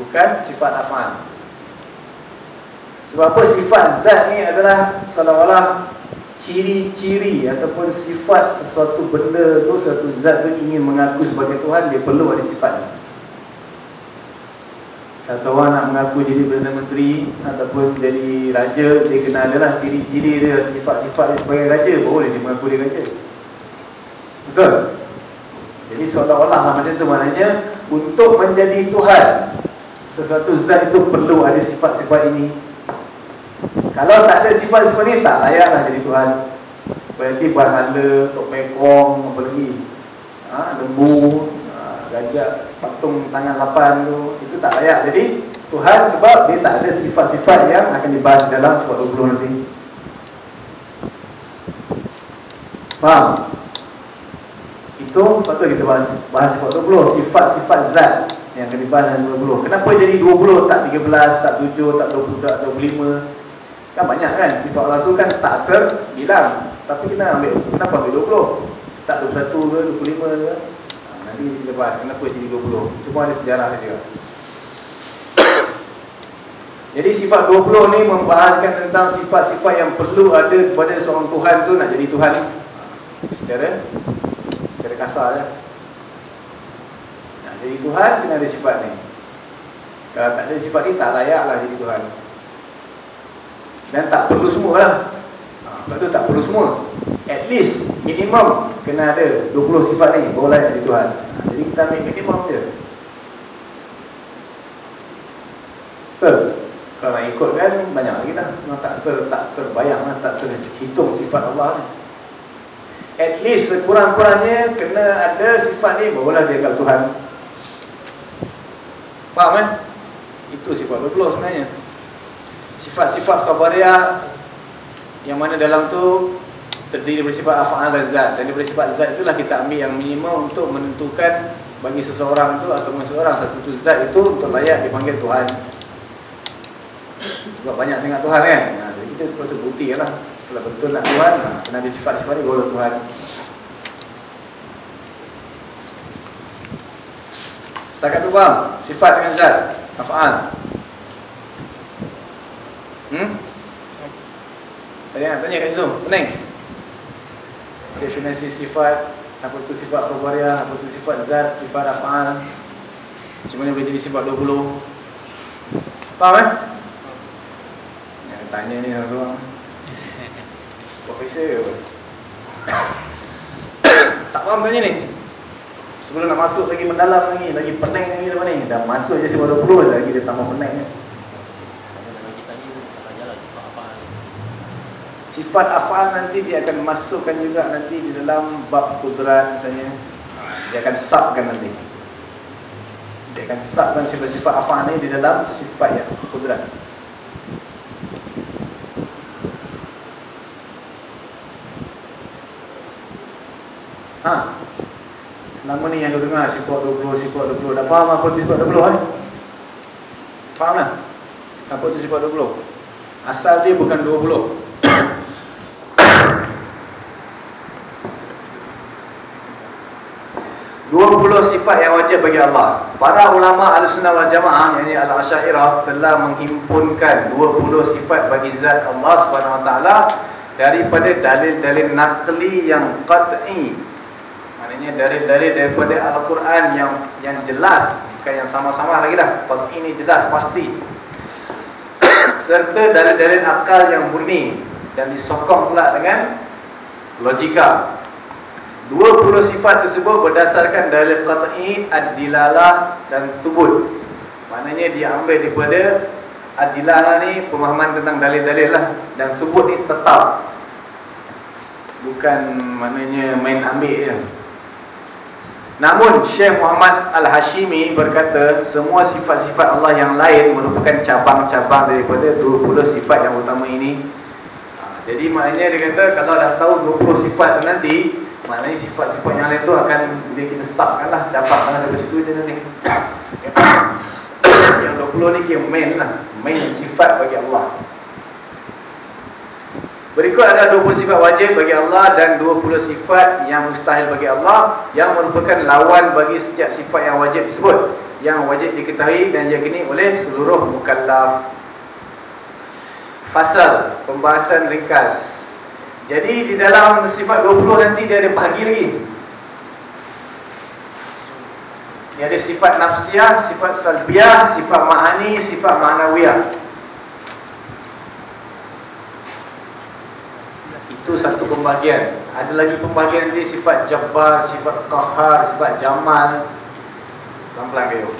bukan sifat af'al. Sebab apa sifat zat ni adalah seolah-olah ciri-ciri ataupun sifat sesuatu benda tu, satu zat tu ingin mengaku sebagai Tuhan, dia perlu ada sifat ni. Satu orang nak mengaku jadi Perdana Menteri Ataupun jadi Raja Dia kena adalah ciri-ciri dia Sifat-sifat dia sebagai Raja Baru dia mengaku dia Raja. Betul? Jadi seolah-olah lah macam tu maknanya Untuk menjadi Tuhan Sesuatu zat itu perlu ada sifat-sifat ini. Kalau tak ada sifat-sifat ini Tak layaklah jadi Tuhan. Berarti berhala, tok pekong, apa lagi? Ha, Lembu, gajah patung tangan lapan tu itu tak layak. Jadi Tuhan sebab dia tak ada sifat-sifat yang akan dibahas dalam sifat 20 nanti. Faham? itu patut kita bahas bahas sifat 20 sifat-sifat zat yang akan dibahas dalam 20 kenapa jadi 20 tak 13 tak 7 tak 20 tak 25 kan banyak kan sifat Allah tu kan tak terbilang. Tapi kita ambil kenapa ambil 20 tak 21 ke 25 ke Nanti kita bahas kenapa jadi 20 Semua ada sejarah saja Jadi sifat 20 ni membahaskan tentang sifat-sifat yang perlu ada kepada seorang Tuhan tu nak jadi Tuhan Secara Secara kasar je. Nak jadi Tuhan kena ada sifat ni. Kalau tak ada sifat ni tak layaklah jadi Tuhan. Dan tak perlu semua lah. Sebab tu tak perlu semua. At least minimum kena ada 20 sifat ni baru jadi Tuhan. Ha, jadi kita ambil minimum je. Betul? Kalau nak ikut kan banyak lagi dah. Memang tak, ter, tak terbayang lah, tak terhitung sifat Allah ni. At least sekurang-kurangnya kena ada sifat ni barulah dia kat Tuhan. Faham eh? Itu sifat berbelum sebenarnya Sifat-sifat khabariyah Yang mana dalam tu Terdiri daripada sifat af'al dan zat. Dan daripada sifat zat itulah kita ambil yang minimum Untuk menentukan bagi seseorang itu Atau seseorang satu-satu zat itu Untuk layak dipanggil Tuhan. Sebab banyak sangat Tuhan kan? Nah, Jadi kita perlu bukti lah Kalau betul nak Tuhan nah, Kena ada sifat-sifat ni baru Tuhan. Setakat tu faham? Sifat dengan zat Af'al. Hmm? Tanya, tanya kat Zoom, pening Definisi sifat Apa tu sifat khabariyah Apa tu sifat zat, sifat af'al Macam mana boleh jadi sifat 20 Faham eh? Yang tanya ni seorang Profesor ke apa? tak faham tanya ni. Sebelum nak masuk lagi mendalam lagi Lagi pening lagi depan ni. Dah masuk je sifat 20 lagi dia tambah pening ni Sifat afal nanti dia akan masukkan juga nanti di dalam bab kudrat misalnya. Dia akan subkan nanti. Dia akan subkan sifat-sifat afal ni di dalam sifat yang kudrat. Ha. Selama ni yang kau dengar sifat 20, sifat 20. Dah faham apa sifat 20 eh? Faham tak? Apa sifat 20? Asal dia bukan 20. 20 sifat yang wajib bagi Allah. Para ulama al-sunnah wal jamaah Yang ini al-asyairah Telah menghimpunkan 20 sifat bagi zat Allah SWT Daripada dalil-dalil nakli yang qat'i. Maknanya dalil-dalil daripada Al-Quran yang yang jelas Bukan yang sama-sama lagi dah. Qat'i ini jelas, pasti. Serta dalil-dalil akal yang murni Dan disokong pula dengan Logika 20 sifat tersebut berdasarkan dalil qat'i ad-dilalah dan thubut. Maknanya dia ambil daripada ad-dilalah ni pemahaman tentang dalil-dalil lah dan thubut ni tetap. Bukan maknanya main ambil je. Namun Syekh Muhammad Al-Hashimi berkata semua sifat-sifat Allah yang lain merupakan cabang-cabang daripada 20 sifat yang utama ini. Ha, jadi maknanya dia kata kalau dah tahu 20 sifat nanti Maknanya sifat-sifat yang lain tu akan Boleh kita subkan lah Cabangkan daripada situ je nanti. Yang 20 ni kira main lah. Main sifat bagi Allah. Berikut ada 20 sifat wajib bagi Allah Dan 20 sifat yang mustahil bagi Allah Yang merupakan lawan bagi setiap sifat yang wajib tersebut Yang wajib diketahui dan diyakini oleh seluruh mukallaf. Fasal Pembahasan ringkas jadi di dalam sifat 20 nanti dia ada bahagi lagi. Dia ada sifat nafsiyah, sifat salbiyah, sifat ma'ani, sifat ma'nawiyah. Itu satu pembahagian. Ada lagi pembahagian nanti sifat jabbar, sifat qahar, sifat jamal. Pelan-pelan kayu.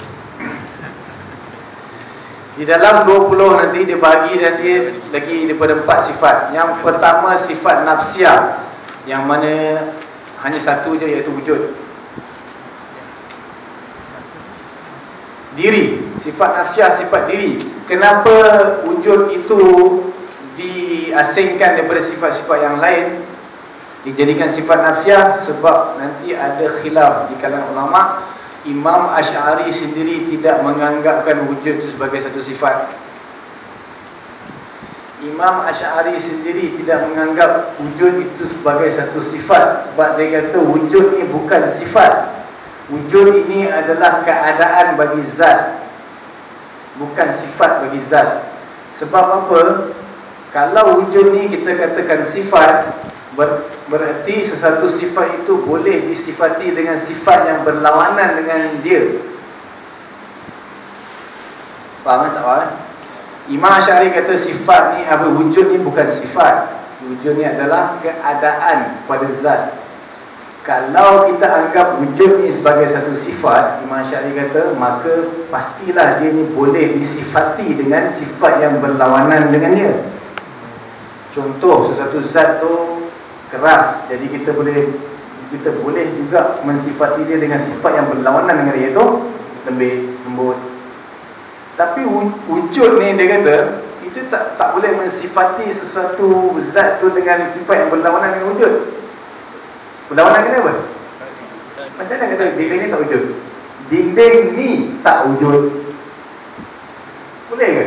Di dalam 20 nanti dia bagi nanti lagi daripada empat sifat. Yang pertama sifat nafsiah yang mana hanya satu je iaitu wujud. Diri, sifat nafsiah sifat diri. Kenapa wujud itu diasingkan daripada sifat-sifat yang lain? Dijadikan sifat nafsiah sebab nanti ada khilaf di kalangan ulama Imam Ash'ari sendiri tidak menganggapkan wujud itu sebagai satu sifat. Imam Ash'ari sendiri tidak menganggap wujud itu sebagai satu sifat Sebab dia kata wujud ini bukan sifat. Wujud ini adalah keadaan bagi zat Bukan sifat bagi zat. Sebab apa? Kalau wujud ini kita katakan sifat Ber, berarti sesuatu sifat itu boleh disifati dengan sifat yang berlawanan dengan dia Faham tak faham? Imam Syari kata sifat ni apa wujud ni bukan sifat. Wujud ni adalah keadaan pada zat. Kalau kita anggap wujud ni sebagai satu sifat, Imam Syari kata, maka pastilah dia ni boleh disifati dengan sifat yang berlawanan dengan dia. Contoh sesuatu zat tu keras, jadi kita boleh kita boleh juga mensifati dia dengan sifat yang berlawanan dengan dia iaitu lembik, lembut. Tapi wujud ni dia kata itu tak tak boleh mensifati sesuatu zat tu dengan sifat yang berlawanan dengan wujud. Berlawanan dengan apa? Macam mana kata dinding ni tak wujud? Dinding ni tak wujud. Boleh ke?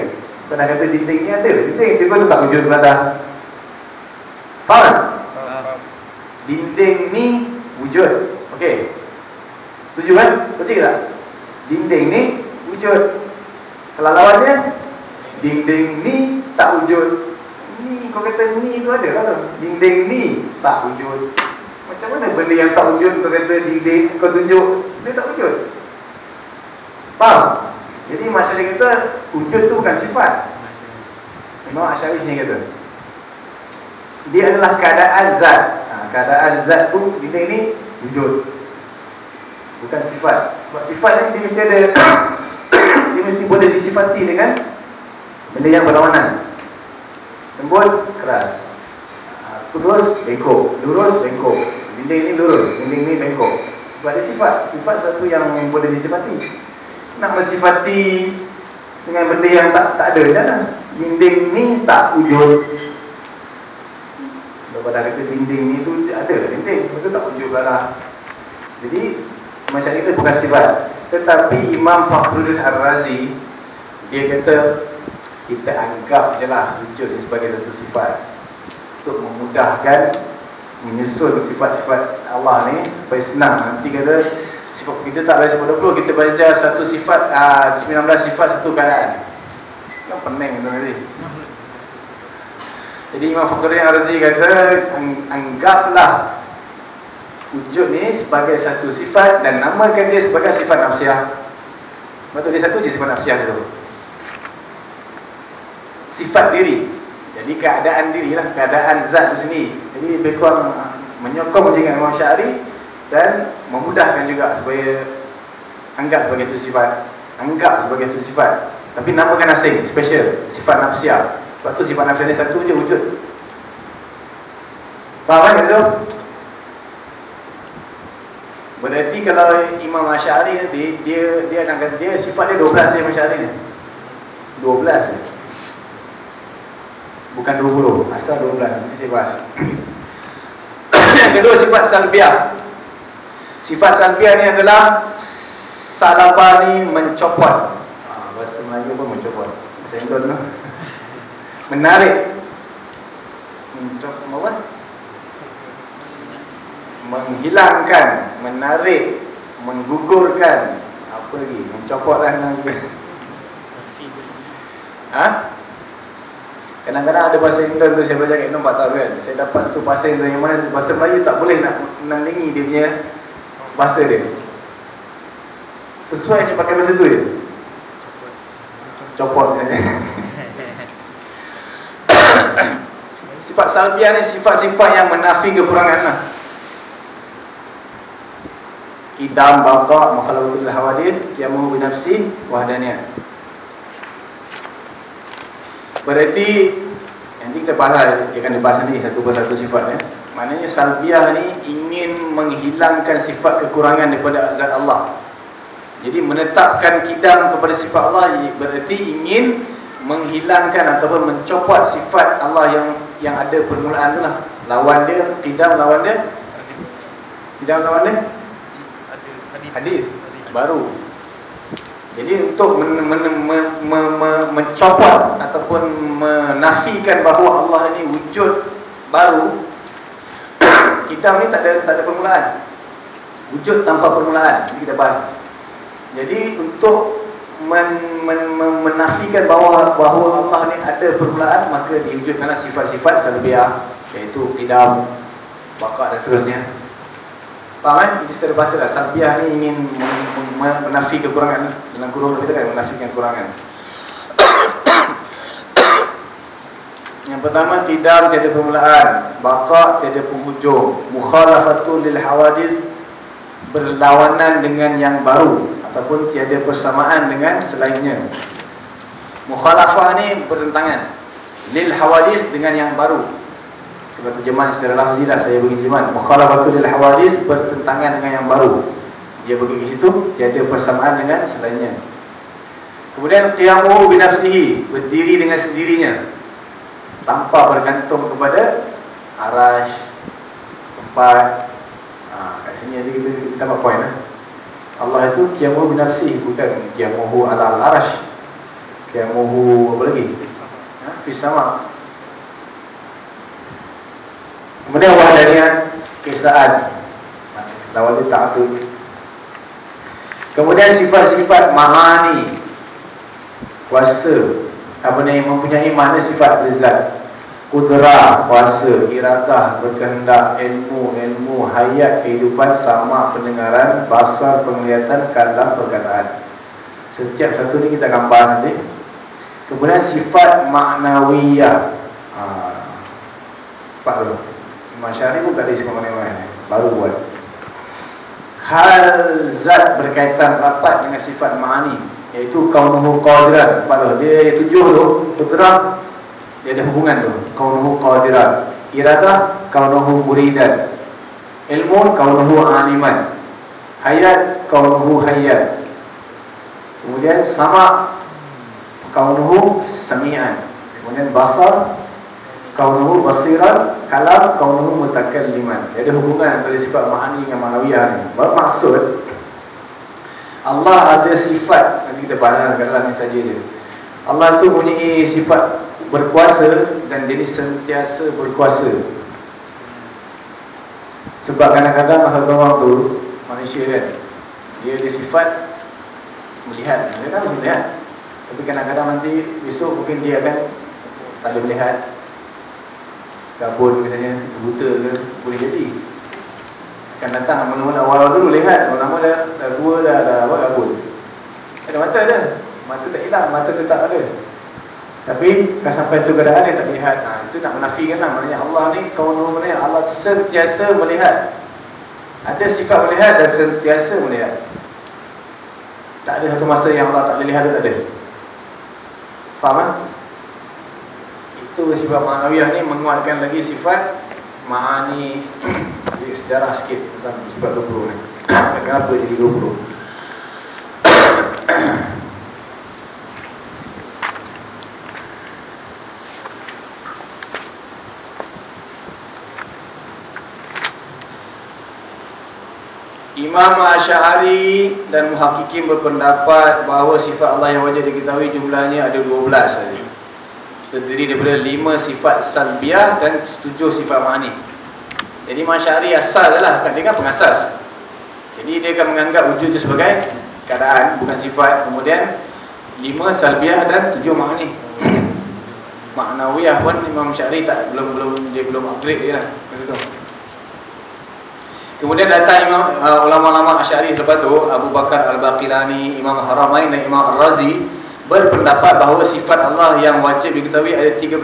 Kena kata dinding ni ada. Dinding dia pun tak wujud berada. Faham? Faham. Dinding ni wujud. Okey. Setuju kan? Betul tak? Dinding ni wujud. Kalau lawannya dinding ni tak wujud. Ni kau kata ni tu ada kan? Dinding ni tak wujud. Macam mana benda yang tak wujud kau kata dinding kau tunjuk dia tak wujud? Faham? Jadi masyarakat kata wujud tu bukan sifat. Imam Asyari sini kata. Dia adalah keadaan zat. Ha, keadaan zat tu dinding ni wujud. Bukan sifat. Sebab sifat ni dia mesti ada dia mesti boleh disifati dengan benda yang berlawanan. Lembut, keras. Lurus, bengkok. Lurus, bengkok. Dinding ni lurus, dinding ni bengkok. Sebab dia sifat. Sifat satu yang boleh disifati. Nak mensifati dengan benda yang tak tak ada lah. Dinding ni tak wujud. Daripada kata dinding ni tu ada dinding. Betul tak wujud lah. Jadi, macam itu bukan sifat. Tetapi Imam Fakhruddin Ar-Razi, dia kata, kita anggap je lah wujud sebagai satu sifat untuk memudahkan menyusun sifat-sifat Allah ni supaya senang nanti kata sifat kita tak boleh sifat 20 kita baca satu sifat uh, ah, 19 sifat satu keadaan kan pening tu tadi jadi Imam Fakhruddin Ar-Razi kata anggaplah wujud ni sebagai satu sifat dan namakan dia sebagai sifat nafsiah betul dia satu je sifat nafsiah tu sifat diri jadi keadaan diri lah, keadaan zat tu sendiri. Jadi lebih kurang ah, menyokong dengan Imam Syari dan memudahkan juga supaya anggap sebagai itu sifat. Anggap sebagai itu sifat. Tapi namakan asing, special, sifat nafsiah. Sebab tu sifat nafsiah ni satu je wujud. Faham kan itu? Berarti kalau Imam Asyari nanti dia dia akan kata dia sifat dia 12 Imam Asyari ni. 12 bukan 20 asal 12 nanti saya bahas. Yang kedua sifat salbiah. Sifat salbiah ni adalah salabani mencopot. Ah, bahasa Melayu pun mencopot. Bahasa Indon tu menarik. Mencopot apa menghilangkan menarik menggugurkan. Apa lagi? Mencopot lah ha? Kadang-kadang ada bahasa Indon tu saya belajar kat Indon 4 tahun kan. Saya dapat satu bahasa Indon yang mana bahasa Melayu tak boleh nak menandingi dia punya bahasa dia. Sesuai je pakai bahasa tu je. Copot. Kan Sifat salbiah ni sifat-sifat yang menafi kekurangan lah Kidam, baka, mukhalawatul hawadith Kiamu binafsi, wahdaniyah Berarti nanti kita bahas dia akan dibahas nanti satu persatu sifat ya. Maknanya salbiah ni ingin menghilangkan sifat kekurangan daripada zat Allah. Jadi menetapkan kidam kepada sifat Allah berarti ingin menghilangkan ataupun mencopot sifat Allah yang yang ada permulaan tu lah. Lawan dia, kidam lawan dia. Kidam lawan dia? Hadis. Baru. Jadi untuk men, men, men, men, men, mencopot ataupun menafikan bahawa Allah ini wujud baru kita ni tak ada tak ada permulaan. Wujud tanpa permulaan. Ini kita bahas. Jadi untuk men, men, men, menafikan bahawa bahawa Allah ni ada permulaan maka diwujudkanlah sifat-sifat salbiah iaitu qidam, bakar dan seterusnya. Faham eh? kan? ini secara bahasa lah salbiah ni ingin men, men, men, menafi kekurangan dalam kurung kita kan menafikan kekurangan. Yang pertama qidam tiada permulaan. Bakar tiada penghujung. Mukhalafatul lil hawadith berlawanan dengan yang baru ataupun tiada persamaan dengan selainnya. Mukhalafah ni bertentangan lil hawadith dengan yang baru. Kalau terjemahan secara lafzi lah saya bagi terjemahan. Mukhalafatu lil hawadith bertentangan dengan yang baru. Dia bagi di situ tiada persamaan dengan selainnya. Kemudian qiyamuhu binafsihi, berdiri dengan sendirinya tanpa bergantung kepada arash tempat ha, kat sini aja kita kita dapat poin lah. Allah itu qiyamuhu binafsihi bukan qiyamuhu ala al-arash. Qiyamuhu apa lagi? Ha, fisama. Kemudian wahdaniyah kisaan. Lawan dia ta'atul. Kemudian sifat-sifat mahani kuasa apa ni mempunyai mana sifat zat kudrah kuasa iradah berkehendak ilmu ilmu hayat kehidupan sama pendengaran basar penglihatan kalam perkataan. Setiap satu ni kita akan bahas nanti. Kemudian sifat maknawiyah. Ha. Pak dulu. Imam Syarif pun tak ada sifat maknawiyah baru buat. Hal zat berkaitan rapat dengan sifat ma'ani iaitu kaunuhu qadiran pada dia yang tujuh tu putra dia ada hubungan tu. Kaunuhu qadiran iradah kaunuhu muridan ilmu kaunuhu aliman. Hayat kaunuhu hayat. Kemudian sama kaunuhu sami'an. Kemudian basar kaunuhu basiran. Kalam kaunuhu mutakalliman dia ada hubungan antara sifat ma'ani dengan ma'nawiyah ni. Bermaksud Allah ada sifat. Nanti kita bahas dalam ni saja je Allah tu punya sifat berkuasa Dan ni sentiasa berkuasa. Sebab kadang-kadang makhluk tu Manusia kan Dia ada sifat Melihat. Dia kan mesti melihat Tapi kadang-kadang nanti Besok mungkin dia akan Tak boleh melihat. Kabut misalnya Buta ke Boleh jadi. Akan datang mula-mula awal dulu lihat. Lama-lama dah, dah tua dah dah apa kabut. Ada mata ada. Mata tak hilang mata tetap ada tapi kan sampai tu keadaan dia tak lihat. Ha, itu nak menafikan lah. Maknanya Allah ni kawan mana Allah sentiasa melihat. Ada sifat melihat dan sentiasa melihat. Tak ada satu masa yang Allah tak boleh lihat tak ada. Faham kan? itu sifat ma'nawiyah ni menguatkan lagi sifat ma'ani sejarah sikit tentang sebab 20 ni. Kenapa jadi 20 Imam Asy'ari dan Muhaqqiqin berpendapat bahawa sifat Allah yang wajib diketahui jumlahnya ada 12 saja. Terdiri daripada 5 sifat salbiah dan 7 sifat ma'ani. Jadi masyari asal lah kan dia kan pengasas. Jadi dia akan menganggap wujud itu sebagai keadaan bukan sifat. Kemudian lima salbiah dan tujuh makna ni. Maknawiyah pun Imam Syari tak belum belum dia belum upgrade dia lah. Begitu. Kemudian datang imam uh, ulama-ulama Asy'ari selepas tu Abu Bakar Al-Baqilani, Imam Haramain dan Imam Ar-Razi berpendapat bahawa sifat Allah yang wajib diketahui ada 13.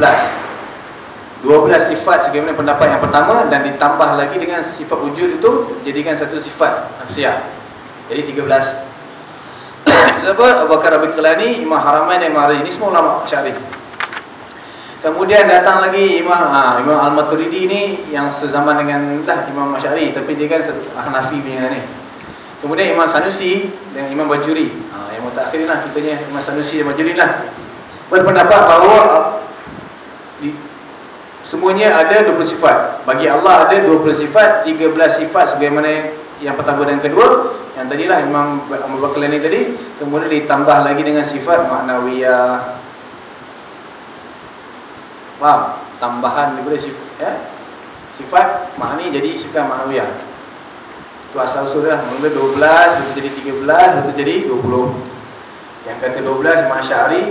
12 sifat sebagaimana pendapat yang pertama dan ditambah lagi dengan sifat wujud itu jadikan satu sifat nafsiyah. Jadi 13. Sebab Abu Bakar Abi Kelani, Imam Haramain dan Imam Ini semua ulama syarih. Kemudian datang lagi Imam ha, Imam Al-Maturidi ni yang sezaman dengan lah Imam Masyari tapi dia kan Hanafi punya ni. Kemudian Imam Sanusi dan Imam Bajuri. Ha, yang mutakhirin lah kitanya Imam Sanusi dan Bajuri lah. Berpendapat bahawa di, Semuanya ada 20 sifat. Bagi Allah ada 20 sifat, 13 sifat sebagaimana yang pertama dan kedua. Yang tadilah Imam Abu Bakar ni tadi. Kemudian ditambah lagi dengan sifat maknawiyah. Faham? Tambahan daripada sifat, ya? sifat makni jadi sifat maknawiyah. Itu asal usul lah. Mula 12, lepas jadi 13, lepas jadi 20. Yang kata 12, Imam Syari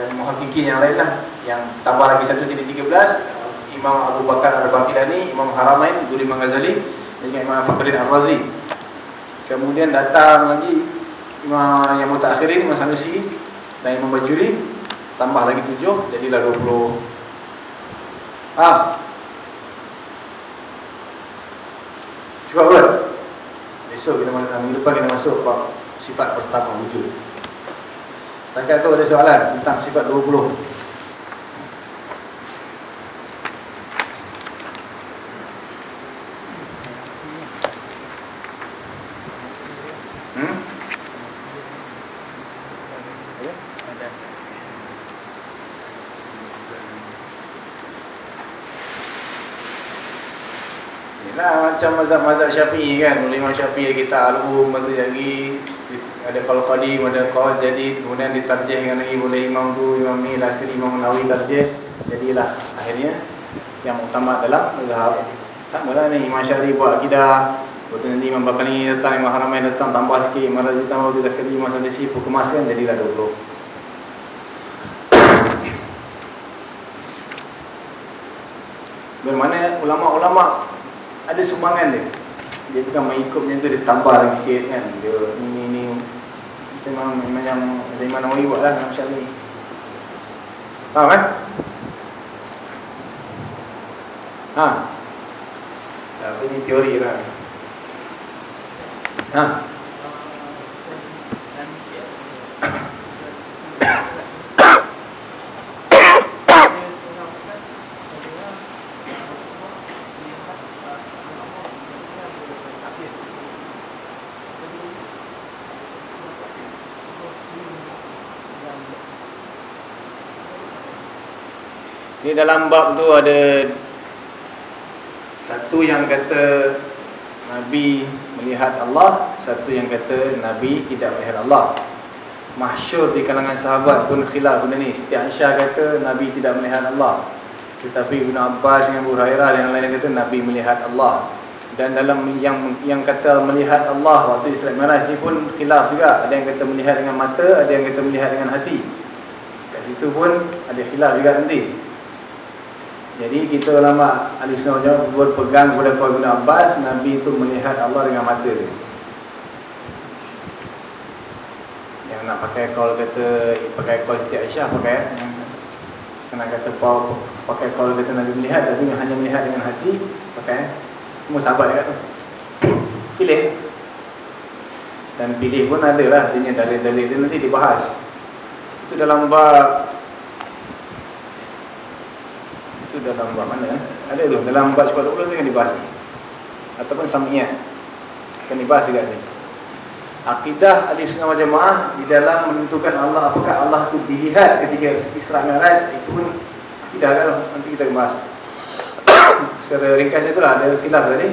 dan Muhakiki yang lain lah. Yang tambah lagi satu jadi 13. Imam Abu Bakar Al-Baqilani, Imam Haramain, Guru Imam Ghazali dengan Imam Fakhruddin Ar-Razi. Kemudian datang lagi Imam yang mutakhirin, Imam Sanusi dan Imam Bajuri tambah lagi tujuh, jadilah 20. Cukup ke? Besok kita mana minggu depan kita masuk bab sifat pertama wujud. Setakat tu ada soalan tentang sifat 20. Hmm? Inilah macam mazhab-mazhab syafi'i kan. Imam syafi'i kita alum Lepas tu jadi Ada kalau qadim ada qawl jadi Kemudian ditarjihkan lagi oleh imam tu Imam ni last sekali imam nawi tarjih. Jadilah akhirnya Yang utama adalah mazhab. Sama lah ni Imam Syafi'i buat akidah. Tu nanti Imam Bakali datang Imam Haramain datang tambah sikit Imam Razi tambah last sekali Imam Sadisi pun kemaskan Jadilah 20 Bermana ulama-ulama ada sumbangan dia. Dia bukan mengikut macam tu dia tambah lagi sikit kan. Dia ni ni macam memang yang Zain Manawi buat lah dalam syari faham kan ha. Tapi ni teori lah. Ha Di dalam bab tu ada satu yang kata Nabi melihat Allah, satu yang kata Nabi tidak melihat Allah. Mahsyur di kalangan sahabat pun khilaf benda ni. Siti Aisyah kata Nabi tidak melihat Allah. Tetapi Ibn Abbas dengan Abu Hurairah yang lain kata Nabi melihat Allah. Dan dalam yang yang kata melihat Allah waktu Isra Mi'raj ni pun khilaf juga. Ada yang kata melihat dengan mata, ada yang kata melihat dengan hati. Kat situ pun ada khilaf juga nanti. Jadi kita ulama ahli sunnah berpegang kepada Qaul Ibn Abbas Nabi itu melihat Allah dengan mata dia. Yang nak pakai qaul kata pakai qaul Siti Aisyah pakai yang kena kata Paul pakai qaul kata Nabi melihat tapi hanya melihat dengan hati pakai semua sahabat dekat tu. Pilih. Dan pilih pun ada lah dalil-dalil dia nanti dibahas Itu dalam bab itu dalam bab mana? Ada tu dalam bab sebab 20 tu kan dibahas. Ataupun samiyah. Kan dibahas juga ni. Akidah ahli sunnah jamaah di dalam menentukan Allah apakah Allah tu dilihat ketika Isra Mi'raj itu pun akidah kan nanti kita bahas. Secara ringkas itulah ada khilaf tadi.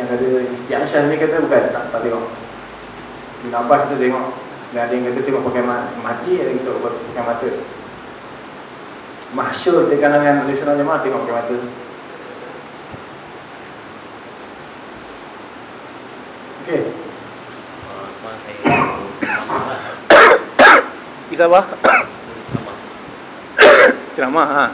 Yang ada istiasyah ni kata bukan tak, tak tengok. Ibn Abbas tu tengok. Dan ada yang kata tengok pakai mati, ada yang kata pakai mata mahsyur di kalangan ahli sunnah jemaah tengok ke mata okey
saya
Kisah apa? Ceramah ha.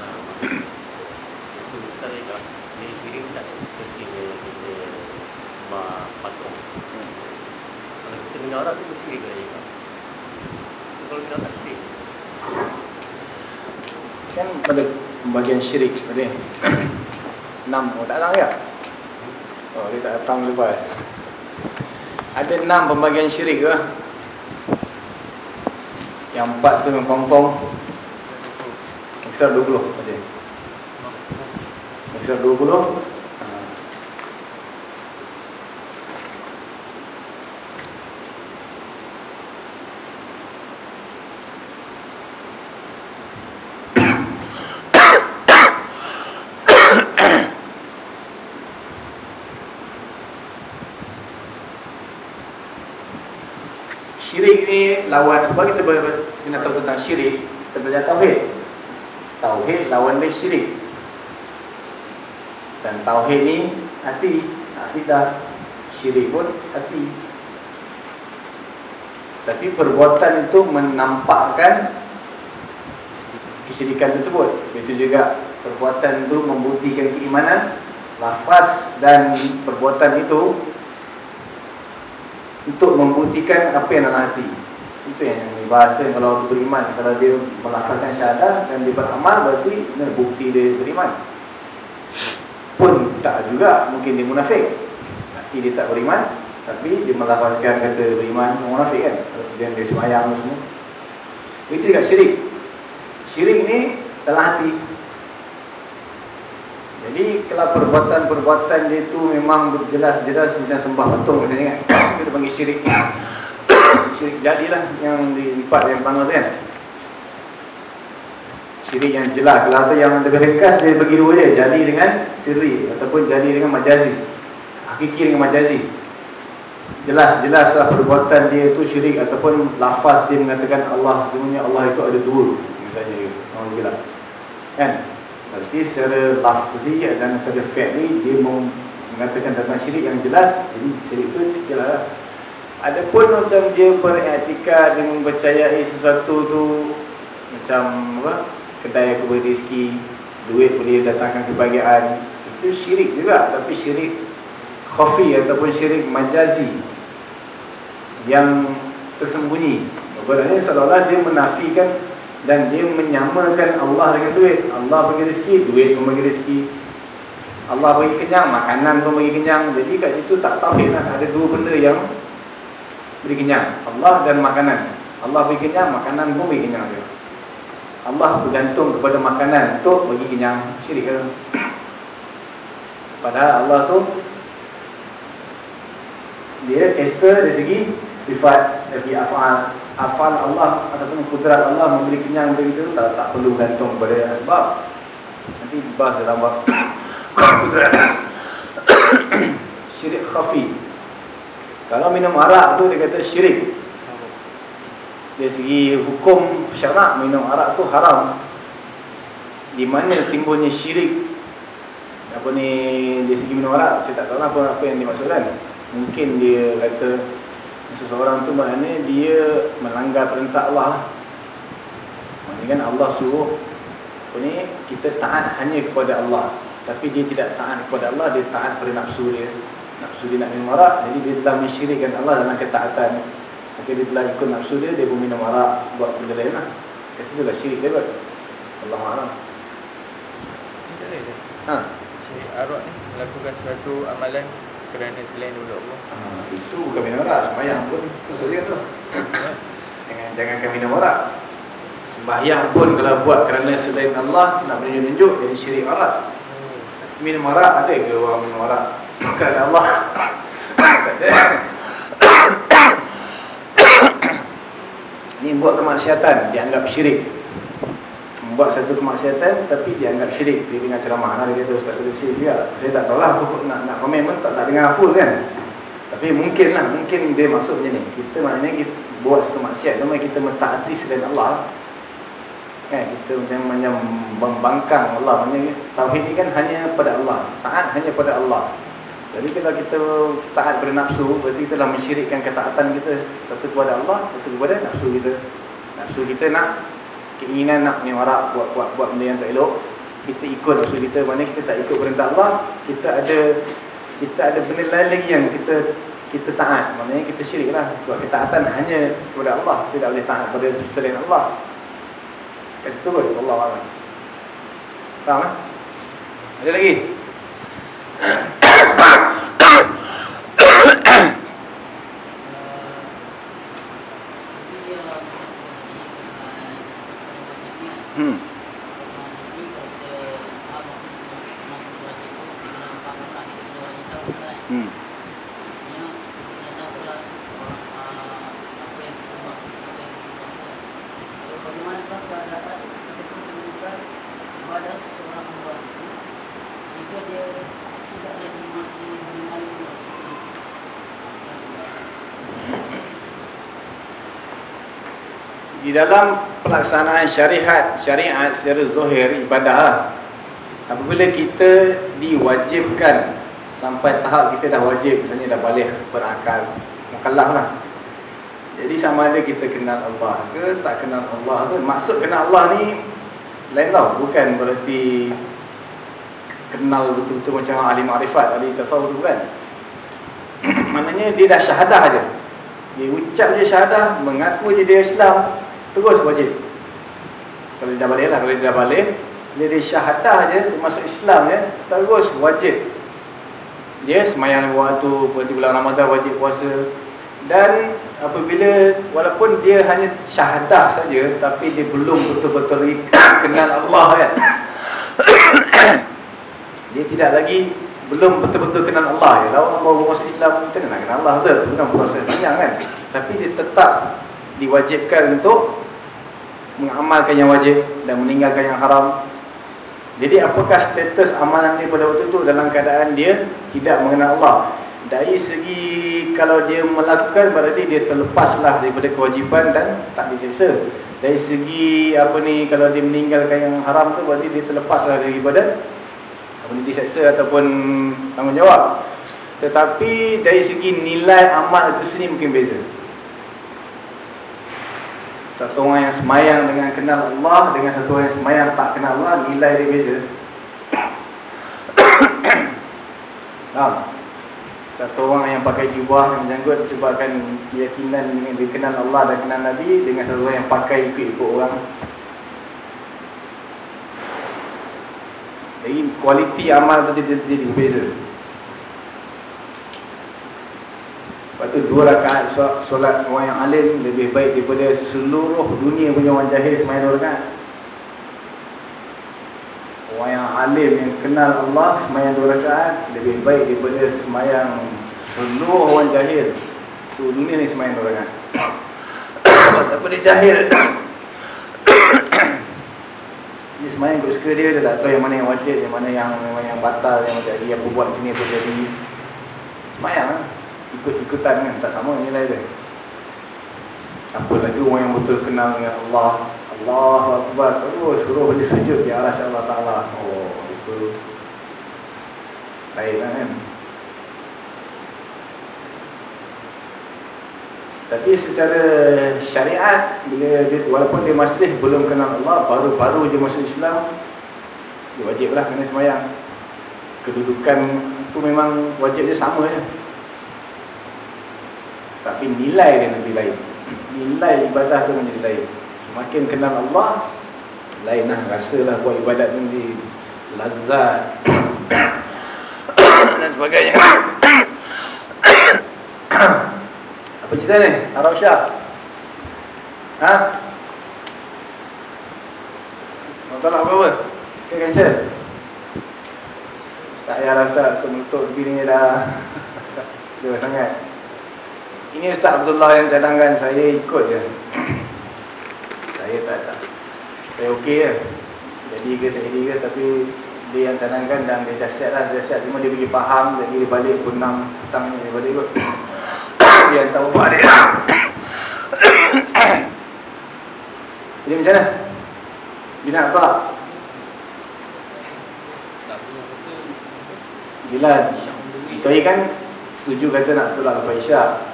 Kalau kita mengarah tu mesti dia kena Kalau kita tak syirik
kan pada pembagian syirik tadi enam. Oh tak tahu ya? Oh dia tak datang lepas. Ada enam pembagian syirik ke? Yang empat tu yang confirm Maksud 20 macam Maksud 20 Syirik ni lawan sebab kita kena tahu tentang syirik, kita belajar tauhid. Tauhid lawan dia syirik. Dan tauhid ni hati, akidah. Syirik pun hati. Tapi perbuatan itu menampakkan kesyirikan tersebut. Itu juga perbuatan itu membuktikan keimanan, lafaz dan perbuatan itu untuk membuktikan apa yang dalam hati. Itu yang bahas tu kalau orang beriman kalau dia melafazkan syahadah dan dia beramal berarti ini bukti dia beriman. Pun tak juga mungkin dia munafik. Nanti dia tak beriman tapi dia melafazkan kata beriman munafik kan? Kemudian dia semayang semua. Itu juga syirik. Syirik ni dalam hati. Jadi kalau perbuatan-perbuatan dia tu memang jelas-jelas macam sembah patung misalnya kan? Kita panggil syirik jadilah yang dilipat yang pertama tu kan? Syirik yang jelas. Kalau tu yang lebih ringkas dia bagi dua dia jadi dengan siri ataupun jadi dengan majazi. Hakiki dengan majazi. Jelas-jelaslah perbuatan dia tu syirik ataupun lafaz dia mengatakan Allah sebenarnya Allah itu ada dua. Misalnya Alhamdulillah kan? Berarti secara lafzi dan secara fi'li dia mengatakan tentang syirik yang jelas jadi syirik itu jelas Adapun macam dia beretika dia mempercayai sesuatu tu macam apa? Kedai aku beri rezeki, duit boleh datangkan kebahagiaan. Itu syirik juga, tapi syirik khafi ataupun syirik majazi yang tersembunyi. Berarti seolah-olah dia menafikan dan dia menyamakan Allah dengan duit. Allah bagi rezeki, duit pun bagi rezeki. Allah bagi kenyang, makanan pun bagi kenyang. Jadi kat situ tak tauhid lah. Ada dua benda yang beri kenyang. Allah dan makanan. Allah beri kenyang, makanan pun beri kenyang juga. Allah bergantung kepada makanan untuk bagi kenyang. Syirik padahal Allah tu dia esa dari segi sifat dari afal. Afal Allah ataupun kudrat Allah memberi kenyang begitu tak, tak perlu gantung kepada sebab nanti bahas dalam bab kudrat. Syirik khafi kalau minum arak tu dia kata syirik. Dari segi hukum syarak minum arak tu haram. Di mana timbulnya syirik? Apa ni dari segi minum arak saya tak tahu apa apa yang dimaksudkan. Mungkin dia kata seseorang tu maknanya dia melanggar perintah Allah. Maksudnya kan Allah suruh apa ni kita taat hanya kepada Allah. Tapi dia tidak taat kepada Allah, dia taat pada nafsu dia nafsu dia nak minum arak jadi dia telah mensyirikkan Allah dalam ketaatan. Maka dia telah ikut nafsu dia dia pun minum arak buat benda lain lah. Kat situ lah syirik dia buat Allah Alam.
Ha. syirik arak ni melakukan suatu amalan kerana selain dulu Allah.
Ha, itu bukan minum arak sembahyang pun. Maksud dia tu. Jangan, jangan kami minum arak sembahyang pun kalau buat kerana selain Allah nak menunjuk-nunjuk jadi syirik arak hmm. minum arak ada ke orang minum arak kerana Allah. Ini buat kemaksiatan Dianggap syirik. Membuat satu kemaksiatan Tapi dianggap syirik. Dia dengar ceramah. Lah, Dia kata Ustaz kata syirik juga. Saya tak tahu lah Aku nak, nak komen pun tak, tak dengar full kan. Tapi mungkin lah Mungkin dia maksud macam ni. Kita maknanya kita Buat satu maksiat. Nama kita mentaati selain Allah. Kan kita macam macam membangkang Allah. Maknanya tauhid ni kan hanya pada Allah. Taat hanya pada Allah jadi kalau kita taat pada nafsu, berarti kita telah mensyirikkan ketaatan kita satu kepada Allah, satu kepada nafsu kita. Nafsu kita nak keinginan nak menyuarak buat buat buat benda yang tak elok, kita ikut nafsu kita. Mana kita tak ikut perintah Allah, kita ada kita ada benda lain lagi yang kita kita taat. Maknanya kita syiriklah sebab ketaatan hanya kepada Allah, tidak boleh taat kepada selain Allah. Itu Allah Allah. Faham? Eh? Ada lagi? Hmm. Dalam pelaksanaan syariat syariat secara zahir ibadah lah. apabila kita diwajibkan sampai tahap kita dah wajib misalnya dah balik berakal mukallaf lah. Jadi sama ada kita kenal Allah ke tak kenal Allah ke maksud kenal Allah ni lain tau bukan berarti kenal betul-betul macam ahli ma'rifat ahli tasawuf tu kan. Maknanya dia dah syahadah aja Dia ucap je syahadah, mengaku je dia Islam, terus wajib. Kalau dia dah balik lah, kalau dia dah balik, dia dia syahadah je, masuk Islam je, terus wajib. Dia semayang lima waktu, berarti bulan Ramadan wajib puasa. Dan apabila, walaupun dia hanya syahadah saja, tapi dia belum betul-betul kenal Allah kan. dia tidak lagi belum betul-betul kenal Allah ya. Lawan baru masuk Islam kita nak kenal Allah betul. Bukan proses panjang kan. Tapi dia tetap diwajibkan untuk mengamalkan yang wajib dan meninggalkan yang haram. Jadi apakah status amalan dia pada waktu itu dalam keadaan dia tidak mengenal Allah? Dari segi kalau dia melakukan berarti dia terlepaslah daripada kewajipan dan tak diseksa. Dari segi apa ni kalau dia meninggalkan yang haram tu berarti dia terlepaslah daripada apa ni diseksa ataupun tanggungjawab. Tetapi dari segi nilai amal itu sendiri mungkin beza. Satu orang yang semayang dengan kenal Allah dengan satu orang yang semayang tak kenal Allah nilai dia beza. Faham? Satu orang yang pakai jubah yang janggut disebabkan keyakinan dengan dia kenal Allah dan kenal Nabi dengan satu orang yang pakai ikut-ikut orang Jadi kualiti amal itu jadi, jadi berbeza. Lepas tu dua rakaat solat orang yang alim lebih baik daripada seluruh dunia punya orang jahil semayang dua rakaat. Orang yang alim yang kenal Allah semayang dua rakaat lebih baik daripada semayang seluruh orang jahil. Seluruh dunia ni semayang dua rakaat. Siapa dia jahil? Dia semayang ikut suka dia, dia tak tahu yang mana yang wajib, yang mana yang memang yang batal, yang dia apa buat sini apa jadi. Semayang lah. Ikut-ikutan kan, tak sama nilai dia. Apa lagi orang yang betul kenal dengan Allah. Allah Akbar, terus suruh dia sujud di arah Allah Ta'ala. Oh, itu lain lah kan. Tapi secara syariat bila dia, walaupun dia masih belum kenal Allah baru-baru dia masuk Islam dia wajiblah kena semayang kedudukan itu memang wajib dia sama je tapi nilai dia nanti lain nilai ibadah tu menjadi lain semakin kenal Allah lain lah rasalah buat ibadat nanti lazat dan sebagainya apa cerita ni? Arab Syah? Ha? Mau tolak apa-apa? Ke cancel? Tak payahlah Ustaz, meletup begini dah Dia sangat Ini Ustaz Abdullah yang cadangkan, saya ikut je. Saya tak tak. Saya okey je. Jadi ke tak jadi ke, tapi Dia yang cadangkan dan dia dah set lah Dia set, cuma dia pergi faham, jadi dia balik pukul 6 petang dia balik kot dia tahu buat dia. Jadi macam mana? Nak tolak bila? Kita kan setuju kata nak tolak lepas isyak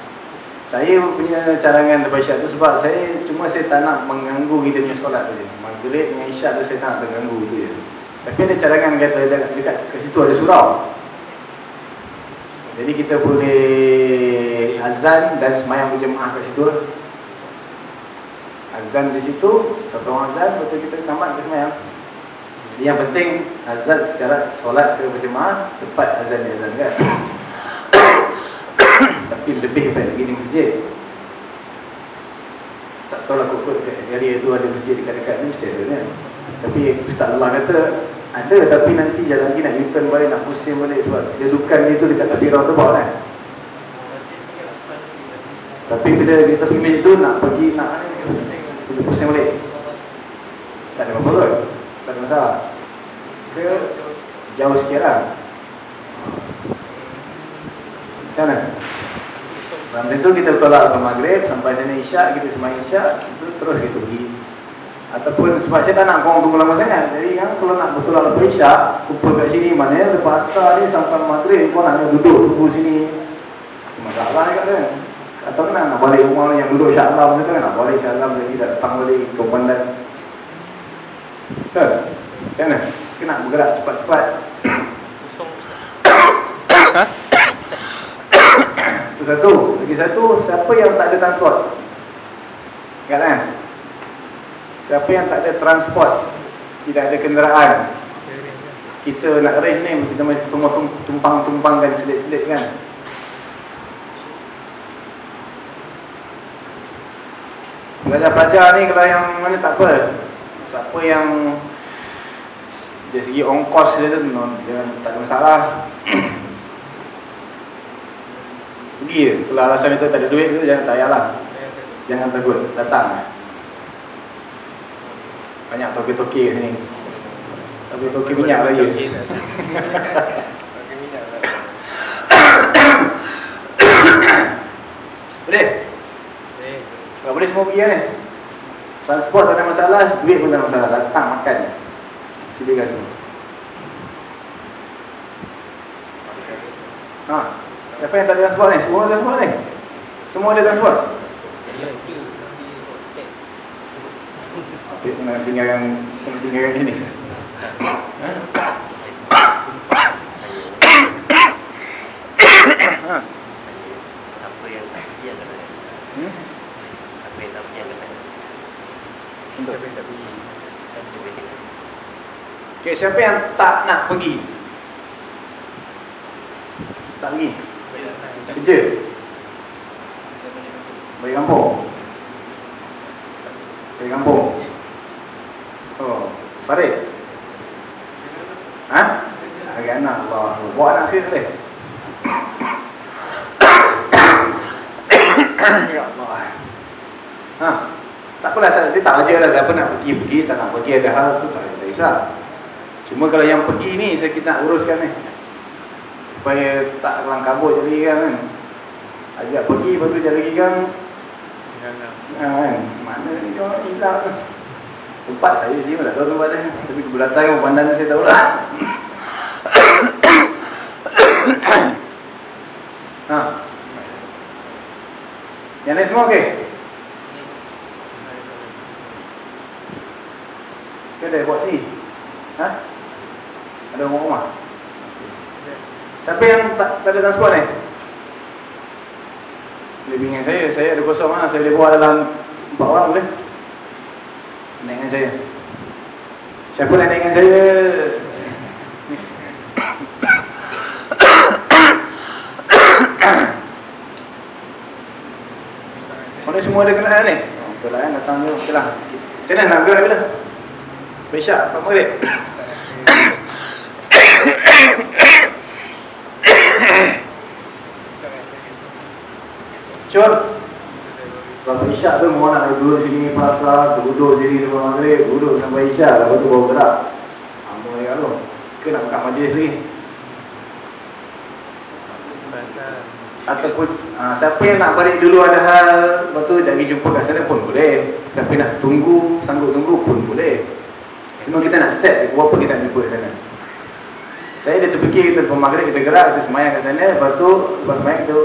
saya punya cadangan lepas isyak tu sebab saya cuma saya tak nak mengganggu kita punya solat tu je. Maghrib dengan isyak tu saya tak nak terganggu tu je. Tapi ada cadangan kata dekat, dekat ke situ ada surau. Jadi kita boleh azan dan semayang berjemaah kat situ Azan di situ, satu orang azan, betul kita tamat ke semayang. Jadi yang penting azan secara solat secara berjemaah Tepat azan di azan kan Tapi lebih baik lagi di masjid Tak tahu lah kukut kat area tu ada masjid dekat-dekat ni mesti ada kan Tapi Ustaz Allah kata ada tapi nanti jalan lagi nak U-turn balik nak pusing balik sebab dia dukan dia tu dekat tepi roundabout kan. Tapi bila di tepi meja tu nak pergi nak dia pusing balik. Tak ada apa-apa kot. Tak ada masalah. Ke jauh sikit lah. Macam mana? Dalam itu kita tolak ke maghrib sampai sini isyak, kita semayang isyak, terus kita pergi Ataupun sebab saya tak nak korang tunggu lama sangat Jadi kan kalau nak betul lah lepas isyak Kumpul kat sini mana ya Lepas asal ni sampai maghrib Kau nak duduk tunggu sini Masalah kan kan Atau kan nak balik rumah yang duduk syak alam kan Nak balik syak alam Jadi tak datang balik ke pandan Betul? Macam mana? Kita nak bergerak cepat-cepat Kosong Ha? Itu satu. Lagi satu, siapa yang tak ada transport? Ingat kan? Siapa yang tak ada transport, tidak ada kenderaan, kita nak race ni, kita mesti tumpang-tumpangkan selit-selit kan? Pelajar-pelajar ni kalau yang mana tak apa. Siapa yang dari segi ongkos dia tu dia tak ada masalah. Pergi je. Kalau alasan itu tak ada duit tu jangan tak payahlah. Jangan takut, datang. Banyak toke-toke sini. Toke-toke minyak lagi.
Minyak lah.
Boleh?
Eh,
Kalau boleh semua pergi kan ni. Transport tak ada masalah, duit pun tak ada masalah. Datang makan. Silakan semua. Ha. Siapa yang tak ada transport ni? Semua ada transport ni? Semua ada transport?
saya
kena tinggalkan kena tinggalkan sini.
Siapa yang tak pergi tanya.
Hmm?
Siapa yang tak pergi tanya.
Untuk.
Siapa yang tak pergi?
Okey, siapa yang tak nak pergi? Tak pergi. Kerja. Balik kampung. Balik kampung. Oh, Farid. Ha? Hari anak Allah. Bawa anak sikit boleh? ya Allah. Ha. Tak apalah, saya- dia tak ajar lah siapa nak pergi, pergi, tak nak pergi ada hal tu tak ada kisah. Cuma kalau yang pergi ni, saya kita nak uruskan ni. Supaya tak kelang kabut jadi kan. Ajak pergi, lepas tu jadi lagi kan. Ha, kan? Mana ni kau hilang tu. Tempat saya sini pun tak tahu tempat dia. Tapi kebelatan kan pemandangan saya tahu lah. ha. Yang lain semua okey? Ke ada buat sini? Ha? Ada orang rumah? Siapa yang tak, tak ada transport ni? Boleh bingung saya, saya ada kosong lah. Saya boleh bawa dalam empat orang boleh? Naik dengan saya. Siapa nak naik dengan saya? Mana semua ada kenaan ni? Oh, kan, datang je. Okey lah. Macam mana nak gerak bila? Besyak, Pak Maghrib. Cun. Kalau Isyak tu mau nak duduk sini pasar, duduk sini depan maghrib, duduk sampai Isyak, lepas tu baru gerak. Amboi ya lu. Ke nak buka majlis lagi? Ataupun ha, siapa yang nak balik dulu ada hal, lepas tu jadi jumpa kat sana pun boleh. Siapa nak tunggu, sanggup tunggu pun boleh. Cuma kita nak set berapa kita nak jumpa kat sana. Saya dah terfikir kita lepas maghrib kita gerak, kita semayang kat sana, lepas tu lepas semayang tu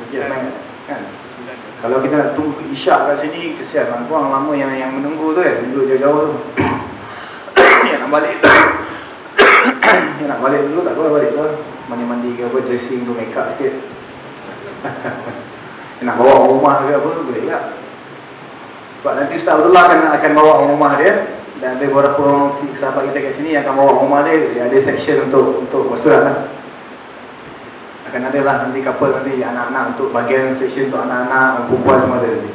masjid semayang. Kan? Kalau kita tunggu isyak kat sini, kesian lah. Orang lama yang yang menunggu tu kan, duduk jauh-jauh tu. yang nak balik tu. yang nak balik dulu tak apa balik tu. Mandi-mandi ke apa, dressing tu, make up sikit. yang nak bawa rumah ke apa, boleh tak? Sebab nanti Ustaz Abdullah akan, akan bawa rumah dia. Dan ada beberapa orang sahabat kita kat sini yang akan bawa rumah dia. Dia ada section untuk untuk masturat lah akan ada lah nanti couple nanti anak-anak untuk bahagian section untuk anak-anak perempuan semua ada nanti.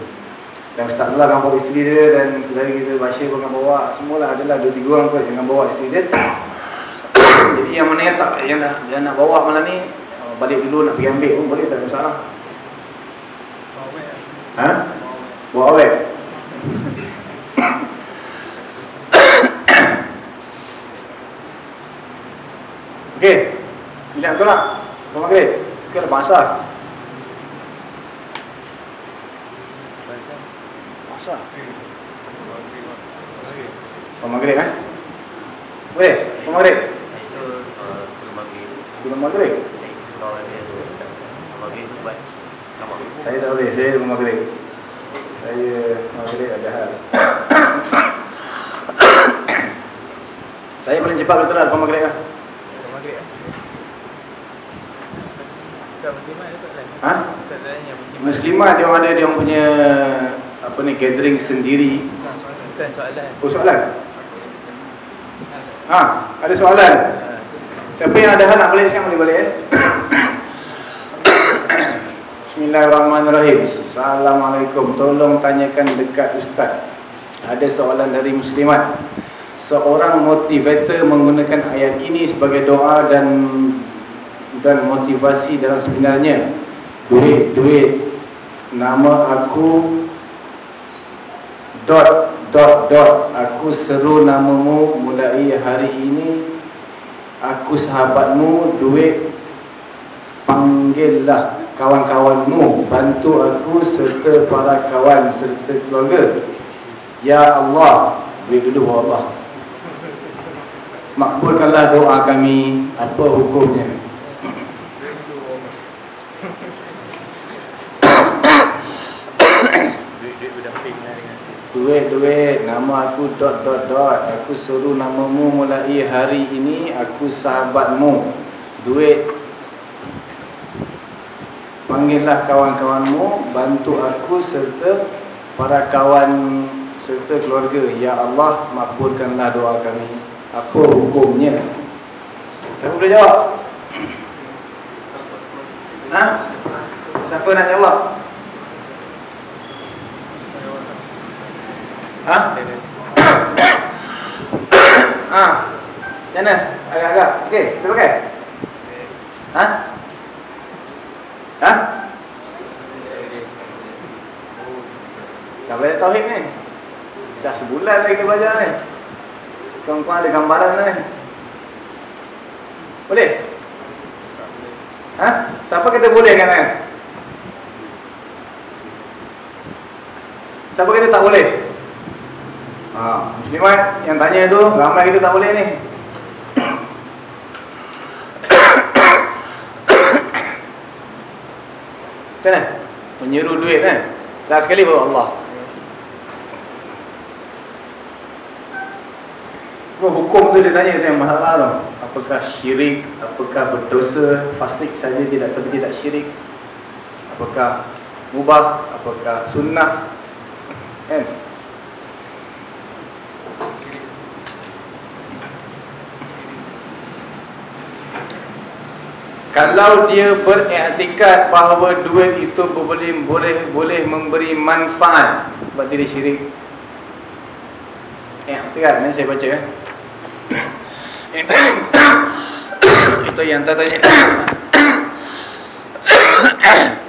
Dan Ustaz Abdullah akan bawa isteri dia dan saudara kita Bashir pun akan bawa semualah adalah dua tiga orang kot yang akan bawa isteri dia. Jadi yang mana yang tak yang, dah, yang nak bawa malam ni uh, balik dulu nak pergi ambil pun boleh tak ada masalah. Ha? bawa awet. Okey, bila Kau maghrib Okey, ada masak
Pasal
Masak Kau maghrib kan Boleh, kau maghrib
sebelum maghrib.
Sebelum maghrib
maghrib.
Saya tak boleh, saya sebelum maghrib. Saya maghrib ada hal. Saya paling cepat betul lah lepas maghrib lah.
Maghrib eh Soalan
Ha?
Ustaz Muslimat
dia ada dia punya apa ni gathering sendiri.
Bukan soalan Bukan soalan
Oh soalan.
Ha.
Ha, ada soalan.
Ha.
Siapa yang ada hal nak balik sekarang boleh balik eh. Bismillahirrahmanirrahim. Assalamualaikum. Tolong tanyakan dekat ustaz. Ada soalan dari muslimat. Seorang motivator menggunakan ayat ini sebagai doa dan dan motivasi dalam sebenarnya. Duit duit. Nama aku dot dot dot. Aku seru namamu mulai hari ini. Aku sahabatmu duit. Panggillah kawan-kawanmu. Bantu aku serta para kawan serta keluarga. Ya Allah duit dulu Allah makbulkanlah doa kami. Apa hukumnya
Berdamping lah dengan
Duit, duit, nama aku dot dot dot. Aku suruh namamu mulai hari ini. Aku sahabatmu. Duit. Panggillah kawan-kawanmu. Bantu aku serta Para kawan serta keluarga. Ya Allah, makbulkanlah doa kami. Apa hukumnya? Siapa boleh jawab? Ha? Siapa nak jawab? Ha? ha. Macam mana? Agak-agak. Okey, kita pakai? Ha? Ha? Tak boleh tauhid ni. Dah sebulan lagi kita belajar ni. Kawan-kawan ada gambaran ni. Boleh? Ha? Siapa kata boleh kan? Siapa kata tak boleh? Ha, muslimat yang tanya tu ramai kita tak boleh ni. Mana? Menyeru duit kan? Last sekali baru Allah. Hukum tu dia tanya tu yang masalah tu. Apakah syirik, apakah berdosa, fasik saja tidak tapi tidak syirik. Apakah mubah, apakah sunnah. Kan? Kalau dia beriktikad bahawa duit itu boleh boleh boleh memberi manfaat berarti dia syirik. Iktikad ni saya baca eh. Itu yang tanya.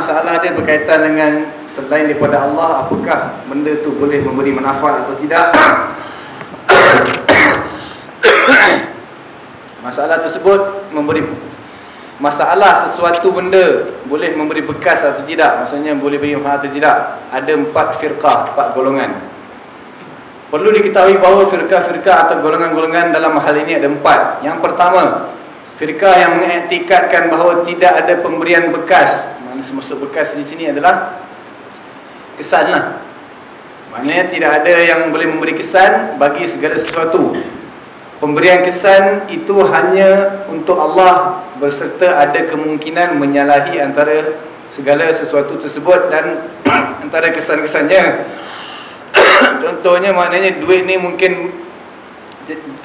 masalah dia berkaitan dengan selain daripada Allah apakah benda tu boleh memberi manfaat atau tidak. masalah tersebut memberi masalah sesuatu benda boleh memberi bekas atau tidak, maksudnya boleh beri manfaat atau tidak. Ada empat firqah, empat golongan. Perlu diketahui bahawa firqah-firqah atau golongan-golongan dalam hal ini ada empat. Yang pertama, firqah yang mengiktikadkan bahawa tidak ada pemberian bekas. Maksud bekas di sini adalah kesan lah. Maknanya tidak ada yang boleh memberi kesan bagi segala sesuatu. Pemberian kesan itu hanya untuk Allah berserta ada kemungkinan menyalahi antara segala sesuatu tersebut dan antara kesan-kesannya Contohnya maknanya duit ni mungkin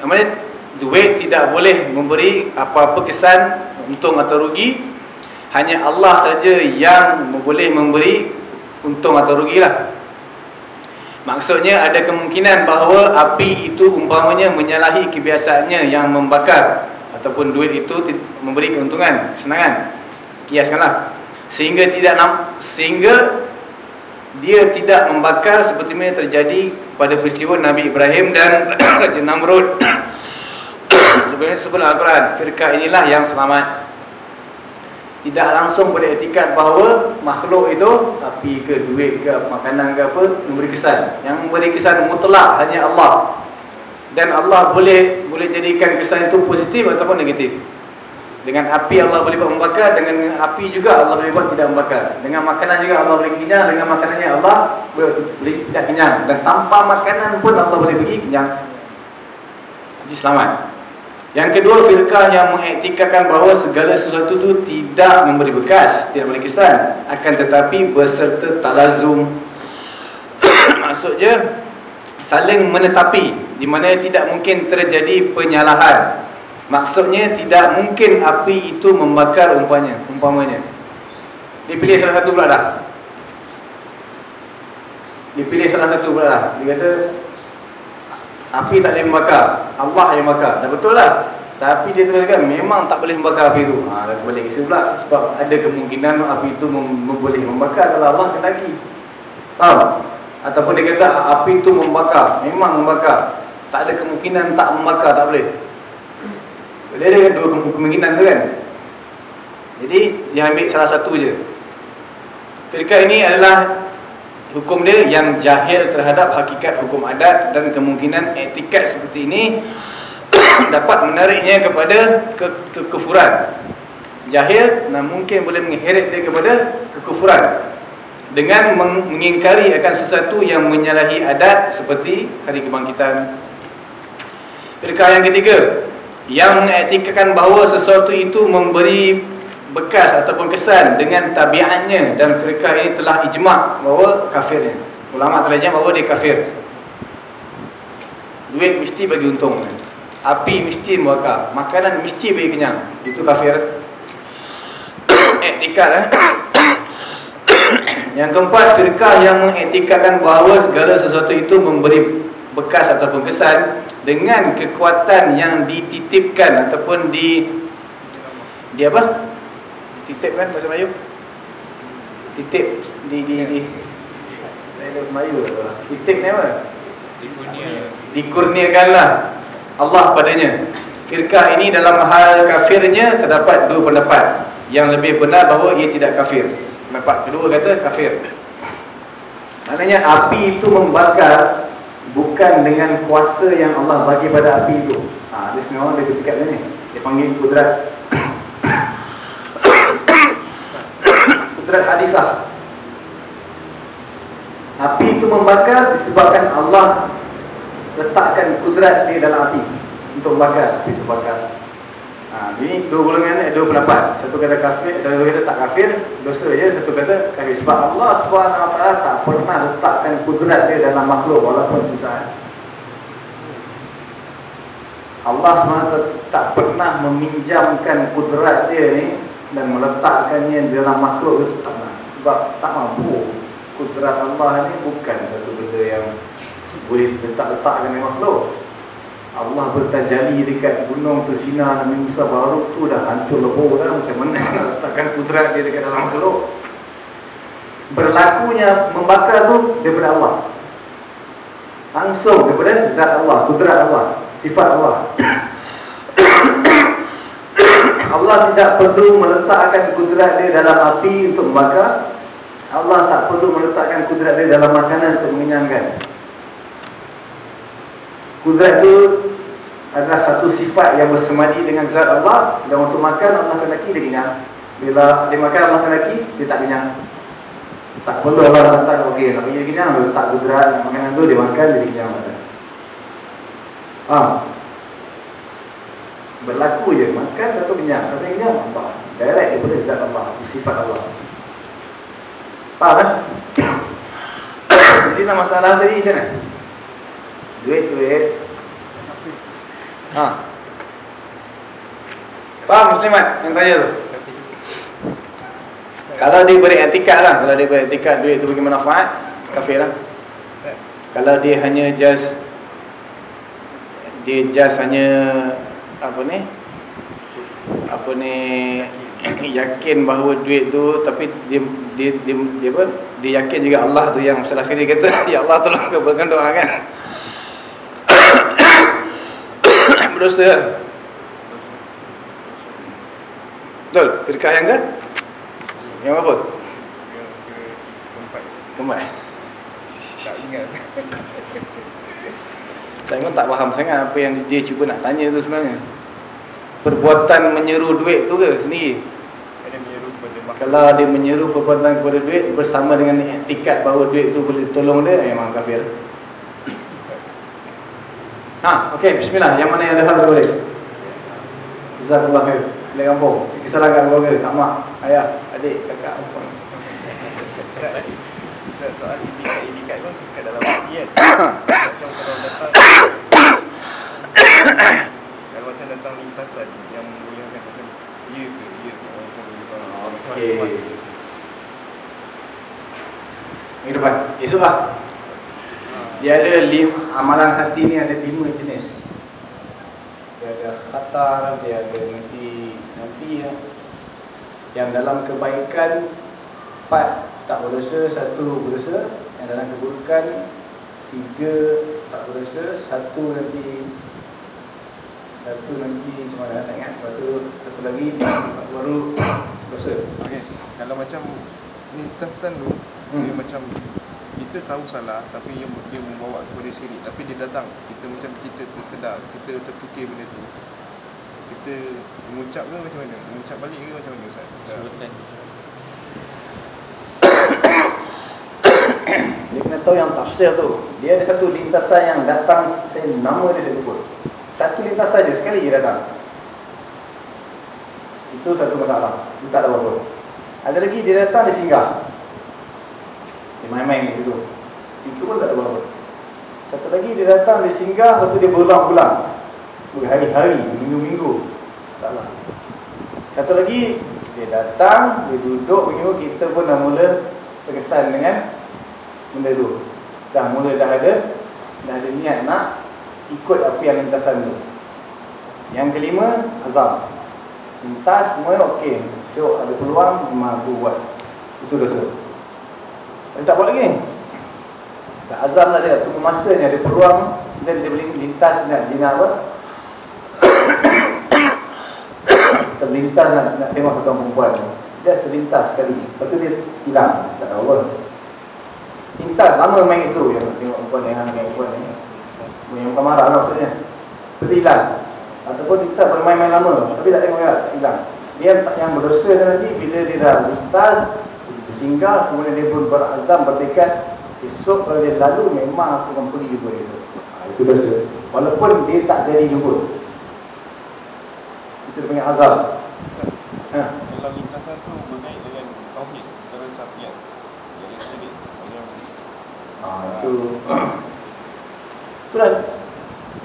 maknanya duit tidak boleh memberi apa-apa kesan untung atau rugi. Hanya Allah saja yang boleh memberi untung atau rugilah. Maksudnya ada kemungkinan bahawa api itu umpamanya menyalahi kebiasaannya yang membakar ataupun duit itu memberi keuntungan, kesenangan. Kiaskanlah. Sehingga tidak sehingga dia tidak membakar seperti mana terjadi pada peristiwa Nabi Ibrahim dan Raja Namrud sebenarnya sebelum Al-Quran firqah inilah yang selamat tidak langsung beriktikad bahawa makhluk itu api ke duit ke makanan ke apa memberi kesan. Yang memberi kesan mutlak hanya Allah. Dan Allah boleh boleh jadikan kesan itu positif ataupun negatif. Dengan api Allah boleh buat membakar dengan api juga Allah boleh buat tidak membakar. Dengan makanan juga Allah boleh kenyang dengan makanannya Allah boleh, boleh tidak kenyang. Dan tanpa makanan pun Allah boleh bagi kenyang. Jadi selamat yang kedua, firqah yang mengektikakan bahawa segala sesuatu itu tidak memberi bekas, tidak memberi kesan. Akan tetapi berserta talazum. Maksudnya, saling menetapi. Di mana tidak mungkin terjadi penyalahan. Maksudnya, tidak mungkin api itu membakar umpamanya. umpamanya. Dipilih salah satu pula dah. Dipilih salah satu pula dah. Dia kata, Api tak boleh membakar. Allah yang bakar Dah betul lah. Tapi dia teruskan Memang tak boleh membakar api itu ha, Dah kembali kisah pula. Sebab ada kemungkinan Api itu mem boleh membakar Kalau Allah kendaki Faham? Ataupun dia kata Api itu membakar. Memang membakar. Tak ada kemungkinan tak membakar Tak boleh. Dia ada dua kemungkinan tu kan? Jadi Dia ambil salah satu je. Firqah ini adalah hukum dia yang jahil terhadap hakikat hukum adat dan kemungkinan etikat seperti ini dapat menariknya kepada ke kekufuran. Jahil dan mungkin boleh mengheret dia kepada kekufuran dengan mengingkari akan sesuatu yang menyalahi adat seperti hari kebangkitan. Perkara yang ketiga yang mengetikakan bahawa sesuatu itu memberi bekas ataupun kesan dengan tabiatnya dan mereka ini telah ijma' bahawa kafirnya ulama' telah ijma' bahawa dia kafir. Duit mesti bagi untung. Api mesti membakar. Makanan mesti bagi kenyang. Itu kafir. Etikad eh? yang keempat firqah yang mengetikadkan bahawa segala sesuatu itu memberi bekas ataupun kesan dengan kekuatan yang dititipkan ataupun di di apa Titip kan bahasa Melayu? Titip di di di. Melayu lah. Titip ni apa? Dikurnia. Dikurniakanlah Allah padanya. Firqah ini dalam hal kafirnya terdapat dua pendapat. Yang lebih benar bahawa ia tidak kafir. Pendapat kedua kata kafir. Maknanya api itu membakar bukan dengan kuasa yang Allah bagi pada api itu. Ha, dia semua orang dia ketika ni. Dia panggil kudrat kudrat hadisah api itu membakar disebabkan Allah letakkan kudrat di dalam api untuk membakar api itu bakar. Ha, ini dua golongan dua pendapat. Satu kata kafir satu kata tak kafir. Dosa je satu kata kafir. Sebab Allah SWT tak pernah letakkan kudrat dia dalam makhluk walaupun susah. Allah SWT tak pernah meminjamkan kudrat dia ni dan meletakkannya dalam makhluk itu tak nak. Sebab tak mampu. Kudrat Allah ini bukan satu benda yang boleh letak-letakkan di makhluk. Allah bertajali dekat gunung tu Sina Nabi Musa baru tu dah hancur lebur dah. Macam mana nak letakkan kudrat dia dekat dalam makhluk. Berlakunya membakar tu daripada Allah. Langsung daripada zat Allah, kudrat Allah, sifat Allah. Allah tidak perlu meletakkan kudrat dia dalam api untuk membakar. Allah tak perlu meletakkan kudrat dia dalam makanan untuk mengenyangkan. Kudrat itu adalah satu sifat yang bersemadi dengan zat Allah. Dan untuk makan Allah akan laki dia kenyang. Bila dia makan Allah akan laki dia tak kenyang. Tak perlu Allah letak ok nak pergi kenyang Dia letak kudrat makanan tu dia makan dia kenyang. Ah, berlaku je makan atau kenyang atau kenyang apa direct daripada zat Allah sifat Allah. Faham kan jadi nak masalah tadi macam mana? Duit duit. Ha. Faham muslimat yang tanya tu? Kalau dia beri etikat lah. Kalau dia beri etikat duit tu bagi manfaat kafir lah. Kalau dia hanya just dia just hanya apa ni? Apa ni? Yakin bahawa duit tu tapi dia dia dia, dia apa? Dia yakin juga Allah tu yang salah sekali kata ya Allah tolong kabulkan doa kan? Berdosa betul? Firqah yang ke? Yang apa?
Keempat
Keempat.
Tak ingat
Saya pun tak faham sangat apa yang dia cuba nak tanya tu sebenarnya. Perbuatan menyeru duit tu ke sendiri?
Ada menyeru
Kalau dia menyeru perbuatan kepada duit bersama dengan etikat bahawa duit tu boleh tolong dia, memang kafir. Ha, okey, bismillah. Yang mana yang ada hal boleh? Jazakallah khair. Bila kampung, kesalahan keluarga, kat mak, ayah, adik, kakak, apa.
Tak soal indikat-indikat pun kat dalam hati kan Macam kalau datang Kalau macam datang lintasan yang menggoyangkan macam Ya ke, ya ke macam boleh Macam
Okey.
mas-mas
Minggu depan. Esok lah. Dia ada lim, amalan hati ni ada lima jenis. Dia ada khatar, dia ada nanti nanti ya. Yang dalam kebaikan empat tak berdosa, satu berdosa. Yang dalam keburukan tiga tak berdosa, satu nanti satu nanti macam mana tak ingat. Lepas tu satu lagi baru dosa.
Okey, kalau macam lintasan tu
Hmm.
Dia macam kita tahu salah tapi dia, dia membawa kepada syirik tapi dia datang kita macam kita tersedar kita terfikir benda tu kita mengucap ke macam mana mengucap balik ke macam mana Ustaz
Sebutan
Dia kena tahu yang tafsir tu. Dia ada satu lintasan yang datang Saya nama dia saya lupa. Satu lintasan je sekali je datang. Itu satu masalah. Itu tak ada apa-apa. Ada lagi dia datang dia singgah. Dia main-main kat situ Itu pun tak ada apa-apa. Satu lagi dia datang dia singgah Lepas tu dia berulang-ulang. Berhari-hari, minggu-minggu. Tak lah. Satu lagi Dia datang, dia duduk begini Kita pun dah mula terkesan dengan benda tu. Dah mula dah ada dah ada niat nak ikut apa yang lintasan tu yang kelima azam. Lintas semua okey. So ada peluang memang aku buat. Itu dosa. Tapi tak buat lagi? Dah azam dah dia tunggu masa ni ada peluang dan dia boleh lintas nak jina apa? Terlintas nak, nak tengok satu perempuan. Just terlintas sekali. Lepas tu dia hilang. Tak tahu apa Intas lama main kat situ yang tengok perempuan ni, tengok perempuan ni. Yang bukan marah lah maksudnya. Tapi hilang. Ataupun Intas bermain-main lama tapi tak tengok dia, tak hilang. Dia yang berdosa nanti bila dia dah lintas, dia singgah, kemudian dia pun berazam, bertekad, esok kalau dia lalu memang aku akan pergi jumpa dia. Ha, itu dosa. Walaupun dia tak jadi jumpa. Itu dia panggil azam. Ha.
kalau lintasan tu berkait dengan tauhid antara safiat yang syirik macam
Ha, itu Itulah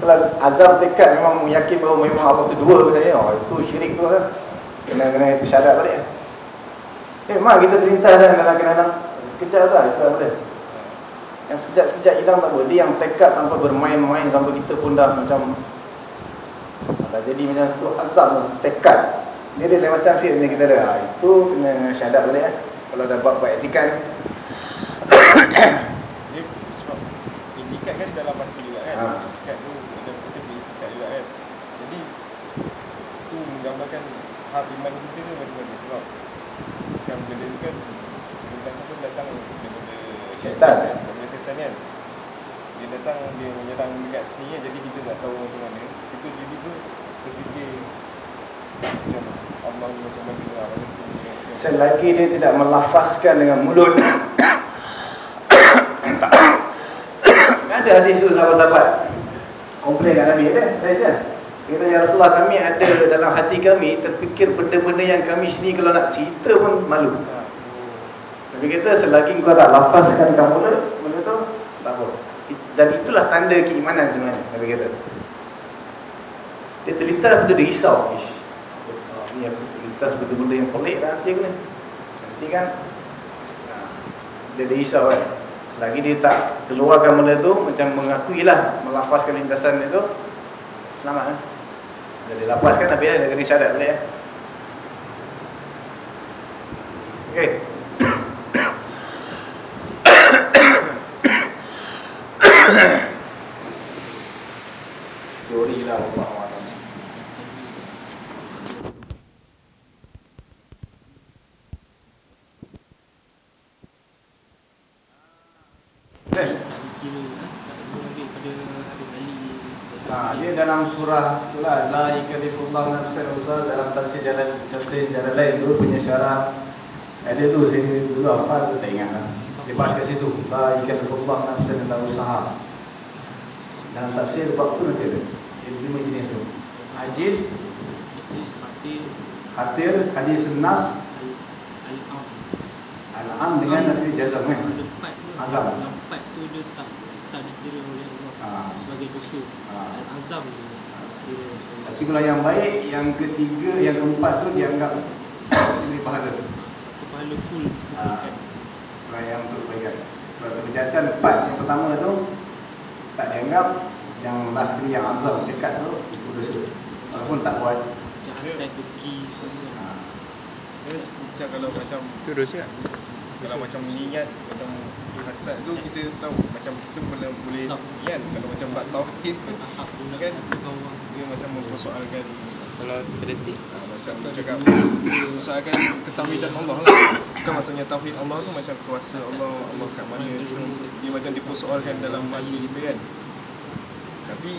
Kalau azam tekad memang yakin bahawa memang Allah tu dua katanya oh, Itu syirik tu lah. Kena kena itu syarat balik. Eh memang kita terlintas kan dalam kadang-kadang Sekejap tu lah itu boleh Yang sekejap-sekejap hilang tak boleh. Yang tekad sampai bermain-main Sampai kita pun dah macam Dah jadi macam tu azam tu Tekad. Dia dia macam sikit benda kita ada ha, Itu kena syarat balik lah. Kalau dah buat buat etikan
dia sebab itikat kan dalam hati juga kan
Ha.
itikat tu ada kita itikat juga kan jadi tu hal iman kita macam mana sebab yang benda tu kan lintasan tu datang daripada
Syaitan.
daripada syaitan kan. Dia datang dia menyerang dekat sini kan jadi kita tak tahu macam mana. Kita jadi tu terfikir macam Allah ni macam mana lah tu macam macam
Selagi dia tidak melafazkan dengan mulut. Ada hadis tu sahabat-sahabat. Komplain kat Nabi ada hadis kan Dia kata ya Rasulullah kami ada dalam hati kami Terfikir benda-benda yang kami sendiri kalau nak cerita pun malu. Nabi kata selagi kau tak lafazkan dengan mulut Benda tu tak apa. Dan itulah tanda keimanan sebenarnya Nabi kata. Dia terlintas tu dia risau. Ish, oh, Ni aku terlintas benda-benda yang pelik lah hati aku ni. Nanti kan ah, Dia dia risau kan. Selagi dia tak keluarkan benda tu Macam mengakui lah Melafazkan lintasan itu Selamat kan Dah dia lapas kan Nabi dah kena syarat eh? lah, kan? balik ya. Okey. Teori lah Allah. dalam surah itulah la yakallifullahu nafsan usaha dalam tafsir jalan tafsir jalan lain tu punya syarah ada tu saya dulu apa tu tak ingat lah. Bahas kat situ la yakallifullahu nafsan illa usaha. Dalam tafsir bab tu nanti ada. Dia lima jenis tu. Ajiz,
Hadis hati
khatir, hadis nafs,
al-am.
dengan nasri jazam kan. Azam.
Lepat tu dia tak tak dikira oleh Allah
Ah.
sebagai dosa.
Ah.
Al-azam dikira sebagai
Tapi kalau yang baik, yang ketiga, yang keempat tu dianggap ini pahala.
satu pahala full diberikan.
Kalau yang untuk kebaikan. Kalau kejahatan empat yang pertama tu tak dianggap yang last kali yang azam dekat tu itu dosa. Walaupun tak buat.
Dengki semua.
Ha.
Macam kalau macam
Itu dosa
kalau macam niat macam hasad. Tu kita tahu macam kita boleh boleh
Zam.
niat kalau macam bab tauhid.
Bulan
Kan? dia macam mempersoalkan
Kalau terdetik.
Ah, macam cakap mempersoalkan ketauhidan Allah lah. Bukan maksudnya tauhid Allah tu macam kuasa Allah Allah kat mana tu. dia macam dipersoalkan dalam hati kita kan. Tapi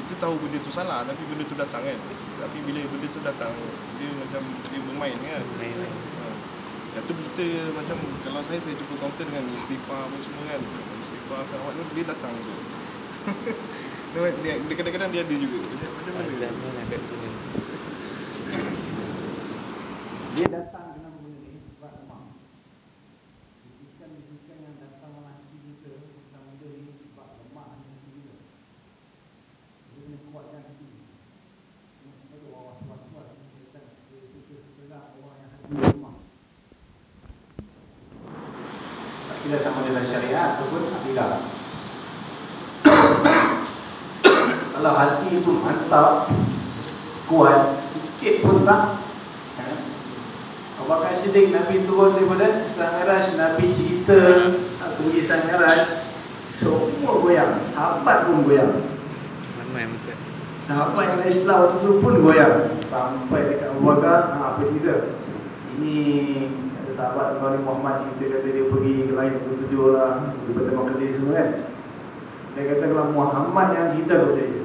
kita tahu benda tu salah tapi benda tu datang kan. Tapi bila benda tu datang dia macam dia bermain kan.
Main lah.
Yang tu kita macam kalau saya saya cuba counter dengan istighfar apa semua kan. Istighfar selawat tu dia datang tu. dia, dia, kadang-kadang dia ada juga. Macam macam mana?
Azam sini
Dia datang kena benda ni sebab lemah. Bisikan-bisikan yang datang dalam hati kita tentang benda ni sebab lemah hati kita. Dia kena kuatkan hati. Supaya orang was-was kita kita setelah orang yang hati dia lemah. Tak kira sama dengan syariat ataupun akidah. Kalau hati mantap, kuat, sikit pun tak? Eh, Abu Bakar Siddiq Nabi turun daripada Islam Miraj Nabi cerita Aku pergi Islam Miraj Semua goyang. Sahabat pun goyang.
Ramai betul.
Sahabat yang Islam waktu tu pun goyang. Sampai dekat Abu Bakar ha, Apa cerita? Ini ada sahabat Nabi Muhammad cerita Kata dia pergi ke lain Pukul tujuh lah. Di Pertama Kedis semua kan. Dia kata kalau Muhammad yang cerita Kau percaya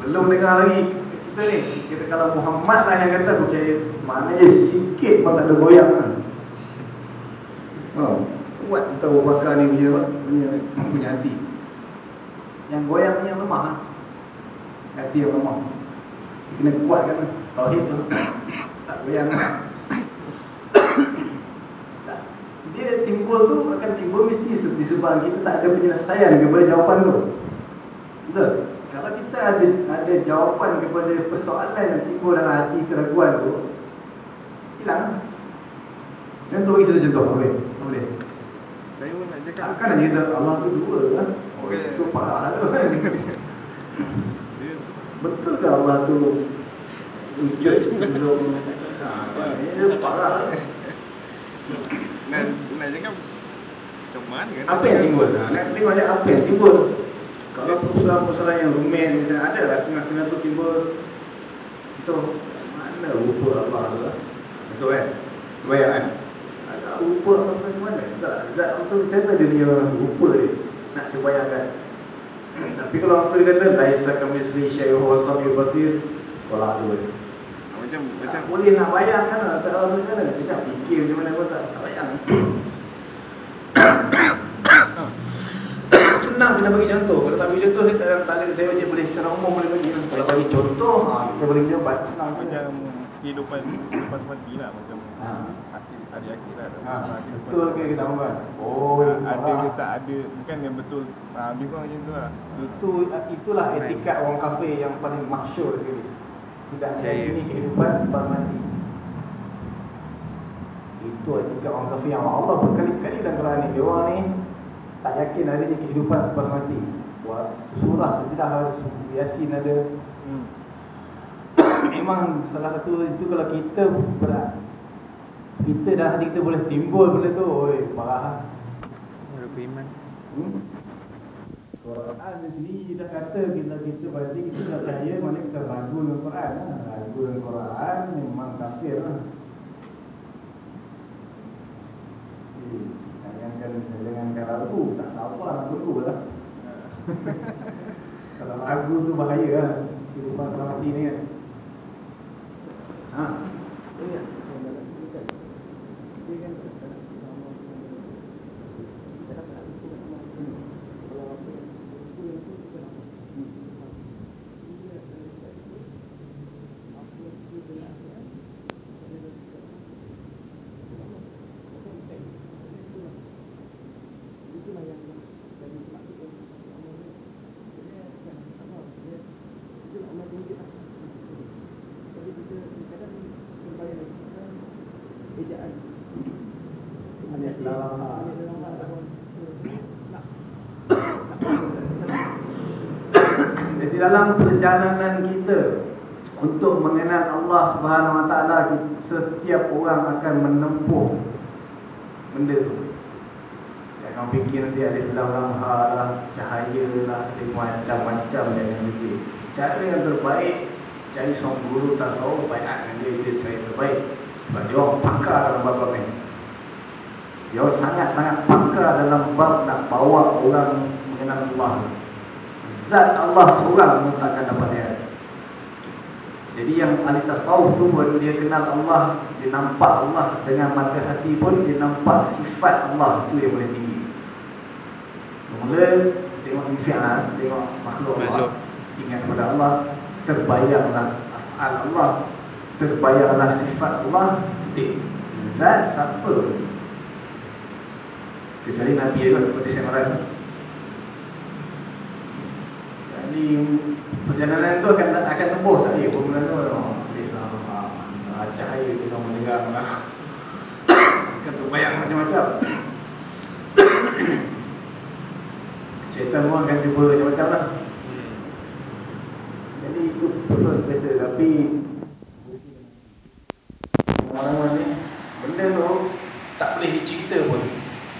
Belum dengar lagi. Cerita ni kata kalau Muhammad lah yang kata Kau percaya Maknanya sikit pun tak ada goyang kan Oh, kuat kita Abu Bakar ni punya, punya, punya hati. Yang goyang yang lemah lah hati yang lemah. Dia kena kuatkan tauhid tu. Tak goyang tak. dia timbul tu akan timbul mesti disebabkan kita tak ada penyelesaian kepada jawapan tu. Betul kalau kita ada ada jawapan kepada persoalan yang timbul dalam hati keraguan tu hilang. Contoh bagi satu contoh boleh boleh.
Saya pun nak cakap.
Takkan nak cerita Allah tu dua kan?
Okey.
itu parah tu kan. Betul ke Allah tu wujud sebelum? Ha, Ini parah
nak nak cakap macam mana nak
Apa yang
cakap?
timbul? Ha, nak tengok apa yang timbul Kalau persoalan-persoalan yang rumit misalnya ada lah setengah-setengah tu timbul Itu mana rupa Allah tu lah Betul kan? Bayang kan? Ada rupa apa macam mana? Tak, zat tu macam mana dia punya rupa dia Nak cuba bayangkan Tapi kalau apa dia kata Laisa kami sri wa sami basir Tolak tu
macam macam
boleh nak bayangkan lah Tak tahu macam mana Cakap fikir macam mana pun tak, tak bayang Senang kita bagi contoh Kalau tak bagi contoh Kita dalam talent saya baca Boleh secara umum boleh bagi Kalau bagi contoh ha, Kita boleh menjabat Senang
macam kehidupan selepas mati lah macam
Ha.
akhir hari akhirat
ha,
Akhir lepas
Betul ke kita Oh
Ha,
ini
ada ke tak ada bukan yang betul ha, lebih kurang macam tu lah
Itu itulah etikat orang kafir yang paling masyur sekali. Tidak
Saya-
yakini kehidupan selepas mati. Itu etikat orang kafir yang Allah berkali-kali dalam Quran ni. Dia orang ni tak yakin adanya kehidupan selepas mati. Buat surah sejarah harus Yasin ada.
hmm.
Memang salah satu itu kalau kita berat kita dah hati kita boleh timbul benda tu, oi parah.
Rupa iman
Hmm? Quran di sini dah kata kita kita berarti kita percaya mana kita ragu dengan Quran lah. Ragu dengan Quran memang kafir lah. Eh, Jangankan jangankan ragu, tak sabar nak tunggu lah. Kalau ragu tu bahaya lah Kehidupan orang mati ni kan Ha? Perjalanan kita untuk mengenal Allah Subhanahu Wa Taala setiap orang akan menempuh benda tu. Jangan fikir nanti ada lam lamha lah, cahaya lah, ada macam-macam jangan fikir. Cara yang terbaik cari seorang guru tasawuf bayat dengan dia dia cara yang terbaik. Sebab dia orang pakar dalam bab ni. Dia sangat-sangat pakar dalam bab nak bawa orang mengenal Allah zat Allah seorang pun takkan dapat lihat. Jadi yang ahli tasawuf tu baru dia kenal Allah, dia nampak Allah dengan mata hati pun dia nampak sifat Allah tu yang boleh tinggi. Mula tengok infial, tengok makhluk Allah, ingat kepada Allah, terbayanglah afal Allah, terbayanglah sifat Allah, titik. Zat siapa? Kecuali Nabi lah, seperti saya marah. Jadi perjalanan tu akan akan tembus tadi Permulaan tu Islam ah, Cahaya tu orang mendengar Akan terbayang macam-macam. Syaitan pun akan cuba macam-macam lah. Jadi itu proses biasa Tapi Orang-orang ni Benda tu Tak boleh dicerita pun.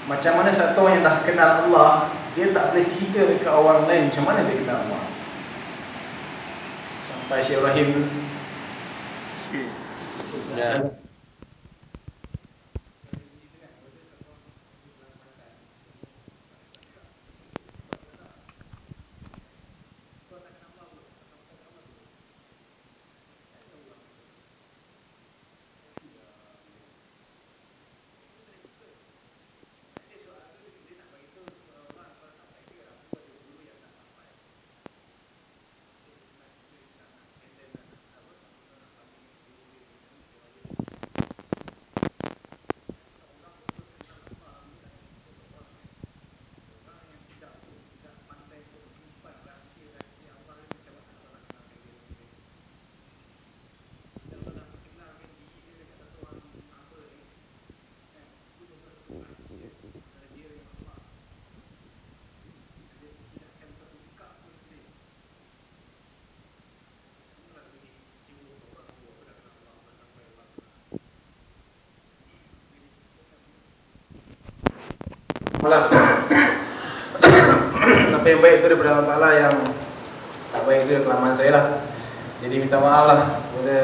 Macam mana satu orang yang dah kenal Allah dia tak boleh cerita dekat orang lain macam mana dia kenal Allah sampai Syekh Ibrahim.
Ya.
Malam. Apa yang baik itu daripada Allah Ta'ala Yang tak baik itu kelamaan saya lah. Jadi minta maaf lah Kepada